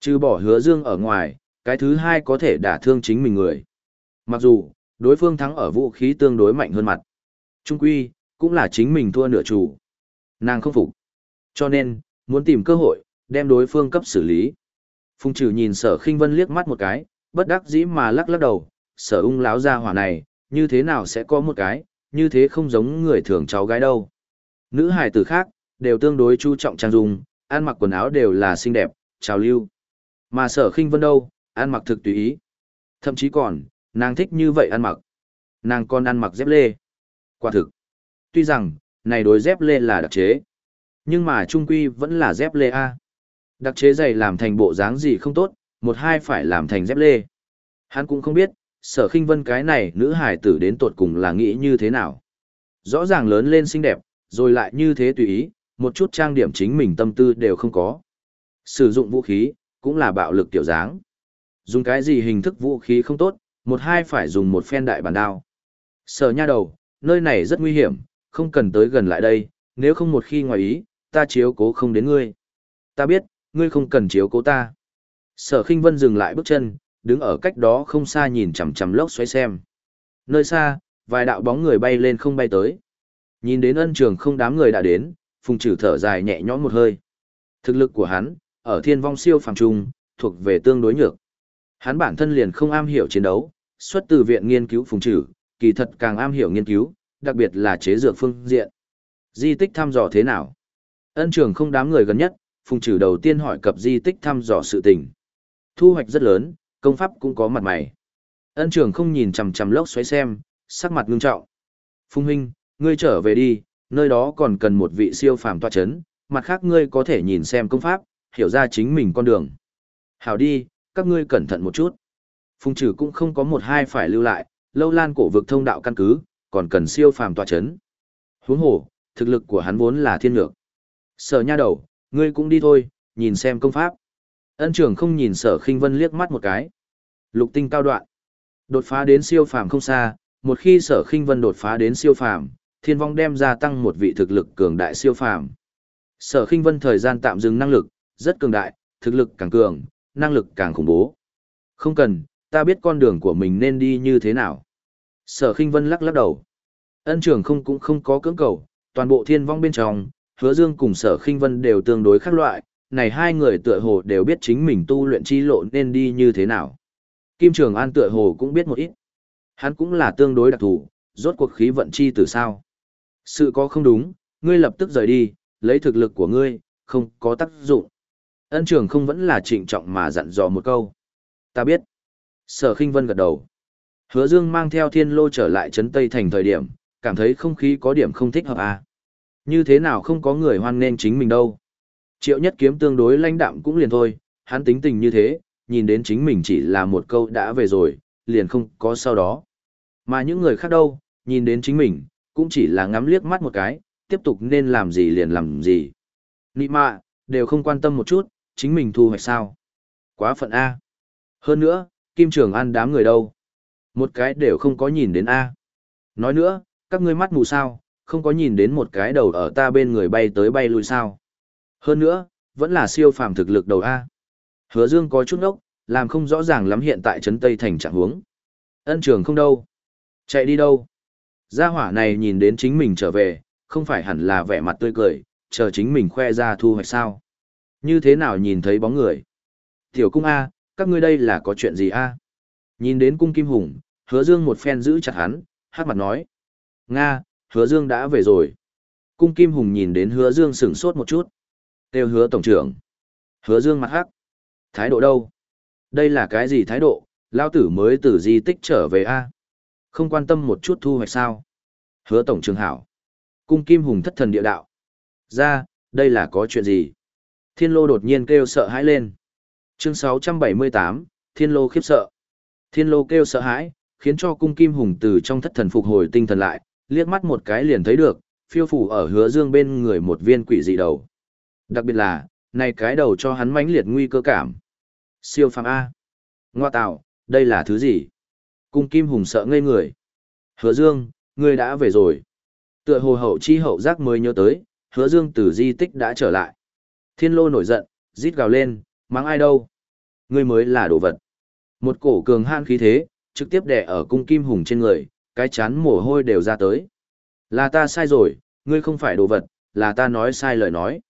Trừ bỏ Hứa Dương ở ngoài, cái thứ hai có thể đả thương chính mình người. Mặc dù, đối phương thắng ở vũ khí tương đối mạnh hơn mặt. Trung quy, cũng là chính mình thua nửa chủ. Nàng không phục. Cho nên, muốn tìm cơ hội, đem đối phương cấp xử lý. Phùng trừ nhìn sở khinh vân liếc mắt một cái, bất đắc dĩ mà lắc lắc đầu, sở ung láo ra hỏa này, như thế nào sẽ có một cái, như thế không giống người thường cháu gái đâu. Nữ hài tử khác, đều tương đối chú trọng trang dung, ăn mặc quần áo đều là xinh đẹp, trào lưu. Mà sở khinh vân đâu, ăn mặc thực tùy ý. Thậm chí còn, nàng thích như vậy ăn mặc. Nàng còn ăn mặc dép lê. Quả thực. Tuy rằng, này đối dép lê là đặc chế. Nhưng mà trung quy vẫn là dép lê A. Đặc chế giày làm thành bộ dáng gì không tốt, một hai phải làm thành dép lê. Hắn cũng không biết, sở khinh vân cái này nữ hải tử đến tột cùng là nghĩ như thế nào. Rõ ràng lớn lên xinh đẹp, rồi lại như thế tùy ý, một chút trang điểm chính mình tâm tư đều không có. Sử dụng vũ khí, cũng là bạo lực tiểu dáng. Dùng cái gì hình thức vũ khí không tốt, một hai phải dùng một phen đại bản đao. Sở nha đầu, nơi này rất nguy hiểm, không cần tới gần lại đây, nếu không một khi ngoài ý, ta chiếu cố không đến ngươi. Ta biết, ngươi không cần chiếu cố ta. Sở khinh vân dừng lại bước chân, đứng ở cách đó không xa nhìn chằm chằm lốc xoáy xem. Nơi xa, vài đạo bóng người bay lên không bay tới. Nhìn đến ân trường không đám người đã đến, phùng trừ thở dài nhẹ nhõm một hơi. Thực lực của hắn, ở thiên vong siêu phàm trung, thuộc về tương đối nhược. Hắn bản thân liền không am hiểu chiến đấu, xuất từ viện nghiên cứu phùng trừ, kỳ thật càng am hiểu nghiên cứu, đặc biệt là chế dược phương diện. Di tích thăm dò thế nào? Ân trường không đám người gần nhất, phùng trừ đầu tiên hỏi cập di tích thăm dò sự tình. Thu hoạch rất lớn, công pháp cũng có mặt mày. Ân trường không nhìn chằm chằm lốc xoáy xem, sắc mặt ngưng trọng. Phùng huynh, ngươi trở về đi, nơi đó còn cần một vị siêu phàm tọa chấn, mặt khác ngươi có thể nhìn xem công pháp, hiểu ra chính mình con đường. Hảo đi, các ngươi cẩn thận một chút. Phùng trừ cũng không có một hai phải lưu lại, lâu lan cổ vực thông đạo căn cứ, còn cần siêu phàm tọa chấn. Huống hồ, thực lực của hắn vốn là thiên lược. Sở nha đầu, ngươi cũng đi thôi, nhìn xem công pháp. Ân trưởng không nhìn sở khinh vân liếc mắt một cái. Lục tinh cao đoạn. Đột phá đến siêu phàm không xa, một khi sở khinh vân đột phá đến siêu phàm, thiên vong đem gia tăng một vị thực lực cường đại siêu phàm. Sở khinh vân thời gian tạm dừng năng lực, rất cường đại, thực lực càng cường, năng lực càng khủng bố. Không cần, ta biết con đường của mình nên đi như thế nào. Sở khinh vân lắc lắc đầu. Ân trưởng không cũng không có cưỡng cầu, toàn bộ thiên vong bên trong, hứa dương cùng sở khinh vân đều tương đối khác loại, này hai người tựa hồ đều biết chính mình tu luyện chi lộ nên đi như thế nào. Kim Trường An tựa hồ cũng biết một ít. Hắn cũng là tương đối đặc thù, rốt cuộc khí vận chi từ sao. Sự có không đúng, ngươi lập tức rời đi, lấy thực lực của ngươi, không có tác dụng. Ân trường không vẫn là trịnh trọng mà dặn dò một câu. Ta biết. Sở khinh vân gật đầu. Hứa Dương mang theo thiên lô trở lại trấn Tây Thành thời điểm, cảm thấy không khí có điểm không thích hợp à. Như thế nào không có người hoan nghênh chính mình đâu. Triệu nhất kiếm tương đối lãnh đạm cũng liền thôi, hắn tính tình như thế, nhìn đến chính mình chỉ là một câu đã về rồi, liền không có sau đó. Mà những người khác đâu, nhìn đến chính mình, cũng chỉ là ngắm liếc mắt một cái, tiếp tục nên làm gì liền làm gì. Nị mạ, đều không quan tâm một chút, chính mình thu hoạch sao. Quá phận A. Hơn nữa, Kim Trường An đám người đâu. Một cái đều không có nhìn đến A. Nói nữa, các ngươi mắt mù sao, không có nhìn đến một cái đầu ở ta bên người bay tới bay lui sao. Hơn nữa, vẫn là siêu phàm thực lực đầu A. Hứa Dương có chút ốc, làm không rõ ràng lắm hiện tại trấn Tây Thành trạng huống. Ân trường không đâu. Chạy đi đâu. Gia hỏa này nhìn đến chính mình trở về, không phải hẳn là vẻ mặt tươi cười, chờ chính mình khoe ra thu hoạch sao. Như thế nào nhìn thấy bóng người? Tiểu cung A, các ngươi đây là có chuyện gì A? Nhìn đến cung kim hùng, hứa dương một phen giữ chặt hắn, hát mặt nói. Nga, hứa dương đã về rồi. Cung kim hùng nhìn đến hứa dương sửng sốt một chút. Têu hứa tổng trưởng. Hứa dương mặt hắc. Thái độ đâu? Đây là cái gì thái độ? Lao tử mới từ di tích trở về A. Không quan tâm một chút thu hoạch sao? Hứa tổng trường hảo. Cung kim hùng thất thần địa đạo. Ra, đây là có chuyện gì? Thiên lô đột nhiên kêu sợ hãi lên. Chương 678, Thiên lô khiếp sợ. Thiên lô kêu sợ hãi, khiến cho cung kim hùng từ trong thất thần phục hồi tinh thần lại, liếc mắt một cái liền thấy được, phiêu phủ ở hứa dương bên người một viên quỷ dị đầu. Đặc biệt là, này cái đầu cho hắn mãnh liệt nguy cơ cảm. Siêu phàm A. Ngoa tạo, đây là thứ gì? Cung kim hùng sợ ngây người. Hứa dương, ngươi đã về rồi. Tựa hồ hậu chi hậu giác mới nhớ tới, hứa dương từ di tích đã trở lại. Thiên lô nổi giận, rít gào lên, mắng ai đâu? Ngươi mới là đồ vật. Một cổ cường han khí thế, trực tiếp đè ở cung kim hùng trên người, cái chán mồ hôi đều ra tới. Là ta sai rồi, ngươi không phải đồ vật, là ta nói sai lời nói.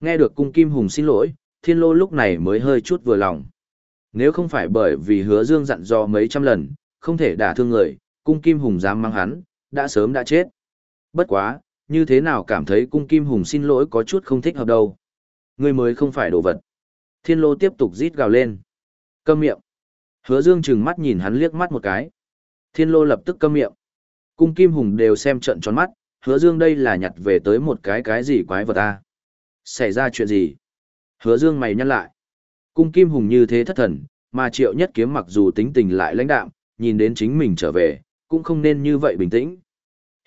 Nghe được cung kim hùng xin lỗi, thiên lô lúc này mới hơi chút vừa lòng. Nếu không phải bởi vì hứa dương dặn dò mấy trăm lần, không thể đả thương người, cung kim hùng dám mang hắn, đã sớm đã chết. Bất quá, như thế nào cảm thấy cung kim hùng xin lỗi có chút không thích hợp đâu. Ngươi mới không phải đồ vật. Thiên lô tiếp tục rít gào lên. Câm miệng. Hứa Dương trừng mắt nhìn hắn liếc mắt một cái. Thiên lô lập tức câm miệng. Cung Kim Hùng đều xem trận tròn mắt, hứa Dương đây là nhặt về tới một cái cái gì quái vật ta. Xảy ra chuyện gì? Hứa Dương mày nhăn lại. Cung Kim Hùng như thế thất thần, mà Triệu Nhất Kiếm mặc dù tính tình lại lãnh đạm, nhìn đến chính mình trở về, cũng không nên như vậy bình tĩnh.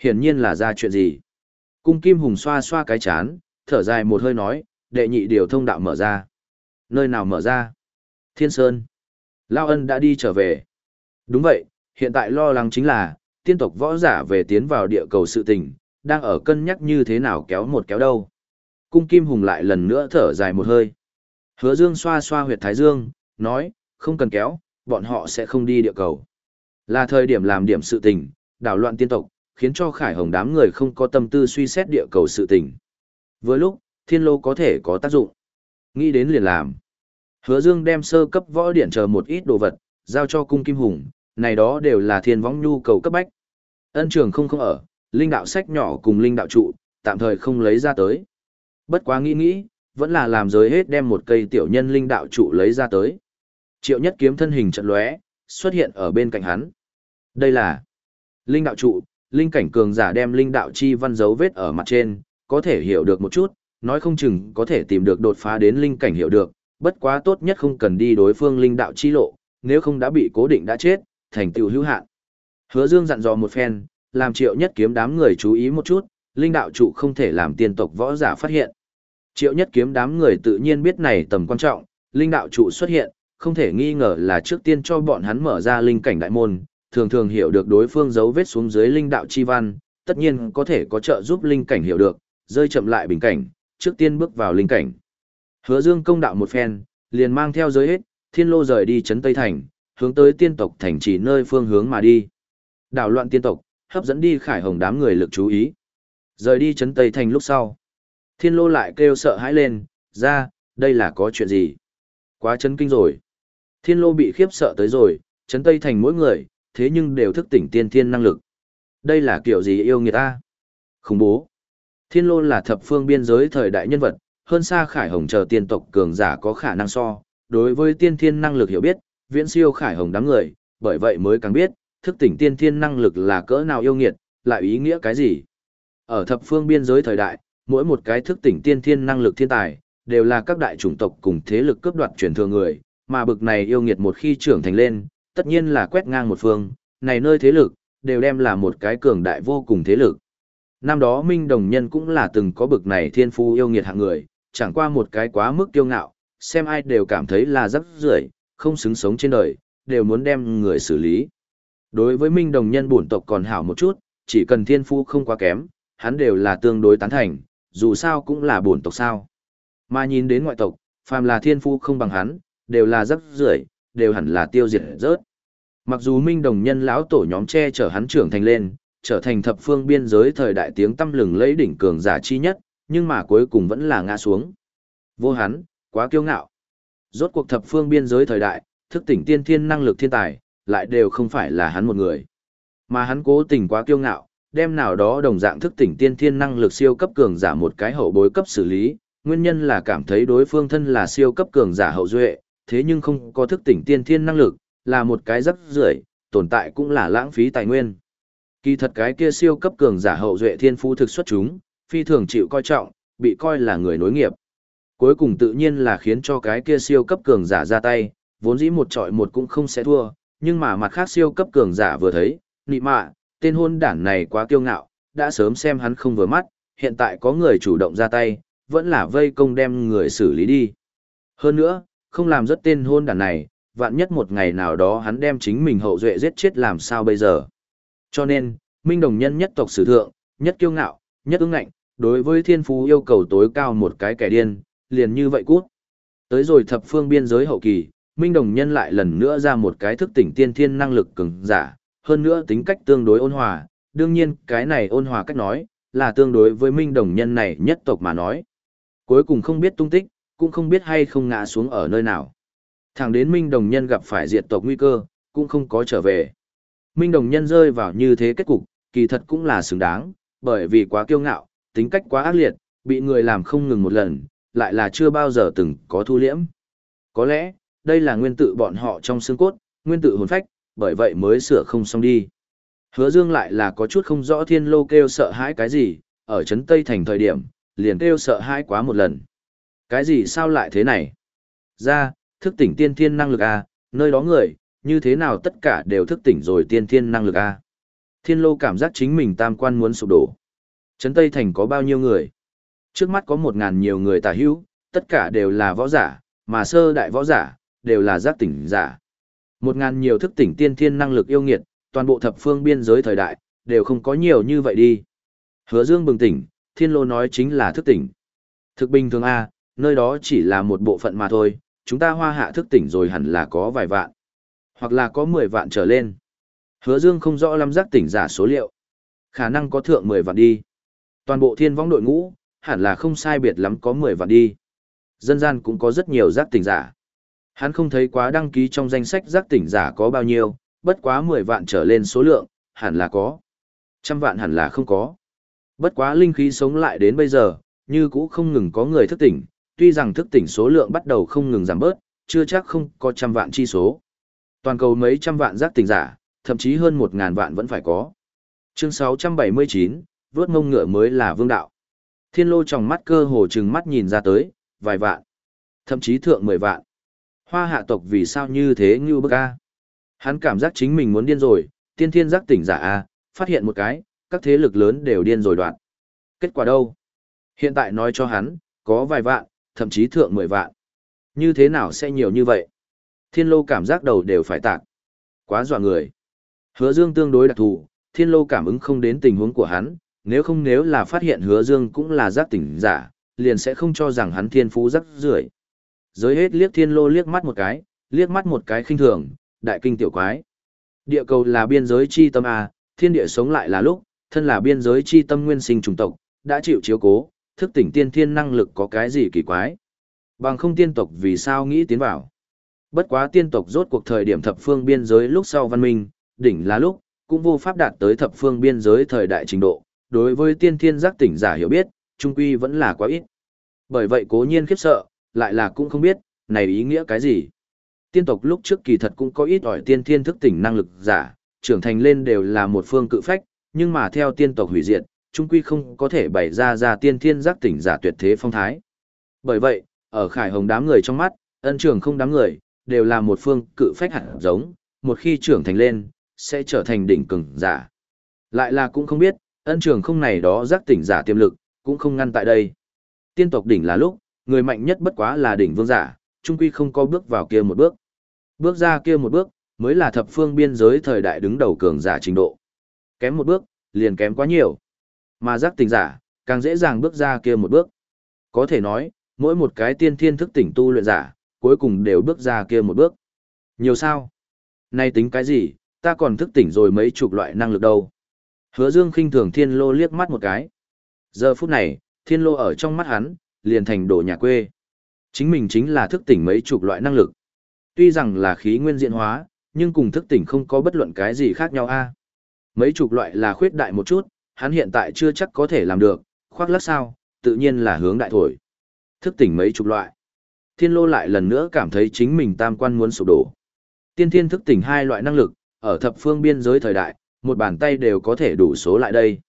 Hiển nhiên là ra chuyện gì. Cung Kim Hùng xoa xoa cái chán, thở dài một hơi nói, đệ nhị điều thông đạo mở ra. Nơi nào mở ra? Thiên Sơn. Lao ân đã đi trở về. Đúng vậy, hiện tại lo lắng chính là, tiên tộc võ giả về tiến vào địa cầu sự tình, đang ở cân nhắc như thế nào kéo một kéo đâu. Cung Kim Hùng lại lần nữa thở dài một hơi. Hứa Dương xoa xoa huyệt thái dương, nói, không cần kéo, bọn họ sẽ không đi địa cầu. Là thời điểm làm điểm sự tình, đảo loạn tiên tộc, khiến cho Khải Hồng đám người không có tâm tư suy xét địa cầu sự tình. Với lúc, thiên lô có thể có tác dụng. Nghĩ đến liền làm. Hứa Dương đem sơ cấp võ điện chờ một ít đồ vật, giao cho cung Kim Hùng, này đó đều là thiên võng nhu cầu cấp bách. Ân trường không không ở, linh đạo sách nhỏ cùng linh đạo trụ, tạm thời không lấy ra tới. Bất quá nghĩ nghĩ, vẫn là làm giới hết đem một cây tiểu nhân linh đạo trụ lấy ra tới. Triệu nhất kiếm thân hình trận lóe, xuất hiện ở bên cạnh hắn. Đây là linh đạo trụ, linh cảnh cường giả đem linh đạo chi văn dấu vết ở mặt trên, có thể hiểu được một chút, nói không chừng có thể tìm được đột phá đến linh cảnh hiểu được, bất quá tốt nhất không cần đi đối phương linh đạo chi lộ, nếu không đã bị cố định đã chết, thành tựu hữu hạn. Hứa Dương dặn dò một phen, làm triệu nhất kiếm đám người chú ý một chút, linh đạo trụ không thể làm tiên tộc võ giả phát hiện. Triệu nhất kiếm đám người tự nhiên biết này tầm quan trọng, linh đạo trụ xuất hiện, không thể nghi ngờ là trước tiên cho bọn hắn mở ra linh cảnh đại môn, thường thường hiểu được đối phương dấu vết xuống dưới linh đạo chi văn, tất nhiên có thể có trợ giúp linh cảnh hiểu được, rơi chậm lại bình cảnh, trước tiên bước vào linh cảnh. Hứa Dương công đạo một phen, liền mang theo giới hết, thiên lô rời đi chấn Tây Thành, hướng tới tiên tộc thành trì nơi phương hướng mà đi. Đảo loạn tiên tộc, hấp dẫn đi khải hồng đám người lực chú ý. Rời đi chấn Tây Thành lúc sau. Thiên lô lại kêu sợ hãi lên, ra, đây là có chuyện gì? Quá chấn kinh rồi. Thiên lô bị khiếp sợ tới rồi, chấn Tây Thành mỗi người, thế nhưng đều thức tỉnh tiên thiên năng lực. Đây là kiểu gì yêu người ta? Khủng bố. Thiên Lôn là thập phương biên giới thời đại nhân vật, hơn xa khải hồng chờ tiên tộc cường giả có khả năng so. Đối với tiên thiên năng lực hiểu biết, viễn siêu khải hồng đám người, bởi vậy mới càng biết, thức tỉnh tiên thiên năng lực là cỡ nào yêu nghiệt, lại ý nghĩa cái gì. Ở thập phương biên giới thời đại, mỗi một cái thức tỉnh tiên thiên năng lực thiên tài, đều là các đại chủng tộc cùng thế lực cướp đoạt truyền thừa người, mà bực này yêu nghiệt một khi trưởng thành lên, tất nhiên là quét ngang một phương, này nơi thế lực, đều đem là một cái cường đại vô cùng thế lực. Năm đó Minh Đồng Nhân cũng là từng có bực này thiên phu yêu nghiệt hạng người, chẳng qua một cái quá mức kiêu ngạo, xem ai đều cảm thấy là rất rưởi, không xứng sống trên đời, đều muốn đem người xử lý. Đối với Minh Đồng Nhân bổn tộc còn hảo một chút, chỉ cần thiên phu không quá kém, hắn đều là tương đối tán thành, dù sao cũng là bổn tộc sao. Mà nhìn đến ngoại tộc, phàm là thiên phu không bằng hắn, đều là rất rưởi, đều hẳn là tiêu diệt rớt. Mặc dù Minh Đồng Nhân lão tổ nhóm che chở hắn trưởng thành lên, trở thành thập phương biên giới thời đại tiếng tâm lừng lấy đỉnh cường giả chi nhất, nhưng mà cuối cùng vẫn là ngã xuống. Vô hắn, quá kiêu ngạo. Rốt cuộc thập phương biên giới thời đại, thức tỉnh tiên thiên năng lực thiên tài, lại đều không phải là hắn một người. Mà hắn cố tình quá kiêu ngạo, đem nào đó đồng dạng thức tỉnh tiên thiên năng lực siêu cấp cường giả một cái hậu bối cấp xử lý, nguyên nhân là cảm thấy đối phương thân là siêu cấp cường giả hậu duệ, thế nhưng không có thức tỉnh tiên thiên năng lực, là một cái rất rưởi, tồn tại cũng là lãng phí tài nguyên. Kỳ thật cái kia siêu cấp cường giả hậu duệ thiên phú thực xuất chúng, phi thường chịu coi trọng, bị coi là người nối nghiệp. Cuối cùng tự nhiên là khiến cho cái kia siêu cấp cường giả ra tay, vốn dĩ một trọi một cũng không sẽ thua, nhưng mà mặt khác siêu cấp cường giả vừa thấy, nị mạ, tên hôn đản này quá kiêu ngạo, đã sớm xem hắn không vừa mắt, hiện tại có người chủ động ra tay, vẫn là vây công đem người xử lý đi. Hơn nữa, không làm rất tên hôn đản này, vạn nhất một ngày nào đó hắn đem chính mình hậu duệ giết chết làm sao bây giờ. Cho nên, Minh Đồng Nhân nhất tộc sử thượng, nhất kiêu ngạo, nhất ứng ngạnh, đối với thiên phú yêu cầu tối cao một cái kẻ điên, liền như vậy cút. Tới rồi thập phương biên giới hậu kỳ, Minh Đồng Nhân lại lần nữa ra một cái thức tỉnh tiên thiên năng lực cường giả, hơn nữa tính cách tương đối ôn hòa, đương nhiên cái này ôn hòa cách nói, là tương đối với Minh Đồng Nhân này nhất tộc mà nói. Cuối cùng không biết tung tích, cũng không biết hay không ngã xuống ở nơi nào. Thẳng đến Minh Đồng Nhân gặp phải diệt tộc nguy cơ, cũng không có trở về. Minh Đồng Nhân rơi vào như thế kết cục, kỳ thật cũng là xứng đáng, bởi vì quá kiêu ngạo, tính cách quá ác liệt, bị người làm không ngừng một lần, lại là chưa bao giờ từng có thu liễm. Có lẽ, đây là nguyên tự bọn họ trong xương cốt, nguyên tự hồn phách, bởi vậy mới sửa không xong đi. Hứa Dương lại là có chút không rõ thiên lô kêu sợ hãi cái gì, ở Trấn Tây Thành thời điểm, liền kêu sợ hãi quá một lần. Cái gì sao lại thế này? Ra, thức tỉnh tiên thiên năng lực A, nơi đó người, như thế nào tất cả đều thức tỉnh rồi tiên thiên năng lực A. Thiên lô cảm giác chính mình tam quan muốn sụp đổ. Trấn Tây Thành có bao nhiêu người? Trước mắt có một ngàn nhiều người tà hữu, tất cả đều là võ giả, mà sơ đại võ giả, đều là giác tỉnh giả. Một ngàn nhiều thức tỉnh tiên thiên năng lực yêu nghiệt, toàn bộ thập phương biên giới thời đại, đều không có nhiều như vậy đi. Hứa Dương bừng tỉnh, thiên lô nói chính là thức tỉnh. Thực bình thường A, nơi đó chỉ là một bộ phận mà thôi, chúng ta hoa hạ thức tỉnh rồi hẳn là có vài vạn. Hoặc là có 10 vạn trở lên. Hứa Dương không rõ lắm giác tỉnh giả số liệu. Khả năng có thượng 10 vạn đi. Toàn bộ thiên vong đội ngũ, hẳn là không sai biệt lắm có 10 vạn đi. Dân gian cũng có rất nhiều giác tỉnh giả. Hắn không thấy quá đăng ký trong danh sách giác tỉnh giả có bao nhiêu, bất quá 10 vạn trở lên số lượng, hẳn là có. Trăm vạn hẳn là không có. Bất quá linh khí sống lại đến bây giờ, như cũ không ngừng có người thức tỉnh, tuy rằng thức tỉnh số lượng bắt đầu không ngừng giảm bớt, chưa chắc không có trăm vạn chi số. Toàn cầu mấy trăm vạn giác tỉnh giả, thậm chí hơn một ngàn vạn vẫn phải có. Chương 679, vớt mông ngựa mới là vương đạo. Thiên lô trong mắt cơ hồ trừng mắt nhìn ra tới, vài vạn, thậm chí thượng mười vạn. Hoa hạ tộc vì sao như thế như bức a? Hắn cảm giác chính mình muốn điên rồi, tiên thiên giác tỉnh giả a, phát hiện một cái, các thế lực lớn đều điên rồi đoạn. Kết quả đâu? Hiện tại nói cho hắn, có vài vạn, thậm chí thượng mười vạn. Như thế nào sẽ nhiều như vậy? Thiên lô cảm giác đầu đều phải tạc. Quá dọa người. Hứa Dương tương đối đặc thù, thiên lô cảm ứng không đến tình huống của hắn, nếu không nếu là phát hiện hứa Dương cũng là giác tỉnh giả, liền sẽ không cho rằng hắn thiên phú rất rưởi. Giới hết liếc thiên lô liếc mắt một cái, liếc mắt một cái khinh thường, đại kinh tiểu quái. Địa cầu là biên giới chi tâm A, thiên địa sống lại là lúc, thân là biên giới chi tâm nguyên sinh trùng tộc, đã chịu chiếu cố, thức tỉnh tiên thiên năng lực có cái gì kỳ quái. Bằng không tiên tộc vì sao nghĩ tiến vào. Bất quá tiên tộc rốt cuộc thời điểm thập phương biên giới lúc sau văn minh, đỉnh là lúc, cũng vô pháp đạt tới thập phương biên giới thời đại trình độ, đối với tiên thiên giác tỉnh giả hiểu biết, trung quy vẫn là quá ít. Bởi vậy cố nhiên khiếp sợ, lại là cũng không biết, này ý nghĩa cái gì. Tiên tộc lúc trước kỳ thật cũng có ít ỏi tiên thiên thức tỉnh năng lực giả, trưởng thành lên đều là một phương cự phách, nhưng mà theo tiên tộc hủy diệt, trung quy không có thể bày ra ra tiên thiên giác tỉnh giả tuyệt thế phong thái. Bởi vậy, ở khải hồng đám người trong mắt, ân trường không đám người, đều là một phương cự phách hẳn giống, một khi trưởng thành lên, sẽ trở thành đỉnh cường giả. Lại là cũng không biết, ân trường không này đó giác tỉnh giả tiềm lực, cũng không ngăn tại đây. Tiên tộc đỉnh là lúc, người mạnh nhất bất quá là đỉnh vương giả, trung quy không có bước vào kia một bước. Bước ra kia một bước, mới là thập phương biên giới thời đại đứng đầu cường giả trình độ. Kém một bước, liền kém quá nhiều. Mà giác tỉnh giả, càng dễ dàng bước ra kia một bước. Có thể nói, mỗi một cái tiên thiên thức tỉnh tu luyện giả, cuối cùng đều bước ra kia một bước. Nhiều sao? Nay tính cái gì, ta còn thức tỉnh rồi mấy chục loại năng lực đâu. Hứa Dương khinh thường Thiên Lô liếc mắt một cái. Giờ phút này, Thiên Lô ở trong mắt hắn, liền thành đồ nhà quê. Chính mình chính là thức tỉnh mấy chục loại năng lực. Tuy rằng là khí nguyên diện hóa, nhưng cùng thức tỉnh không có bất luận cái gì khác nhau a. Mấy chục loại là khuyết đại một chút, hắn hiện tại chưa chắc có thể làm được, khoác lắc sao, tự nhiên là hướng đại thổi. Thức tỉnh mấy chục loại. Thiên lô lại lần nữa cảm thấy chính mình tam quan muốn sụp đổ. Tiên thiên thức tỉnh hai loại năng lực, ở thập phương biên giới thời đại, một bàn tay đều có thể đủ số lại đây.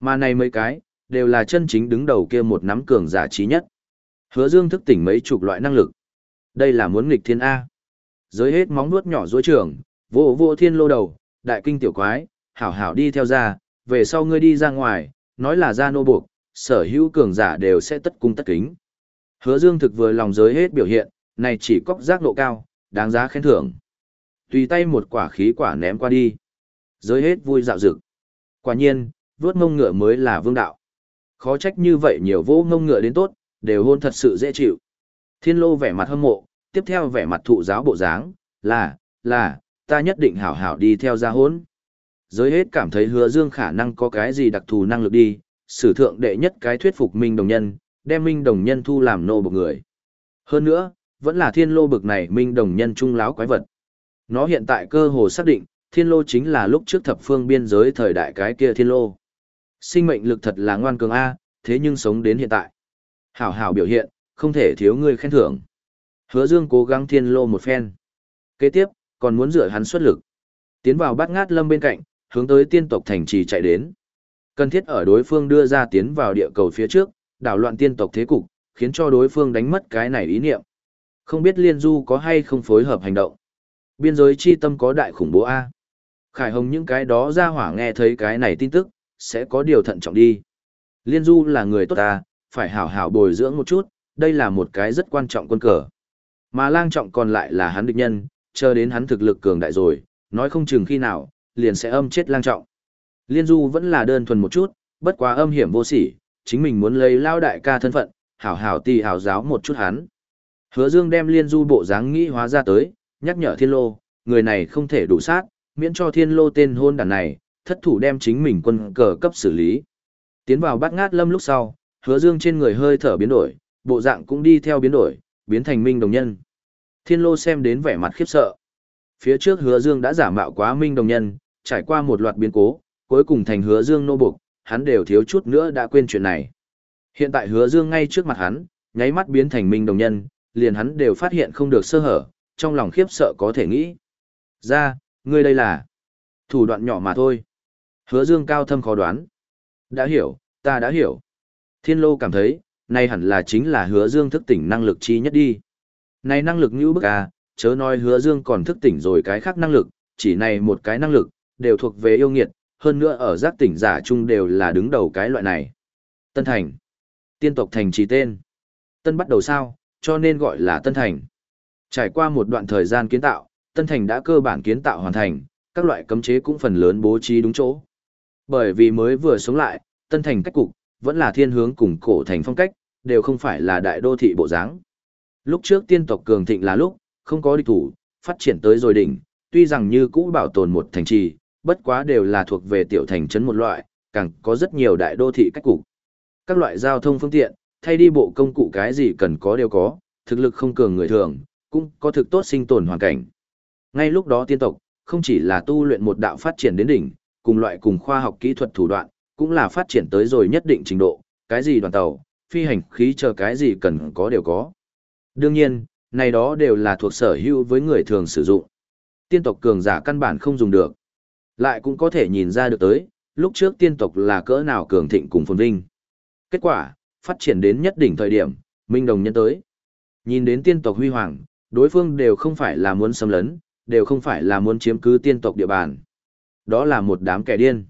Mà này mấy cái, đều là chân chính đứng đầu kia một nắm cường giả trí nhất. Hứa Dương thức tỉnh mấy chục loại năng lực. Đây là muốn nghịch thiên A. Giới hết móng nuốt nhỏ dối trường, vô vô thiên lô đầu, đại kinh tiểu quái, hảo hảo đi theo ra, về sau ngươi đi ra ngoài, nói là ra nô buộc, sở hữu cường giả đều sẽ tất cung tất kính. Hứa Dương thực vừa lòng giới hết biểu hiện, này chỉ cóc giác độ cao, đáng giá khen thưởng. Tùy tay một quả khí quả ném qua đi. Giới hết vui dạo dực. Quả nhiên, vuốt ngông ngựa mới là vương đạo. Khó trách như vậy nhiều vô ngông ngựa đến tốt, đều hôn thật sự dễ chịu. Thiên lô vẻ mặt hâm mộ, tiếp theo vẻ mặt thụ giáo bộ dáng, là, là, ta nhất định hảo hảo đi theo gia hôn. Giới hết cảm thấy hứa dương khả năng có cái gì đặc thù năng lực đi, sử thượng đệ nhất cái thuyết phục minh đồng nhân, đem minh đồng nhân thu làm nô bộc người. Hơn nữa, vẫn là thiên lô bực này minh đồng nhân trung láo quái vật. Nó hiện tại cơ hồ xác định, thiên lô chính là lúc trước thập phương biên giới thời đại cái kia thiên lô. Sinh mệnh lực thật là ngoan cường A, thế nhưng sống đến hiện tại. Hảo hảo biểu hiện, không thể thiếu người khen thưởng. Hứa dương cố gắng thiên lô một phen. Kế tiếp, còn muốn rửa hắn xuất lực. Tiến vào bát ngát lâm bên cạnh, hướng tới tiên tộc thành trì chạy đến. Cần thiết ở đối phương đưa ra tiến vào địa cầu phía trước, đảo loạn tiên tộc thế cục, khiến cho đối phương đánh mất cái này ý niệm. Không biết Liên Du có hay không phối hợp hành động. Biên giới chi tâm có đại khủng bố A. Khải Hồng những cái đó ra hỏa nghe thấy cái này tin tức, sẽ có điều thận trọng đi. Liên Du là người tốt ta, phải hảo hảo bồi dưỡng một chút, đây là một cái rất quan trọng quân cờ. Mà lang trọng còn lại là hắn địch nhân, chờ đến hắn thực lực cường đại rồi, nói không chừng khi nào, liền sẽ âm chết lang trọng. Liên Du vẫn là đơn thuần một chút, bất quá âm hiểm vô sỉ, chính mình muốn lấy lao đại ca thân phận, hảo hảo tì hảo giáo một chút hắn. Hứa Dương đem Liên Du bộ dáng nghĩ hóa ra tới, nhắc nhở Thiên Lô, người này không thể đủ sát, miễn cho Thiên Lô tên hôn đàn này, thất thủ đem chính mình quân cờ cấp xử lý. Tiến vào bát ngát lâm lúc sau, Hứa Dương trên người hơi thở biến đổi, bộ dạng cũng đi theo biến đổi, biến thành minh đồng nhân. Thiên Lô xem đến vẻ mặt khiếp sợ. Phía trước Hứa Dương đã giả mạo quá minh đồng nhân, trải qua một loạt biến cố, cuối cùng thành Hứa Dương nô buộc, hắn đều thiếu chút nữa đã quên chuyện này. Hiện tại Hứa Dương ngay trước mặt hắn, nháy mắt biến thành minh đồng nhân, liền hắn đều phát hiện không được sơ hở, trong lòng khiếp sợ có thể nghĩ. Ra, ngươi đây là thủ đoạn nhỏ mà thôi. Hứa Dương cao thâm khó đoán. Đã hiểu, ta đã hiểu. Thiên Lô cảm thấy, này hẳn là chính là hứa dương thức tỉnh năng lực chi nhất đi. Này năng lực như bức à, chớ nói hứa dương còn thức tỉnh rồi cái khác năng lực, chỉ này một cái năng lực, đều thuộc về yêu nghiệt, hơn nữa ở giác tỉnh giả chung đều là đứng đầu cái loại này. Tân Thành. Tiên tộc thành trì tên. Tân bắt đầu sao, cho nên gọi là Tân Thành. Trải qua một đoạn thời gian kiến tạo, Tân Thành đã cơ bản kiến tạo hoàn thành, các loại cấm chế cũng phần lớn bố trí đúng chỗ. Bởi vì mới vừa sống lại, Tân Thành cách cục, vẫn là thiên hướng cùng cổ thành phong cách, đều không phải là đại đô thị bộ dáng. Lúc trước tiên tộc cường thịnh là lúc, không có địch thủ, phát triển tới rồi đỉnh, tuy rằng như cũ bảo tồn một thành trì, bất quá đều là thuộc về tiểu thành trấn một loại, càng có rất nhiều đại đô thị cách cục. Các loại giao thông phương tiện, thay đi bộ công cụ cái gì cần có đều có, thực lực không cường người thường, cũng có thực tốt sinh tồn hoàn cảnh. Ngay lúc đó tiên tộc, không chỉ là tu luyện một đạo phát triển đến đỉnh, cùng loại cùng khoa học kỹ thuật thủ đoạn, cũng là phát triển tới rồi nhất định trình độ, cái gì đoàn tàu, phi hành khí chờ cái gì cần có đều có. Đương nhiên, này đó đều là thuộc sở hữu với người thường sử dụng. Tiên tộc cường giả căn bản không dùng được. Lại cũng có thể nhìn ra được tới, lúc trước tiên tộc là cỡ nào cường thịnh cùng phồn vinh. Kết quả, phát triển đến nhất đỉnh thời điểm, minh đồng nhân tới. Nhìn đến tiên tộc huy hoàng, đối phương đều không phải là muốn xâm lấn, đều không phải là muốn chiếm cứ tiên tộc địa bàn. Đó là một đám kẻ điên.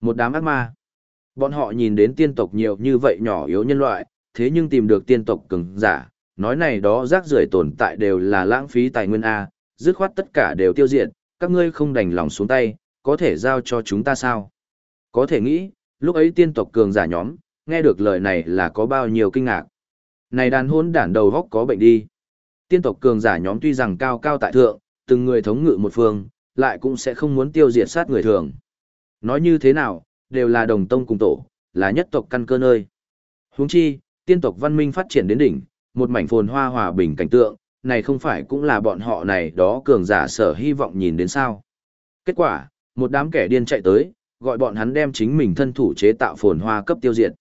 Một đám ác ma. Bọn họ nhìn đến tiên tộc nhiều như vậy nhỏ yếu nhân loại, thế nhưng tìm được tiên tộc cường giả, nói này đó rác rưởi tồn tại đều là lãng phí tài nguyên A, dứt khoát tất cả đều tiêu diệt, các ngươi không đành lòng xuống tay, có thể giao cho chúng ta sao? Có thể nghĩ, lúc ấy tiên tộc cường giả nhóm, nghe được lời này là có bao nhiêu kinh ngạc. Này đàn hôn đản đầu góc có bệnh đi. Tiên tộc cường giả nhóm tuy rằng cao cao tại thượng, từng người thống ngự một phương, lại cũng sẽ không muốn tiêu diệt sát người thường. Nói như thế nào, đều là đồng tông cùng tổ, là nhất tộc căn cơ nơi. Huống chi, tiên tộc văn minh phát triển đến đỉnh, một mảnh phồn hoa hòa bình cảnh tượng, này không phải cũng là bọn họ này đó cường giả sở hy vọng nhìn đến sao. Kết quả, một đám kẻ điên chạy tới, gọi bọn hắn đem chính mình thân thủ chế tạo phồn hoa cấp tiêu diệt.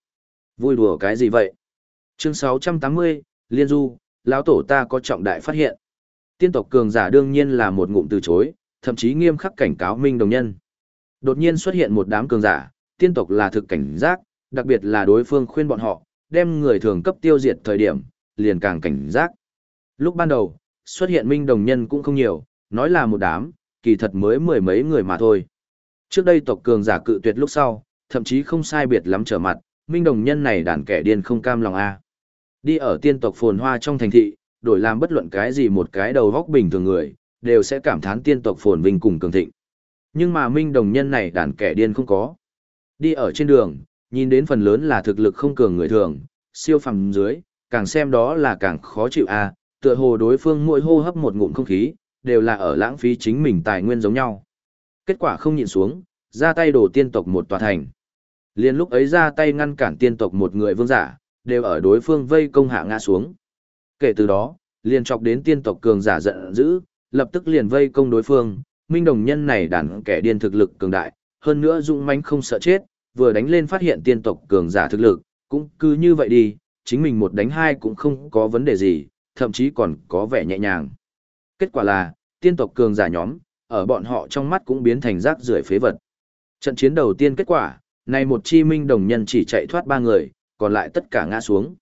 Vui đùa cái gì vậy? Chương 680, Liên Du, lão tổ ta có trọng đại phát hiện. Tiên tộc cường giả đương nhiên là một ngụm từ chối, thậm chí nghiêm khắc cảnh cáo Minh Đồng Nhân. Đột nhiên xuất hiện một đám cường giả, tiên tộc là thực cảnh giác, đặc biệt là đối phương khuyên bọn họ, đem người thường cấp tiêu diệt thời điểm, liền càng cảnh giác. Lúc ban đầu, xuất hiện Minh Đồng Nhân cũng không nhiều, nói là một đám, kỳ thật mới mười mấy người mà thôi. Trước đây tộc cường giả cự tuyệt lúc sau, thậm chí không sai biệt lắm trở mặt, Minh Đồng Nhân này đàn kẻ điên không cam lòng a. Đi ở tiên tộc phồn hoa trong thành thị, đổi làm bất luận cái gì một cái đầu góc bình thường người, đều sẽ cảm thán tiên tộc phồn vinh cùng cường thịnh. Nhưng mà minh đồng nhân này đàn kẻ điên không có. Đi ở trên đường, nhìn đến phần lớn là thực lực không cường người thường, siêu phàm dưới, càng xem đó là càng khó chịu a, à, tựa hồ đối phương mỗi hô hấp một ngụm không khí, đều là ở lãng phí chính mình tài nguyên giống nhau. Kết quả không nhịn xuống, ra tay đổ tiên tộc một tòa thành. Liên lúc ấy ra tay ngăn cản tiên tộc một người vương giả, đều ở đối phương vây công hạ ngã xuống. Kể từ đó, liền chọc đến tiên tộc cường giả giận dữ, lập tức liền vây công đối phương, minh đồng nhân này đàn kẻ điên thực lực cường đại, hơn nữa dũng mãnh không sợ chết, vừa đánh lên phát hiện tiên tộc cường giả thực lực, cũng cứ như vậy đi, chính mình một đánh hai cũng không có vấn đề gì, thậm chí còn có vẻ nhẹ nhàng. Kết quả là, tiên tộc cường giả nhóm, ở bọn họ trong mắt cũng biến thành rác rưởi phế vật. Trận chiến đầu tiên kết quả, này một chi minh đồng nhân chỉ chạy thoát ba người, còn lại tất cả ngã xuống.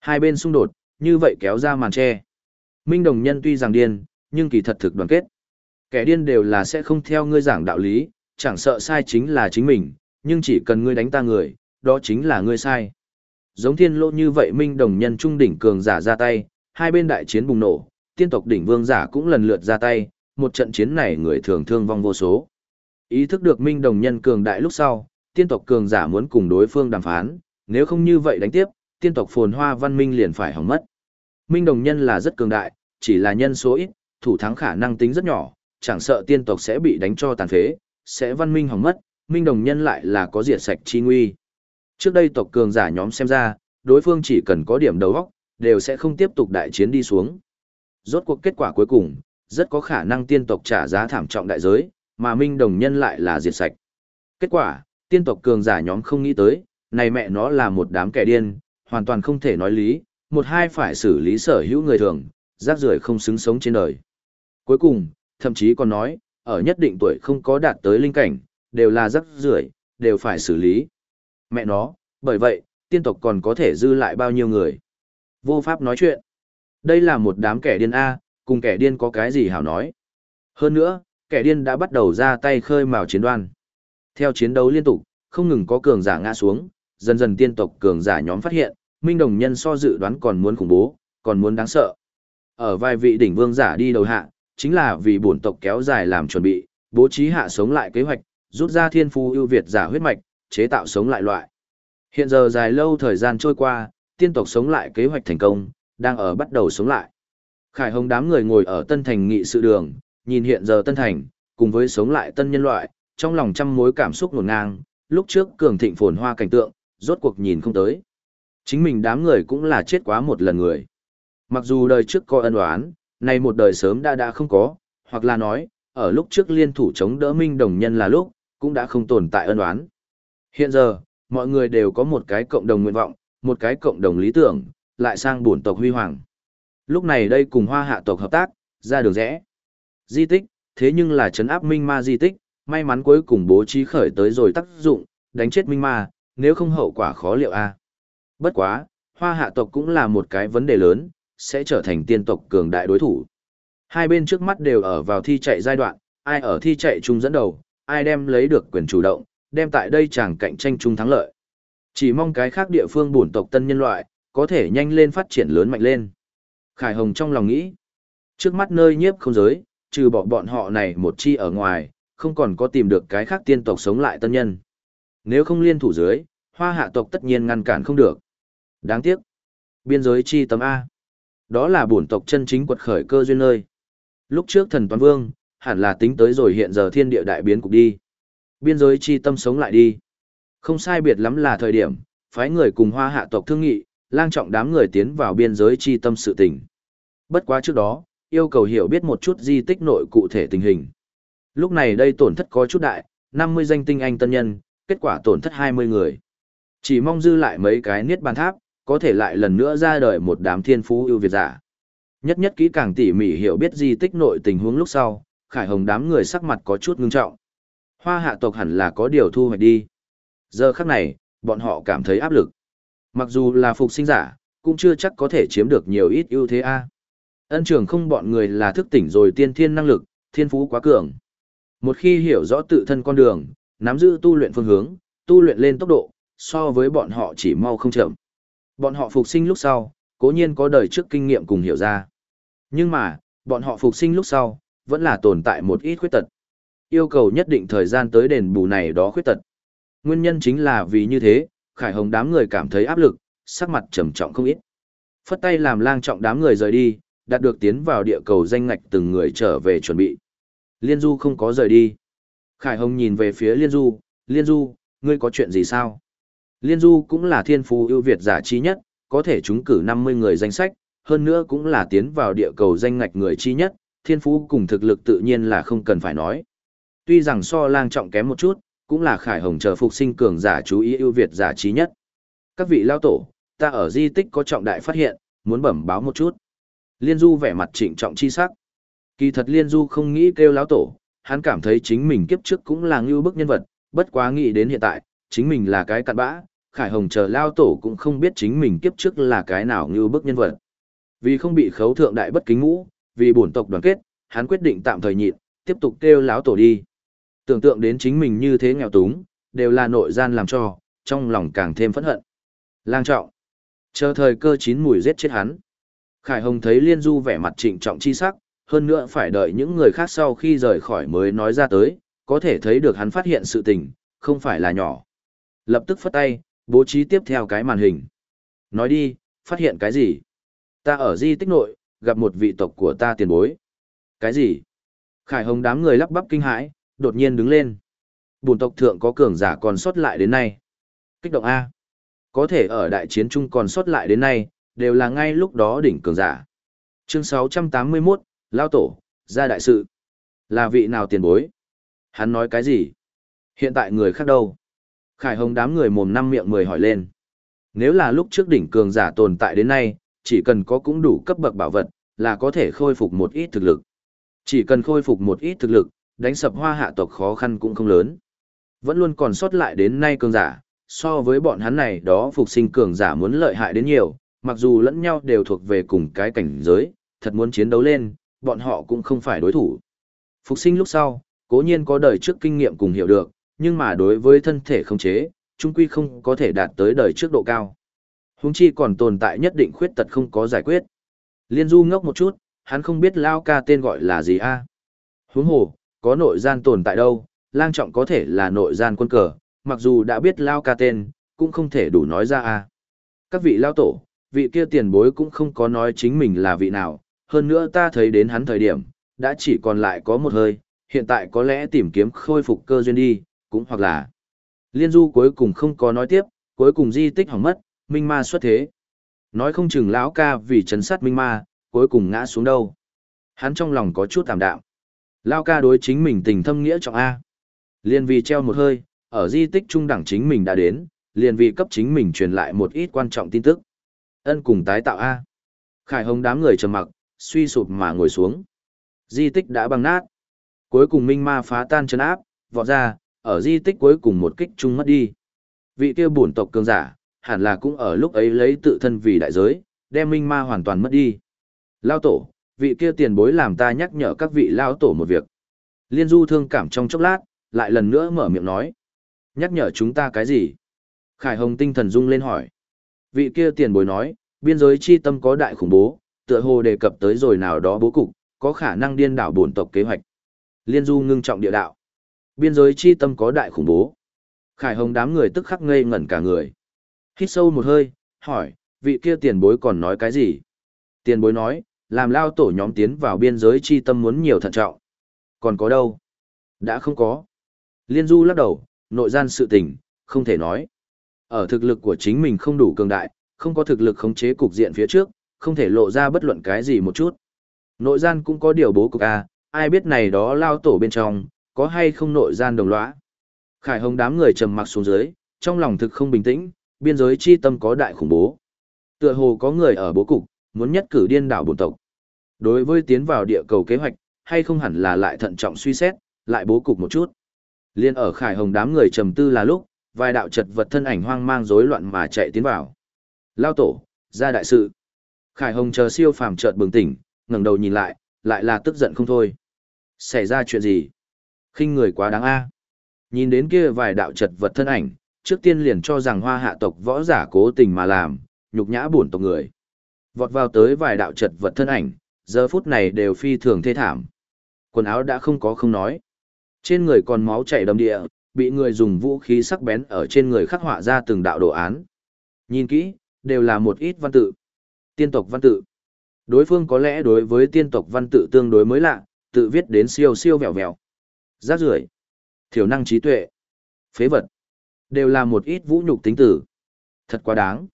Hai bên xung đột, như vậy kéo ra màn che. Minh đồng nhân tuy rằng điên, nhưng kỳ thật thực đoàn kết. Kẻ điên đều là sẽ không theo ngươi giảng đạo lý, chẳng sợ sai chính là chính mình, nhưng chỉ cần ngươi đánh ta người, đó chính là ngươi sai. Giống thiên lỗ như vậy minh đồng nhân trung đỉnh cường giả ra tay, hai bên đại chiến bùng nổ, tiên tộc đỉnh vương giả cũng lần lượt ra tay, một trận chiến này người thường thương vong vô số. Ý thức được minh đồng nhân cường đại lúc sau, tiên tộc cường giả muốn cùng đối phương đàm phán, nếu không như vậy đánh tiếp, tiên tộc phồn hoa văn minh liền phải hỏng mất. Minh đồng nhân là rất cường đại, chỉ là nhân số ít, thủ thắng khả năng tính rất nhỏ, chẳng sợ tiên tộc sẽ bị đánh cho tàn phế, sẽ văn minh hỏng mất, minh đồng nhân lại là có diệt sạch chi nguy. Trước đây tộc cường giả nhóm xem ra, đối phương chỉ cần có điểm đầu óc, đều sẽ không tiếp tục đại chiến đi xuống. Rốt cuộc kết quả cuối cùng, rất có khả năng tiên tộc trả giá thảm trọng đại giới, mà minh đồng nhân lại là diệt sạch. Kết quả, tiên tộc cường giả nhóm không nghĩ tới, này mẹ nó là một đám kẻ điên, hoàn toàn không thể nói lý, một hai phải xử lý sở hữu người thường, rác rưởi không xứng sống trên đời. Cuối cùng, thậm chí còn nói, ở nhất định tuổi không có đạt tới linh cảnh, đều là rác rưởi, đều phải xử lý. Mẹ nó, bởi vậy, tiên tộc còn có thể dư lại bao nhiêu người. Vô pháp nói chuyện. Đây là một đám kẻ điên A, cùng kẻ điên có cái gì hảo nói. Hơn nữa, kẻ điên đã bắt đầu ra tay khơi mào chiến đoan. Theo chiến đấu liên tục, không ngừng có cường giả ngã xuống, dần dần tiên tộc cường giả nhóm phát hiện, minh đồng nhân so dự đoán còn muốn khủng bố, còn muốn đáng sợ. Ở vài vị đỉnh vương giả đi đầu hạ, chính là vì bổn tộc kéo dài làm chuẩn bị, bố trí hạ sống lại kế hoạch, rút ra thiên phu ưu việt giả huyết mạch, chế tạo sống lại loại. Hiện giờ dài lâu thời gian trôi qua, tiên tộc sống lại kế hoạch thành công, đang ở bắt đầu sống lại. Khải Hồng đám người ngồi ở Tân Thành nghị sự đường, nhìn hiện giờ Tân Thành, cùng với sống lại tân nhân loại, trong lòng trăm mối cảm xúc ngổn ngang, lúc trước cường thịnh phồn hoa cảnh tượng, rốt cuộc nhìn không tới. Chính mình đám người cũng là chết quá một lần người. Mặc dù đời trước có ân oán, nay một đời sớm đã đã không có, hoặc là nói, ở lúc trước liên thủ chống đỡ minh đồng nhân là lúc, cũng đã không tồn tại ân oán. Hiện giờ, mọi người đều có một cái cộng đồng nguyện vọng, một cái cộng đồng lý tưởng, lại sang bổn tộc huy hoàng. Lúc này đây cùng hoa hạ tộc hợp tác, ra đường rẽ. Di tích, thế nhưng là chấn áp minh ma di tích, may mắn cuối cùng bố trí khởi tới rồi tác dụng, đánh chết minh ma, nếu không hậu quả khó liệu a. Bất quá, hoa hạ tộc cũng là một cái vấn đề lớn, sẽ trở thành tiên tộc cường đại đối thủ. Hai bên trước mắt đều ở vào thi chạy giai đoạn, ai ở thi chạy chung dẫn đầu, ai đem lấy được quyền chủ động, đem tại đây chẳng cạnh tranh chung thắng lợi. Chỉ mong cái khác địa phương bổn tộc tân nhân loại, có thể nhanh lên phát triển lớn mạnh lên. Khải Hồng trong lòng nghĩ, trước mắt nơi nhiếp không giới, trừ bỏ bọn họ này một chi ở ngoài, không còn có tìm được cái khác tiên tộc sống lại tân nhân. Nếu không liên thủ dưới, hoa hạ tộc tất nhiên ngăn cản không được. Đáng tiếc. Biên giới chi tấm A. Đó là bổn tộc chân chính quật khởi cơ duyên nơi. Lúc trước thần toàn vương, hẳn là tính tới rồi hiện giờ thiên địa đại biến cục đi. Biên giới chi tâm sống lại đi. Không sai biệt lắm là thời điểm, phái người cùng hoa hạ tộc thương nghị, lang trọng đám người tiến vào biên giới chi tâm sự tình. Bất quá trước đó, yêu cầu hiểu biết một chút di tích nội cụ thể tình hình. Lúc này đây tổn thất có chút đại, 50 danh tinh anh tân nhân, kết quả tổn thất 20 người. Chỉ mong dư lại mấy cái niết bàn tháp, có thể lại lần nữa ra đời một đám thiên phú ưu việt giả. Nhất nhất kỹ càng tỉ mỉ hiểu biết di tích nội tình huống lúc sau, Khải Hồng đám người sắc mặt có chút ngưng trọng. Hoa hạ tộc hẳn là có điều thu hoạch đi. Giờ khắc này, bọn họ cảm thấy áp lực. Mặc dù là phục sinh giả, cũng chưa chắc có thể chiếm được nhiều ít ưu thế a. Ân trường không bọn người là thức tỉnh rồi tiên thiên năng lực, thiên phú quá cường. Một khi hiểu rõ tự thân con đường, nắm giữ tu luyện phương hướng, tu luyện lên tốc độ, so với bọn họ chỉ mau không chậm. Bọn họ phục sinh lúc sau, cố nhiên có đời trước kinh nghiệm cùng hiểu ra. Nhưng mà, bọn họ phục sinh lúc sau, vẫn là tồn tại một ít khuyết tật. Yêu cầu nhất định thời gian tới đền bù này đó khuyết tật. Nguyên nhân chính là vì như thế, Khải Hồng đám người cảm thấy áp lực, sắc mặt trầm trọng không ít. Phất tay làm lang trọng đám người rời đi, đạt được tiến vào địa cầu danh ngạch từng người trở về chuẩn bị. Liên Du không có rời đi. Khải Hồng nhìn về phía Liên Du, Liên Du, ngươi có chuyện gì sao? Liên Du cũng là thiên phú ưu việt giả chi nhất, có thể trúng cử 50 người danh sách, hơn nữa cũng là tiến vào địa cầu danh ngạch người chi nhất, thiên phú cùng thực lực tự nhiên là không cần phải nói. Tuy rằng so lang trọng kém một chút, cũng là Khải Hồng chờ phục sinh cường giả chú ý ưu việt giả trí nhất. Các vị lao tổ, ta ở di tích có trọng đại phát hiện, muốn bẩm báo một chút. Liên Du vẻ mặt trịnh trọng chi sắc. Kỳ thật Liên Du không nghĩ kêu lão tổ, hắn cảm thấy chính mình kiếp trước cũng là ngưu bức nhân vật, bất quá nghĩ đến hiện tại, chính mình là cái cặn bã, Khải Hồng chờ lao tổ cũng không biết chính mình kiếp trước là cái nào ngưu bức nhân vật. Vì không bị khấu thượng đại bất kính ngũ, vì bổn tộc đoàn kết, hắn quyết định tạm thời nhịn, tiếp tục kêu lão tổ đi. Tưởng tượng đến chính mình như thế nghèo túng, đều là nội gian làm cho, trong lòng càng thêm phẫn hận. Lang trọng. Chờ thời cơ chín mùi giết chết hắn. Khải Hồng thấy Liên Du vẻ mặt trịnh trọng chi sắc, hơn nữa phải đợi những người khác sau khi rời khỏi mới nói ra tới, có thể thấy được hắn phát hiện sự tình, không phải là nhỏ. Lập tức phất tay, bố trí tiếp theo cái màn hình. Nói đi, phát hiện cái gì? Ta ở di tích nội, gặp một vị tộc của ta tiền bối. Cái gì? Khải Hồng đám người lắp bắp kinh hãi, đột nhiên đứng lên. Bùn tộc thượng có cường giả còn sót lại đến nay. Kích động A. Có thể ở đại chiến chung còn sót lại đến nay, đều là ngay lúc đó đỉnh cường giả. Chương 681, Lao Tổ, ra đại sự. Là vị nào tiền bối? Hắn nói cái gì? Hiện tại người khác đâu? Khải Hồng đám người mồm năm miệng mười hỏi lên. Nếu là lúc trước đỉnh cường giả tồn tại đến nay, chỉ cần có cũng đủ cấp bậc bảo vật, là có thể khôi phục một ít thực lực. Chỉ cần khôi phục một ít thực lực, đánh sập hoa hạ tộc khó khăn cũng không lớn. Vẫn luôn còn sót lại đến nay cường giả, so với bọn hắn này đó phục sinh cường giả muốn lợi hại đến nhiều, mặc dù lẫn nhau đều thuộc về cùng cái cảnh giới, thật muốn chiến đấu lên, bọn họ cũng không phải đối thủ. Phục sinh lúc sau, cố nhiên có đời trước kinh nghiệm cùng hiểu được, nhưng mà đối với thân thể không chế, chung quy không có thể đạt tới đời trước độ cao. Huống chi còn tồn tại nhất định khuyết tật không có giải quyết. Liên Du ngốc một chút, hắn không biết Lao ca tên gọi là gì a. À? Huống hồ, có nội gian tồn tại đâu, lang trọng có thể là nội gian quân cờ, mặc dù đã biết Lao ca tên, cũng không thể đủ nói ra a. Các vị Lao tổ, vị kia tiền bối cũng không có nói chính mình là vị nào, hơn nữa ta thấy đến hắn thời điểm, đã chỉ còn lại có một hơi, hiện tại có lẽ tìm kiếm khôi phục cơ duyên đi, cũng hoặc là Liên Du cuối cùng không có nói tiếp, cuối cùng di tích hỏng mất, minh ma xuất thế. Nói không chừng lão ca vì chấn sát minh ma, cuối cùng ngã xuống đâu. Hắn trong lòng có chút tạm đạm. Lao ca đối chính mình tình thâm nghĩa trọng A. liền vì treo một hơi, ở di tích trung đẳng chính mình đã đến, liền vì cấp chính mình truyền lại một ít quan trọng tin tức. Ân cùng tái tạo A. Khải hồng đám người trầm mặc, suy sụp mà ngồi xuống. Di tích đã băng nát. Cuối cùng minh ma phá tan chân áp, vọt ra, ở di tích cuối cùng một kích trung mất đi. Vị kia bổn tộc cường giả, hẳn là cũng ở lúc ấy lấy tự thân vì đại giới, đem minh ma hoàn toàn mất đi. Lao tổ, vị kia tiền bối làm ta nhắc nhở các vị lao tổ một việc. Liên du thương cảm trong chốc lát, lại lần nữa mở miệng nói. Nhắc nhở chúng ta cái gì? Khải Hồng tinh thần rung lên hỏi. Vị kia tiền bối nói, biên giới chi tâm có đại khủng bố, tựa hồ đề cập tới rồi nào đó bố cục, có khả năng điên đảo bổn tộc kế hoạch. Liên du ngưng trọng địa đạo. Biên giới chi tâm có đại khủng bố. Khải Hồng đám người tức khắc ngây ngẩn cả người. Hít sâu một hơi, hỏi, vị kia tiền bối còn nói cái gì? Tiền bối nói, làm lao tổ nhóm tiến vào biên giới chi tâm muốn nhiều thận trọng. Còn có đâu? Đã không có. Liên Du lắc đầu, nội gian sự tình, không thể nói. Ở thực lực của chính mình không đủ cường đại, không có thực lực khống chế cục diện phía trước, không thể lộ ra bất luận cái gì một chút. Nội gian cũng có điều bố cục A, ai biết này đó lao tổ bên trong, có hay không nội gian đồng lõa. Khải Hồng đám người trầm mặc xuống dưới, trong lòng thực không bình tĩnh, biên giới chi tâm có đại khủng bố. Tựa hồ có người ở bố cục, muốn nhất cử điên đảo bổn tộc. Đối với tiến vào địa cầu kế hoạch, hay không hẳn là lại thận trọng suy xét, lại bố cục một chút. Liên ở Khải Hồng đám người trầm tư là lúc, vài đạo chật vật thân ảnh hoang mang rối loạn mà chạy tiến vào. Lao tổ, ra đại sự. Khải Hồng chờ siêu phàm chợt bừng tỉnh, ngẩng đầu nhìn lại, lại là tức giận không thôi. Xảy ra chuyện gì? khinh người quá đáng a. Nhìn đến kia vài đạo chật vật thân ảnh, trước tiên liền cho rằng hoa hạ tộc võ giả cố tình mà làm, nhục nhã bổn tộc người. Vọt vào tới vài đạo chật vật thân ảnh, giờ phút này đều phi thường thê thảm. Quần áo đã không có không nói. Trên người còn máu chảy đầm địa, bị người dùng vũ khí sắc bén ở trên người khắc họa ra từng đạo đồ án. Nhìn kỹ, đều là một ít văn tự. Tiên tộc văn tự. Đối phương có lẽ đối với tiên tộc văn tự tương đối mới lạ, tự viết đến siêu siêu vẹo vẹo. Giác rưởi, thiểu năng trí tuệ, phế vật, đều là một ít vũ nhục tính tử. Thật quá đáng.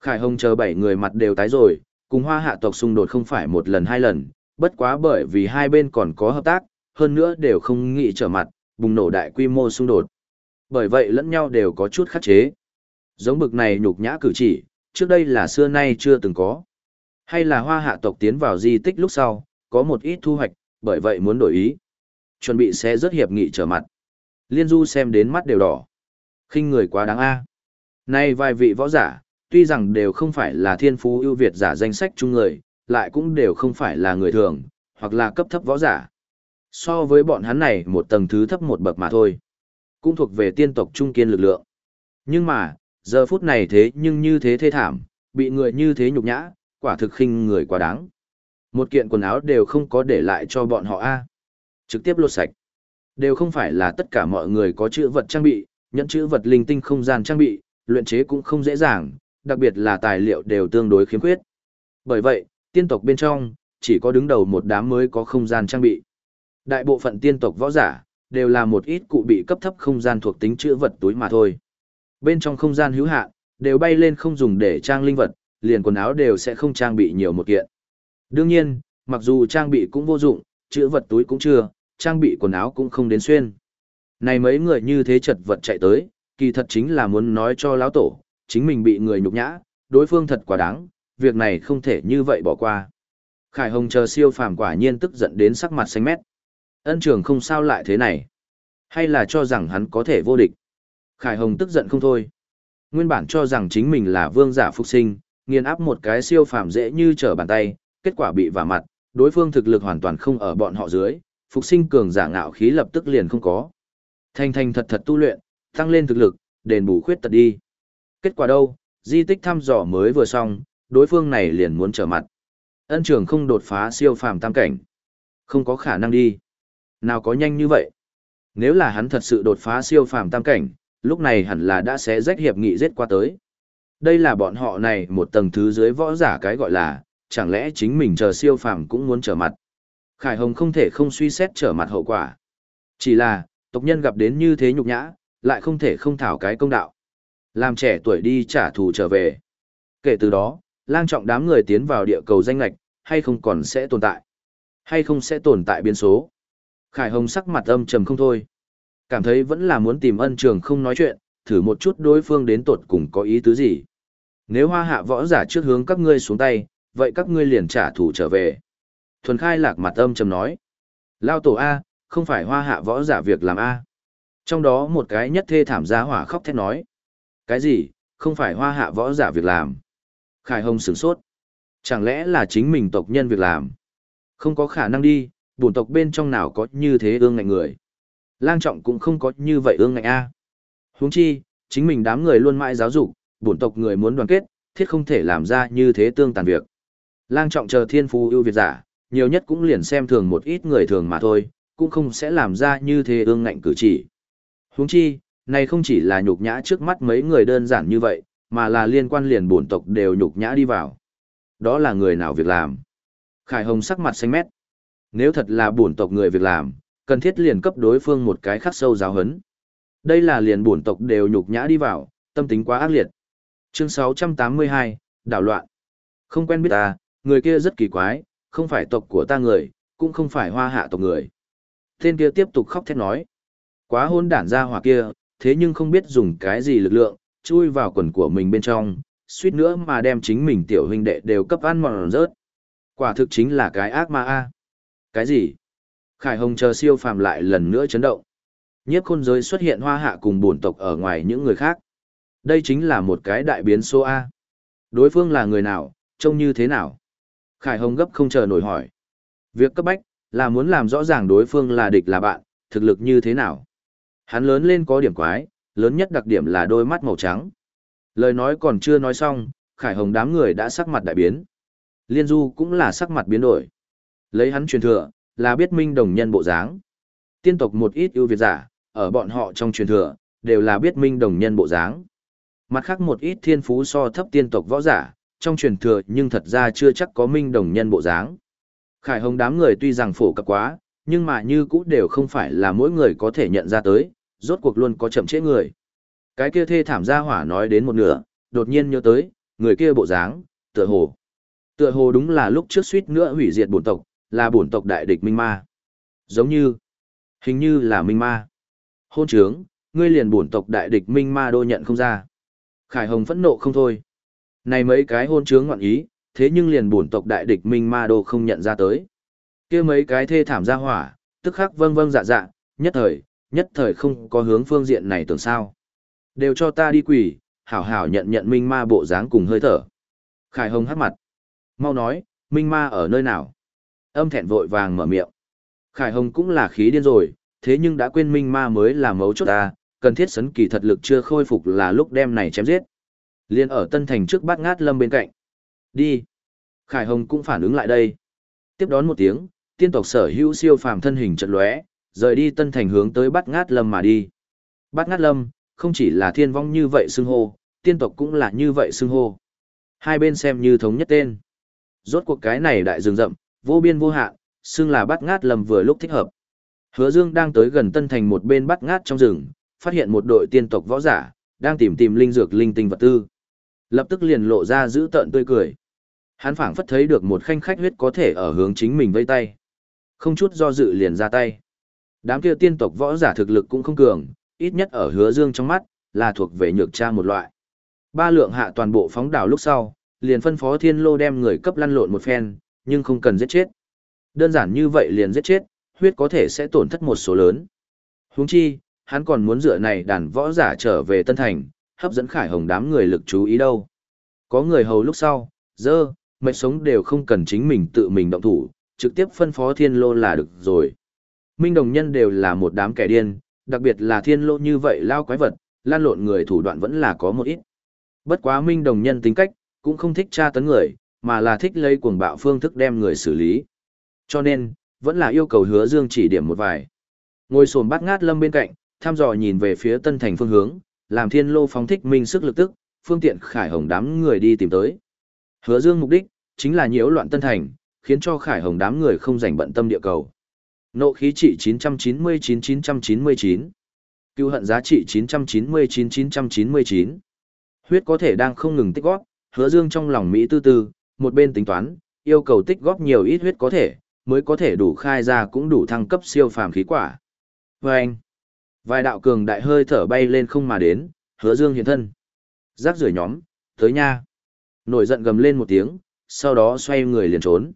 Khải Hồng chờ bảy người mặt đều tái rồi, cùng hoa hạ tộc xung đột không phải một lần hai lần, bất quá bởi vì hai bên còn có hợp tác, hơn nữa đều không nghĩ trở mặt, bùng nổ đại quy mô xung đột. Bởi vậy lẫn nhau đều có chút khắc chế. Giống bực này nhục nhã cử chỉ, trước đây là xưa nay chưa từng có. Hay là hoa hạ tộc tiến vào di tích lúc sau, có một ít thu hoạch, bởi vậy muốn đổi ý. Chuẩn bị sẽ rất hiệp nghị trở mặt. Liên Du xem đến mắt đều đỏ. khinh người quá đáng a. Nay vài vị võ giả, tuy rằng đều không phải là thiên phú ưu việt giả danh sách chung người, lại cũng đều không phải là người thường, hoặc là cấp thấp võ giả. So với bọn hắn này một tầng thứ thấp một bậc mà thôi. Cũng thuộc về tiên tộc trung kiên lực lượng. Nhưng mà, giờ phút này thế nhưng như thế thê thảm, bị người như thế nhục nhã, quả thực khinh người quá đáng. Một kiện quần áo đều không có để lại cho bọn họ a Trực tiếp lột sạch. Đều không phải là tất cả mọi người có chữ vật trang bị, nhận chữ vật linh tinh không gian trang bị, luyện chế cũng không dễ dàng, đặc biệt là tài liệu đều tương đối khiếm khuyết. Bởi vậy, tiên tộc bên trong, chỉ có đứng đầu một đám mới có không gian trang bị. Đại bộ phận tiên tộc võ giả, đều là một ít cụ bị cấp thấp không gian thuộc tính chữ vật túi mà thôi. Bên trong không gian hữu hạn, đều bay lên không dùng để trang linh vật, liền quần áo đều sẽ không trang bị nhiều một kiện. Đương nhiên, mặc dù trang bị cũng vô dụng, chữ vật túi cũng chưa, trang bị quần áo cũng không đến xuyên. Này mấy người như thế chật vật chạy tới, kỳ thật chính là muốn nói cho lão tổ, chính mình bị người nhục nhã, đối phương thật quá đáng, việc này không thể như vậy bỏ qua. Khải Hồng chờ siêu phàm quả nhiên tức giận đến sắc mặt xanh mét. Ân trường không sao lại thế này. Hay là cho rằng hắn có thể vô địch. Khải Hồng tức giận không thôi. Nguyên bản cho rằng chính mình là vương giả phục sinh, nghiền áp một cái siêu phàm dễ như trở bàn tay, kết quả bị vả mặt, đối phương thực lực hoàn toàn không ở bọn họ dưới, phục sinh cường giả ngạo khí lập tức liền không có. Thanh thanh thật thật tu luyện, tăng lên thực lực, đền bù khuyết tật đi. Kết quả đâu, di tích thăm dò mới vừa xong, đối phương này liền muốn trở mặt. Ân trường không đột phá siêu phàm tam cảnh. Không có khả năng đi. Nào có nhanh như vậy? Nếu là hắn thật sự đột phá siêu phàm tam cảnh, lúc này hẳn là đã sẽ rách hiệp nghị giết qua tới. Đây là bọn họ này một tầng thứ dưới võ giả cái gọi là, chẳng lẽ chính mình chờ siêu phàm cũng muốn trở mặt. Khải Hồng không thể không suy xét trở mặt hậu quả. Chỉ là, tộc nhân gặp đến như thế nhục nhã, lại không thể không thảo cái công đạo. Làm trẻ tuổi đi trả thù trở về. Kể từ đó, lang trọng đám người tiến vào địa cầu danh lạch, hay không còn sẽ tồn tại. Hay không sẽ tồn tại biến số. Khải Hồng sắc mặt âm trầm không thôi. Cảm thấy vẫn là muốn tìm ân trường không nói chuyện, thử một chút đối phương đến tột cùng có ý tứ gì. Nếu hoa hạ võ giả trước hướng các ngươi xuống tay, vậy các ngươi liền trả thù trở về. Thuần khai lạc mặt âm trầm nói. Lao tổ A, không phải hoa hạ võ giả việc làm A. Trong đó một cái nhất thê thảm giá hỏa khóc thét nói. Cái gì, không phải hoa hạ võ giả việc làm. Khải Hồng sửng sốt. Chẳng lẽ là chính mình tộc nhân việc làm? Không có khả năng đi, bổn tộc bên trong nào có như thế ương ngạnh người. Lang trọng cũng không có như vậy ương ngạnh A. huống chi, chính mình đám người luôn mãi giáo dục, bổn tộc người muốn đoàn kết, thiết không thể làm ra như thế tương tàn việc. Lang trọng chờ thiên phú ưu việt giả, nhiều nhất cũng liền xem thường một ít người thường mà thôi, cũng không sẽ làm ra như thế ương ngạnh cử chỉ. Huống chi, này không chỉ là nhục nhã trước mắt mấy người đơn giản như vậy, mà là liên quan liền bổn tộc đều nhục nhã đi vào. Đó là người nào việc làm? Khải Hồng sắc mặt xanh mét. Nếu thật là bổn tộc người việc làm, cần thiết liền cấp đối phương một cái khắc sâu giáo hấn. Đây là liền bổn tộc đều nhục nhã đi vào, tâm tính quá ác liệt. Chương 682, đảo loạn. Không quen biết ta, người kia rất kỳ quái, không phải tộc của ta người, cũng không phải hoa hạ tộc người. Tên kia tiếp tục khóc thét nói. Quá hôn đản ra hỏa kia, thế nhưng không biết dùng cái gì lực lượng, chui vào quần của mình bên trong, suýt nữa mà đem chính mình tiểu huynh đệ đều cấp ăn mòn rớt. Quả thực chính là cái ác ma a. Cái gì? Khải Hồng chờ siêu phàm lại lần nữa chấn động. Nhiếp khôn giới xuất hiện hoa hạ cùng bổn tộc ở ngoài những người khác. Đây chính là một cái đại biến số A. Đối phương là người nào, trông như thế nào? Khải Hồng gấp không chờ nổi hỏi. Việc cấp bách, là muốn làm rõ ràng đối phương là địch là bạn, thực lực như thế nào. Hắn lớn lên có điểm quái, lớn nhất đặc điểm là đôi mắt màu trắng. Lời nói còn chưa nói xong, Khải Hồng đám người đã sắc mặt đại biến. Liên Du cũng là sắc mặt biến đổi. Lấy hắn truyền thừa, là biết minh đồng nhân bộ dáng. Tiên tộc một ít ưu việt giả, ở bọn họ trong truyền thừa, đều là biết minh đồng nhân bộ dáng. Mặt khác một ít thiên phú so thấp tiên tộc võ giả, trong truyền thừa nhưng thật ra chưa chắc có minh đồng nhân bộ dáng. Khải Hồng đám người tuy rằng phổ cập quá, nhưng mà như cũ đều không phải là mỗi người có thể nhận ra tới, rốt cuộc luôn có chậm trễ người. Cái kia thê thảm gia hỏa nói đến một nửa, đột nhiên nhớ tới, người kia bộ dáng, tựa hồ. Tựa hồ đúng là lúc trước suýt nữa hủy diệt bổn tộc, là bổn tộc đại địch Minh Ma. Giống như, hình như là Minh Ma. Hôn trướng, ngươi liền bổn tộc đại địch Minh Ma đô nhận không ra. Khải Hồng phẫn nộ không thôi. Này mấy cái hôn trướng ngoạn ý, thế nhưng liền bổn tộc đại địch Minh Ma đô không nhận ra tới kia mấy cái thê thảm ra hỏa, tức khắc vâng vâng dạ dạ, nhất thời, nhất thời không có hướng phương diện này tưởng sao. Đều cho ta đi quỷ, hảo hảo nhận nhận minh ma bộ dáng cùng hơi thở. Khải Hồng hắt mặt. Mau nói, minh ma ở nơi nào? Âm thẹn vội vàng mở miệng. Khải Hồng cũng là khí điên rồi, thế nhưng đã quên minh ma mới là mấu chốt ta, cần thiết sấn kỳ thật lực chưa khôi phục là lúc đem này chém giết. Liên ở Tân Thành trước bát ngát lâm bên cạnh. Đi. Khải Hồng cũng phản ứng lại đây. Tiếp đón một tiếng, tiên tộc sở hữu siêu phàm thân hình chật lóe, rời đi Tân Thành hướng tới bát ngát lâm mà đi. Bát ngát lâm, không chỉ là thiên vong như vậy xưng hô, tiên tộc cũng là như vậy xưng hô. Hai bên xem như thống nhất tên. Rốt cuộc cái này đại rừng rậm, vô biên vô hạn, xưng là bát ngát lâm vừa lúc thích hợp. Hứa Dương đang tới gần Tân Thành một bên bát ngát trong rừng, phát hiện một đội tiên tộc võ giả, đang tìm tìm linh dược linh tinh vật tư. Lập tức liền lộ ra giữ tợn tươi cười. Hắn phảng phất thấy được một khanh khách huyết có thể ở hướng chính mình vây tay. Không chút do dự liền ra tay. Đám kia tiên tộc võ giả thực lực cũng không cường, ít nhất ở hứa dương trong mắt, là thuộc về nhược tra một loại. Ba lượng hạ toàn bộ phóng đảo lúc sau, liền phân phó thiên lô đem người cấp lăn lộn một phen, nhưng không cần giết chết. Đơn giản như vậy liền giết chết, huyết có thể sẽ tổn thất một số lớn. Huống chi, hắn còn muốn dựa này đàn võ giả trở về Tân Thành, hấp dẫn khải hồng đám người lực chú ý đâu. Có người hầu lúc sau, dơ, mệt sống đều không cần chính mình tự mình động thủ, trực tiếp phân phó thiên lô là được rồi. Minh đồng nhân đều là một đám kẻ điên, đặc biệt là thiên lô như vậy lao quái vật, lan lộn người thủ đoạn vẫn là có một ít. Bất quá minh đồng nhân tính cách, cũng không thích tra tấn người, mà là thích lấy cuồng bạo phương thức đem người xử lý. Cho nên, vẫn là yêu cầu hứa dương chỉ điểm một vài. Ngồi sồn bát ngát lâm bên cạnh, tham dò nhìn về phía tân thành phương hướng, làm thiên lô phóng thích minh sức lực tức, phương tiện khải hồng đám người đi tìm tới. Hứa dương mục đích, chính là nhiễu loạn tân thành, khiến cho khải hồng đám người không dành bận tâm địa cầu. Nộ khí trị 999-999. Cưu hận giá trị 999-999. Huyết có thể đang không ngừng tích góp, hứa dương trong lòng Mỹ tư tư, một bên tính toán, yêu cầu tích góp nhiều ít huyết có thể, mới có thể đủ khai ra cũng đủ thăng cấp siêu phàm khí quả. Vâng! anh, vài đạo cường đại hơi thở bay lên không mà đến, hứa dương hiện thân. Rác rưởi nhóm, tới nha. Nổi giận gầm lên một tiếng, sau đó xoay người liền trốn.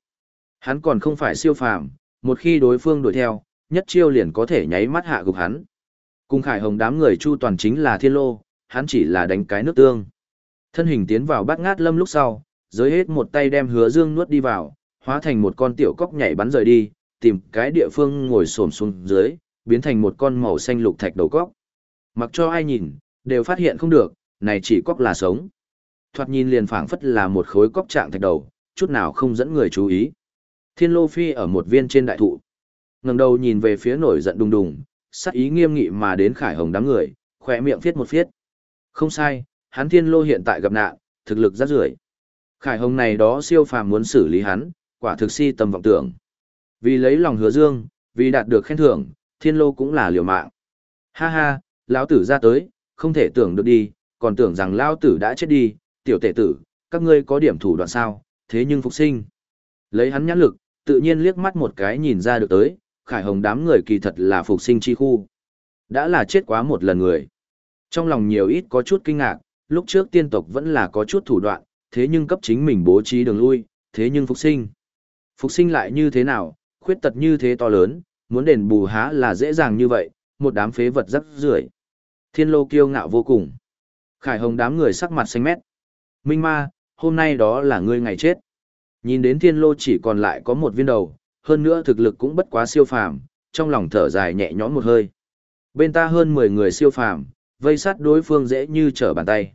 Hắn còn không phải siêu phàm, một khi đối phương đuổi theo, nhất chiêu liền có thể nháy mắt hạ gục hắn. Cùng Khải Hồng đám người chu toàn chính là thiên lô, hắn chỉ là đánh cái nước tương. Thân hình tiến vào bát ngát lâm lúc sau, giới hết một tay đem hứa dương nuốt đi vào, hóa thành một con tiểu cóc nhảy bắn rời đi, tìm cái địa phương ngồi xổm xuống dưới, biến thành một con màu xanh lục thạch đầu cóc. Mặc cho ai nhìn, đều phát hiện không được, này chỉ cóc là sống. Thoạt nhìn liền phảng phất là một khối cóc trạng thạch đầu, chút nào không dẫn người chú ý. Thiên Lô Phi ở một viên trên đại thụ. ngẩng đầu nhìn về phía nổi giận đùng đùng, sắc ý nghiêm nghị mà đến Khải Hồng đám người, khỏe miệng viết một phiết. Không sai, hắn Thiên Lô hiện tại gặp nạn, thực lực rất rưởi. Khải Hồng này đó siêu phàm muốn xử lý hắn, quả thực si tầm vọng tưởng. Vì lấy lòng hứa dương, vì đạt được khen thưởng, Thiên Lô cũng là liều mạng. Ha ha, lão tử ra tới, không thể tưởng được đi, còn tưởng rằng lão tử đã chết đi, tiểu tể tử, các ngươi có điểm thủ đoạn sao, thế nhưng phục sinh. Lấy hắn nhãn lực, tự nhiên liếc mắt một cái nhìn ra được tới, khải hồng đám người kỳ thật là phục sinh chi khu. Đã là chết quá một lần người. Trong lòng nhiều ít có chút kinh ngạc, lúc trước tiên tộc vẫn là có chút thủ đoạn, thế nhưng cấp chính mình bố trí đường lui, thế nhưng phục sinh. Phục sinh lại như thế nào, khuyết tật như thế to lớn, muốn đền bù há là dễ dàng như vậy, một đám phế vật rắc rưởi. Thiên lô kiêu ngạo vô cùng. Khải hồng đám người sắc mặt xanh mét. Minh ma, hôm nay đó là ngươi ngày chết. Nhìn đến thiên lô chỉ còn lại có một viên đầu, hơn nữa thực lực cũng bất quá siêu phàm, trong lòng thở dài nhẹ nhõm một hơi. Bên ta hơn 10 người siêu phàm, vây sát đối phương dễ như trở bàn tay.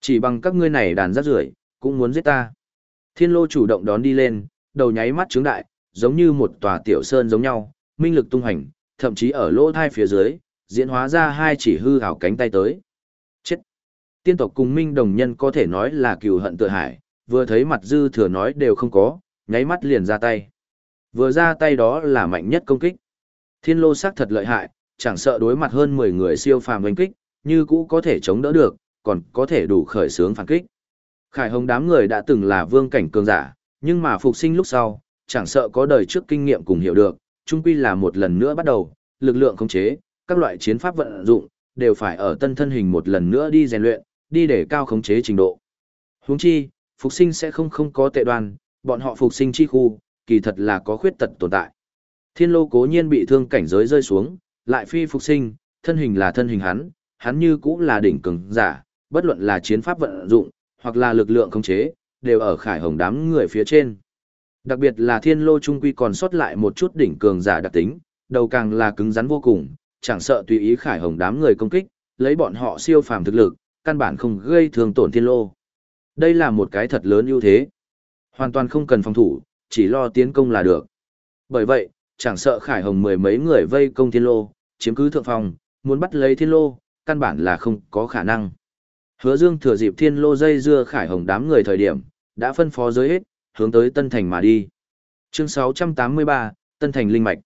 Chỉ bằng các ngươi này đàn rác rưởi, cũng muốn giết ta. Thiên lô chủ động đón đi lên, đầu nháy mắt trướng đại, giống như một tòa tiểu sơn giống nhau, minh lực tung hành, thậm chí ở lỗ thai phía dưới, diễn hóa ra hai chỉ hư ảo cánh tay tới. Chết! Tiên tộc cùng minh đồng nhân có thể nói là cừu hận tự hải, vừa thấy mặt dư thừa nói đều không có, nháy mắt liền ra tay. Vừa ra tay đó là mạnh nhất công kích. Thiên lô sắc thật lợi hại, chẳng sợ đối mặt hơn 10 người siêu phàm đánh kích, như cũ có thể chống đỡ được, còn có thể đủ khởi sướng phản kích. Khải Hồng đám người đã từng là vương cảnh cường giả, nhưng mà phục sinh lúc sau, chẳng sợ có đời trước kinh nghiệm cùng hiểu được, chung quy là một lần nữa bắt đầu, lực lượng khống chế, các loại chiến pháp vận dụng, đều phải ở tân thân hình một lần nữa đi rèn luyện, đi để cao khống chế trình độ. Huống chi, phục sinh sẽ không không có tệ đoan, bọn họ phục sinh chi khu, kỳ thật là có khuyết tật tồn tại. Thiên lô cố nhiên bị thương cảnh giới rơi xuống, lại phi phục sinh, thân hình là thân hình hắn, hắn như cũng là đỉnh cường giả, bất luận là chiến pháp vận dụng, hoặc là lực lượng khống chế, đều ở khải hồng đám người phía trên. Đặc biệt là thiên lô trung quy còn sót lại một chút đỉnh cường giả đặc tính, đầu càng là cứng rắn vô cùng, chẳng sợ tùy ý khải hồng đám người công kích, lấy bọn họ siêu phàm thực lực, căn bản không gây thương tổn thiên lô. Đây là một cái thật lớn ưu thế. Hoàn toàn không cần phòng thủ, chỉ lo tiến công là được. Bởi vậy, chẳng sợ khải hồng mười mấy người vây công thiên lô, chiếm cứ thượng phòng, muốn bắt lấy thiên lô, căn bản là không có khả năng. Hứa Dương thừa dịp thiên lô dây dưa khải hồng đám người thời điểm, đã phân phó giới hết, hướng tới Tân Thành mà đi. Chương 683, Tân Thành Linh Mạch.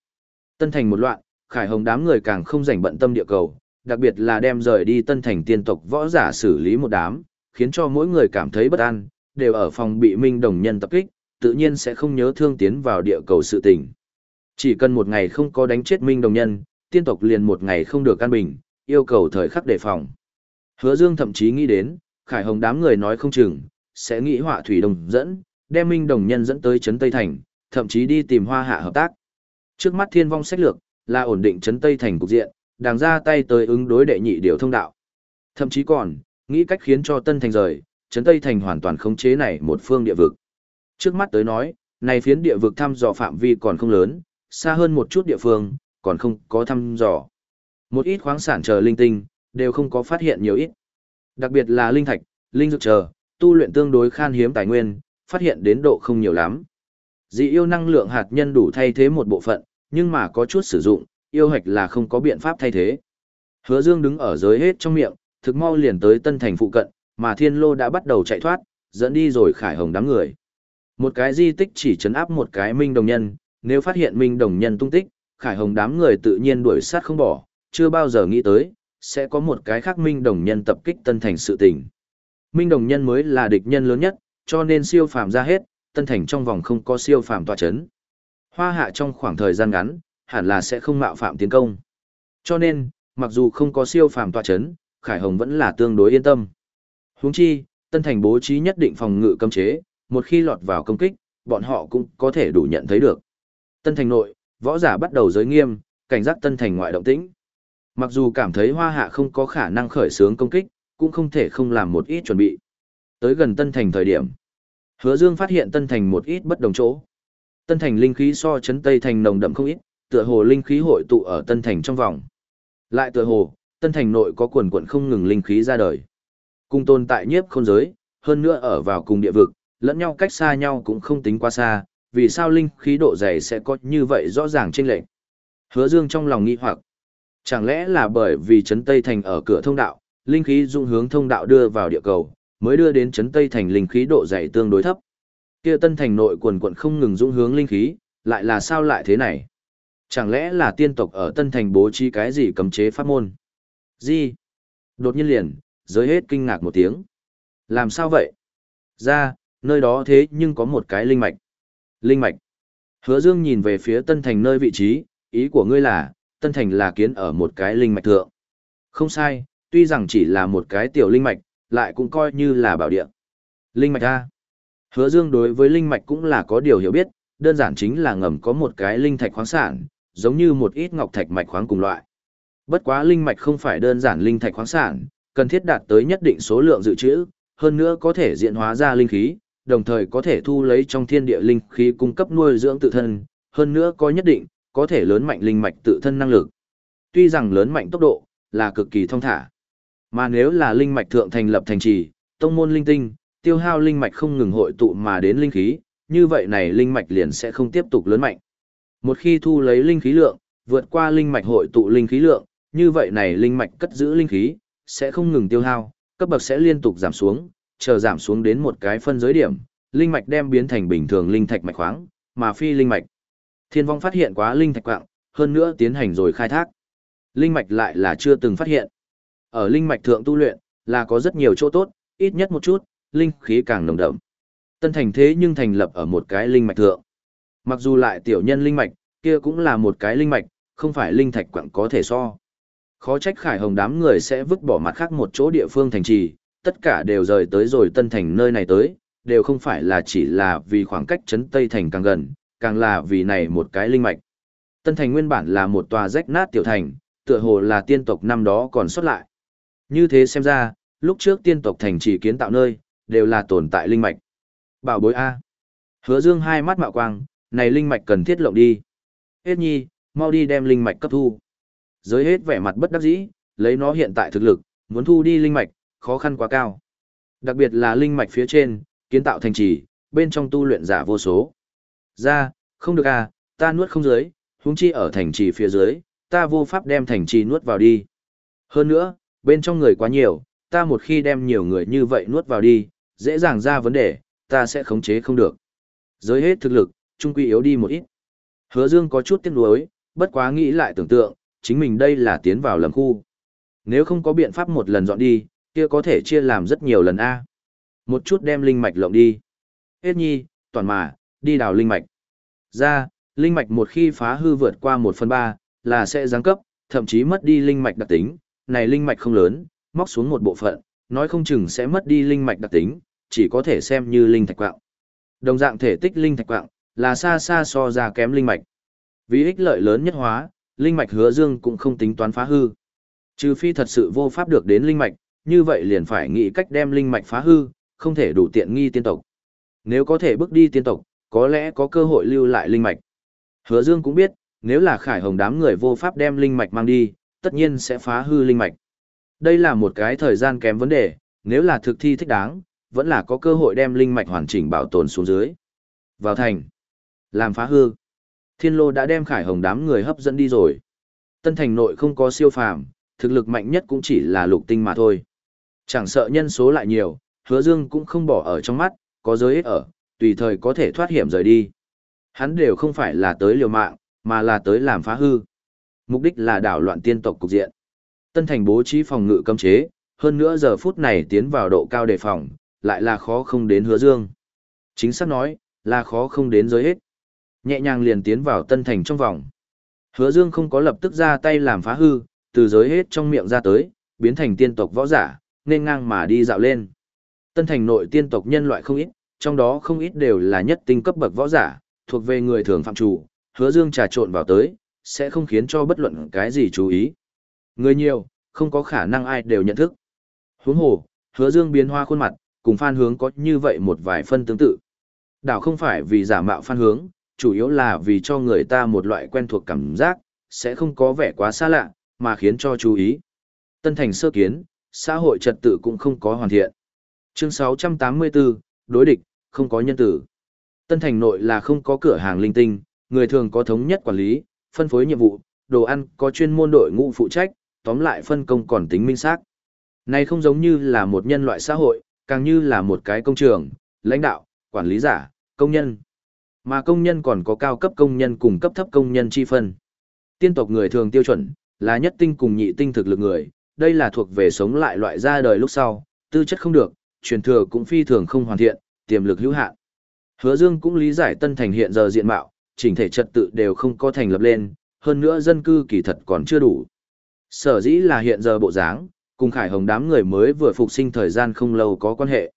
Tân Thành một loạn, khải hồng đám người càng không rảnh bận tâm địa cầu, đặc biệt là đem rời đi Tân Thành tiên tộc võ giả xử lý một đám, khiến cho mỗi người cảm thấy bất an, đều ở phòng bị minh đồng nhân tập kích, tự nhiên sẽ không nhớ thương tiến vào địa cầu sự tình. Chỉ cần một ngày không có đánh chết minh đồng nhân, tiên tộc liền một ngày không được an bình, yêu cầu thời khắc đề phòng. Hứa Dương thậm chí nghĩ đến, Khải Hồng đám người nói không chừng, sẽ nghĩ họa thủy đồng dẫn, đem minh đồng nhân dẫn tới Trấn Tây Thành, thậm chí đi tìm hoa hạ hợp tác. Trước mắt thiên vong sách lược, là ổn định Trấn Tây Thành cục diện, đàng ra tay tới ứng đối đệ nhị điều thông đạo. Thậm chí còn, nghĩ cách khiến cho Tân Thành rời, Trấn Tây Thành hoàn toàn khống chế này một phương địa vực. Trước mắt tới nói, này phiến địa vực thăm dò phạm vi còn không lớn, xa hơn một chút địa phương, còn không có thăm dò. Một ít khoáng sản chờ linh tinh, đều không có phát hiện nhiều ít. Đặc biệt là linh thạch, linh dược chờ, tu luyện tương đối khan hiếm tài nguyên, phát hiện đến độ không nhiều lắm. Dị yêu năng lượng hạt nhân đủ thay thế một bộ phận, nhưng mà có chút sử dụng, yêu hạch là không có biện pháp thay thế. Hứa Dương đứng ở dưới hết trong miệng, thực mau liền tới Tân Thành phụ cận, mà Thiên Lô đã bắt đầu chạy thoát, dẫn đi rồi Khải Hồng đám người. Một cái di tích chỉ chấn áp một cái minh đồng nhân, nếu phát hiện minh đồng nhân tung tích, Khải Hồng đám người tự nhiên đuổi sát không bỏ, chưa bao giờ nghĩ tới, sẽ có một cái khác minh đồng nhân tập kích Tân Thành sự tình. Minh đồng nhân mới là địch nhân lớn nhất, cho nên siêu phàm ra hết, Tân Thành trong vòng không có siêu phàm tọa chấn. Hoa hạ trong khoảng thời gian ngắn, hẳn là sẽ không mạo phạm tiến công. Cho nên, mặc dù không có siêu phàm tọa chấn, Khải Hồng vẫn là tương đối yên tâm. Huống chi, Tân Thành bố trí nhất định phòng ngự cấm chế, một khi lọt vào công kích, bọn họ cũng có thể đủ nhận thấy được. Tân Thành nội, võ giả bắt đầu giới nghiêm, cảnh giác Tân Thành ngoại động tĩnh. Mặc dù cảm thấy Hoa Hạ không có khả năng khởi xướng công kích, cũng không thể không làm một ít chuẩn bị. Tới gần Tân Thành thời điểm, Hứa Dương phát hiện Tân Thành một ít bất đồng chỗ. Tân Thành linh khí so chấn Tây Thành nồng đậm không ít, tựa hồ linh khí hội tụ ở Tân Thành trong vòng. Lại tựa hồ, Tân Thành nội có quần quận không ngừng linh khí ra đời. Cùng tồn tại nhiếp không giới, hơn nữa ở vào cùng địa vực, lẫn nhau cách xa nhau cũng không tính quá xa, vì sao linh khí độ dày sẽ có như vậy rõ ràng trên lệnh. Hứa Dương trong lòng nghi hoặc, chẳng lẽ là bởi vì chấn Tây Thành ở cửa thông đạo, linh khí dung hướng thông đạo đưa vào địa cầu, mới đưa đến chấn Tây Thành linh khí độ dày tương đối thấp. Kia Tân Thành nội quần quần không ngừng dung hướng linh khí, lại là sao lại thế này? Chẳng lẽ là tiên tộc ở Tân Thành bố trí cái gì cấm chế pháp môn? Gì? Đột nhiên liền, giới hết kinh ngạc một tiếng. Làm sao vậy? Ra, nơi đó thế nhưng có một cái linh mạch. Linh mạch. Hứa Dương nhìn về phía Tân Thành nơi vị trí, ý của ngươi là, Tân Thành là kiến ở một cái linh mạch thượng. Không sai, tuy rằng chỉ là một cái tiểu linh mạch, lại cũng coi như là bảo địa. Linh mạch A. Hứa Dương đối với linh mạch cũng là có điều hiểu biết, đơn giản chính là ngầm có một cái linh thạch khoáng sản, giống như một ít ngọc thạch mạch khoáng cùng loại. Bất quá linh mạch không phải đơn giản linh thạch khoáng sản, cần thiết đạt tới nhất định số lượng dự trữ, hơn nữa có thể diễn hóa ra linh khí, đồng thời có thể thu lấy trong thiên địa linh khí cung cấp nuôi dưỡng tự thân, hơn nữa có nhất định, có thể lớn mạnh linh mạch tự thân năng lực. Tuy rằng lớn mạnh tốc độ là cực kỳ thông thả, mà nếu là linh mạch thượng thành lập thành trì, tông môn linh tinh, tiêu hao linh mạch không ngừng hội tụ mà đến linh khí, như vậy này linh mạch liền sẽ không tiếp tục lớn mạnh. Một khi thu lấy linh khí lượng, vượt qua linh mạch hội tụ linh khí lượng, như vậy này linh mạch cất giữ linh khí, sẽ không ngừng tiêu hao, cấp bậc sẽ liên tục giảm xuống, chờ giảm xuống đến một cái phân giới điểm, linh mạch đem biến thành bình thường linh thạch mạch khoáng, mà phi linh mạch. Thiên vong phát hiện quá linh thạch quạng, hơn nữa tiến hành rồi khai thác. Linh mạch lại là chưa từng phát hiện. Ở linh mạch thượng tu luyện, là có rất nhiều chỗ tốt, ít nhất một chút, linh khí càng nồng đậm. Tân thành thế nhưng thành lập ở một cái linh mạch thượng. Mặc dù lại tiểu nhân linh mạch, kia cũng là một cái linh mạch, không phải linh thạch quặng có thể so. Khó trách khải hồng đám người sẽ vứt bỏ mặt khác một chỗ địa phương thành trì, tất cả đều rời tới rồi tân thành nơi này tới, đều không phải là chỉ là vì khoảng cách trấn Tây Thành càng gần, càng là vì này một cái linh mạch. Tân thành nguyên bản là một tòa rách nát tiểu thành, tựa hồ là tiên tộc năm đó còn xuất lại. Như thế xem ra, lúc trước tiên tộc thành trì kiến tạo nơi, đều là tồn tại linh mạch. Bảo bối A. Hứa dương hai mắt mạo quang, này linh mạch cần thiết lộng đi. Hết nhi, mau đi đem linh mạch cấp thu. Giới hết vẻ mặt bất đắc dĩ, lấy nó hiện tại thực lực, muốn thu đi linh mạch, khó khăn quá cao. Đặc biệt là linh mạch phía trên, kiến tạo thành trì, bên trong tu luyện giả vô số. Ra, không được à, ta nuốt không dưới, huống chi ở thành trì phía dưới, ta vô pháp đem thành trì nuốt vào đi. Hơn nữa, bên trong người quá nhiều, ta một khi đem nhiều người như vậy nuốt vào đi, dễ dàng ra vấn đề, ta sẽ khống chế không được. Giới hết thực lực, trung quy yếu đi một ít. Hứa Dương có chút tiếc nuối, bất quá nghĩ lại tưởng tượng, chính mình đây là tiến vào lầm khu. Nếu không có biện pháp một lần dọn đi, kia có thể chia làm rất nhiều lần A. Một chút đem linh mạch lộng đi. Hết nhi, toàn mà, đi đào linh mạch. Ra, linh mạch một khi phá hư vượt qua 1 phần 3, là sẽ giáng cấp, thậm chí mất đi linh mạch đặc tính. Này linh mạch không lớn, móc xuống một bộ phận, nói không chừng sẽ mất đi linh mạch đặc tính, chỉ có thể xem như linh thạch quạng. Đồng dạng thể tích linh thạch quạng, là xa xa so ra kém linh mạch. Vì ích lợi lớn nhất hóa, linh mạch hứa dương cũng không tính toán phá hư. Trừ phi thật sự vô pháp được đến linh mạch, như vậy liền phải nghĩ cách đem linh mạch phá hư, không thể đủ tiện nghi tiên tộc. Nếu có thể bước đi tiên tộc, có lẽ có cơ hội lưu lại linh mạch. Hứa Dương cũng biết, nếu là khải hồng đám người vô pháp đem linh mạch mang đi, tất nhiên sẽ phá hư linh mạch. Đây là một cái thời gian kém vấn đề, nếu là thực thi thích đáng, vẫn là có cơ hội đem linh mạch hoàn chỉnh bảo tồn xuống dưới. Vào thành, làm phá hư. Thiên lô đã đem khải hồng đám người hấp dẫn đi rồi. Tân thành nội không có siêu phàm, thực lực mạnh nhất cũng chỉ là lục tinh mà thôi. Chẳng sợ nhân số lại nhiều, hứa dương cũng không bỏ ở trong mắt, có giới ích ở, tùy thời có thể thoát hiểm rời đi. Hắn đều không phải là tới liều mạng, mà là tới làm phá hư. Mục đích là đảo loạn tiên tộc cục diện. Tân thành bố trí phòng ngự cấm chế, hơn nữa giờ phút này tiến vào độ cao đề phòng, lại là khó không đến hứa dương. Chính xác nói, là khó không đến giới hết. Nhẹ nhàng liền tiến vào tân thành trong vòng. Hứa dương không có lập tức ra tay làm phá hư, từ giới hết trong miệng ra tới, biến thành tiên tộc võ giả, nên ngang mà đi dạo lên. Tân thành nội tiên tộc nhân loại không ít, trong đó không ít đều là nhất tinh cấp bậc võ giả, thuộc về người thường phạm chủ, hứa dương trà trộn vào tới, sẽ không khiến cho bất luận cái gì chú ý. Người nhiều, không có khả năng ai đều nhận thức. Huống hồ, hứa dương biến hoa khuôn mặt, cùng phan hướng có như vậy một vài phân tương tự. Đảo không phải vì giả mạo phan hướng, chủ yếu là vì cho người ta một loại quen thuộc cảm giác, sẽ không có vẻ quá xa lạ, mà khiến cho chú ý. Tân thành sơ kiến, xã hội trật tự cũng không có hoàn thiện. Chương 684, đối địch, không có nhân tử. Tân thành nội là không có cửa hàng linh tinh, người thường có thống nhất quản lý, phân phối nhiệm vụ, đồ ăn có chuyên môn đội ngũ phụ trách, tóm lại phân công còn tính minh xác. Này không giống như là một nhân loại xã hội, càng như là một cái công trường, lãnh đạo, quản lý giả, công nhân. Mà công nhân còn có cao cấp công nhân cùng cấp thấp công nhân chi phân. Tiên tộc người thường tiêu chuẩn, là nhất tinh cùng nhị tinh thực lực người, đây là thuộc về sống lại loại ra đời lúc sau, tư chất không được, truyền thừa cũng phi thường không hoàn thiện, tiềm lực hữu hạn. Hứa Dương cũng lý giải Tân Thành hiện giờ diện mạo, chỉnh thể trật tự đều không có thành lập lên, hơn nữa dân cư kỳ thật còn chưa đủ. Sở dĩ là hiện giờ bộ dáng, cùng Khải Hồng đám người mới vừa phục sinh thời gian không lâu có quan hệ.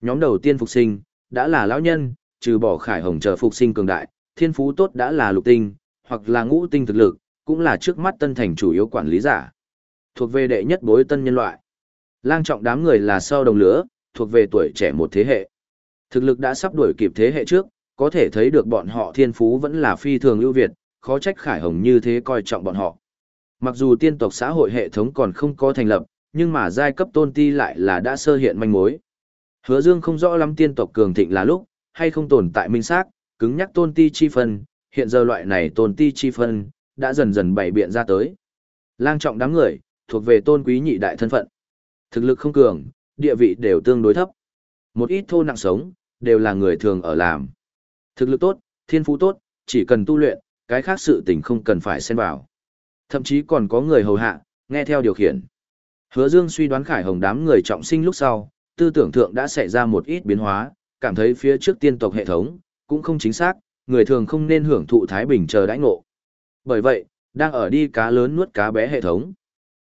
Nhóm đầu tiên phục sinh, đã là lão nhân, trừ bỏ Khải Hồng chờ phục sinh cường đại, thiên phú tốt đã là lục tinh, hoặc là ngũ tinh thực lực, cũng là trước mắt Tân Thành chủ yếu quản lý giả. Thuộc về đệ nhất bối tân nhân loại. Lang trọng đám người là sau đồng lửa, thuộc về tuổi trẻ một thế hệ. Thực lực đã sắp đuổi kịp thế hệ trước, có thể thấy được bọn họ thiên phú vẫn là phi thường ưu việt, khó trách Khải Hồng như thế coi trọng bọn họ. Mặc dù tiên tộc xã hội hệ thống còn không có thành lập, nhưng mà giai cấp tôn ti lại là đã sơ hiện manh mối. Hứa Dương không rõ lắm tiên tộc cường thịnh là lúc, hay không tồn tại minh xác, cứng nhắc tôn ti chi phân, hiện giờ loại này tôn ti chi phân, đã dần dần bày biện ra tới. Lang trọng đám người, thuộc về tôn quý nhị đại thân phận. Thực lực không cường, địa vị đều tương đối thấp. Một ít thô nặng sống, đều là người thường ở làm. Thực lực tốt, thiên phú tốt, chỉ cần tu luyện, cái khác sự tình không cần phải xen vào. Thậm chí còn có người hầu hạ, nghe theo điều khiển. Hứa Dương suy đoán Khải Hồng đám người trọng sinh lúc sau, tư tưởng thượng đã xảy ra một ít biến hóa, cảm thấy phía trước tiên tộc hệ thống, cũng không chính xác, người thường không nên hưởng thụ thái bình chờ đãi ngộ. Bởi vậy, đang ở đi cá lớn nuốt cá bé hệ thống.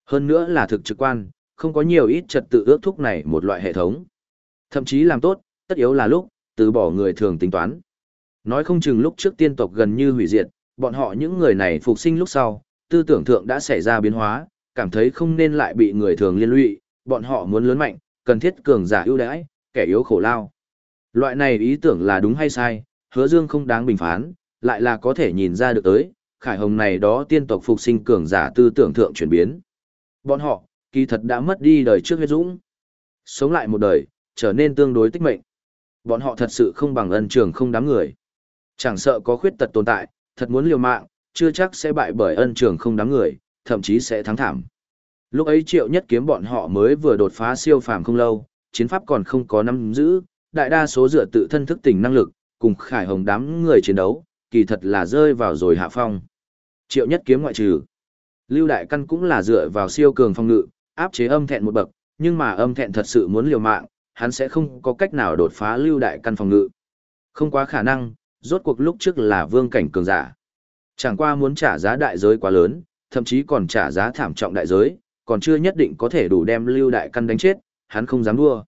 Hơn nữa là thực trực quan, không có nhiều ít trật tự ước thúc này một loại hệ thống. Thậm chí làm tốt, tất yếu là lúc, từ bỏ người thường tính toán. Nói không chừng lúc trước tiên tộc gần như hủy diệt, bọn họ những người này phục sinh lúc sau, tư tưởng thượng đã xảy ra biến hóa, cảm thấy không nên lại bị người thường liên lụy, bọn họ muốn lớn mạnh, cần thiết cường giả ưu đãi, kẻ yếu khổ lao. Loại này ý tưởng là đúng hay sai, hứa dương không đáng bình phán, lại là có thể nhìn ra được tới, khải hồng này đó tiên tộc phục sinh cường giả tư tưởng thượng chuyển biến. Bọn họ, kỳ thật đã mất đi đời trước huyết dũng. Sống lại một đời, trở nên tương đối tích mệnh. Bọn họ thật sự không bằng ân trường không đám người. Chẳng sợ có khuyết tật tồn tại, thật muốn liều mạng, chưa chắc sẽ bại bởi ân trường không đám người, thậm chí sẽ thắng thảm. Lúc ấy triệu nhất kiếm bọn họ mới vừa đột phá siêu phàm không lâu, chiến pháp còn không có nắm giữ, đại đa số dựa tự thân thức tỉnh năng lực, cùng khải hồng đám người chiến đấu, kỳ thật là rơi vào rồi hạ phong. Triệu nhất kiếm ngoại trừ. Lưu đại căn cũng là dựa vào siêu cường phong ngự, áp chế âm thẹn một bậc, nhưng mà âm thẹn thật sự muốn liều mạng, hắn sẽ không có cách nào đột phá lưu đại căn phòng ngự. Không quá khả năng, rốt cuộc lúc trước là vương cảnh cường giả. Chẳng qua muốn trả giá đại giới quá lớn, thậm chí còn trả giá thảm trọng đại giới, còn chưa nhất định có thể đủ đem lưu đại căn đánh chết, hắn không dám đua.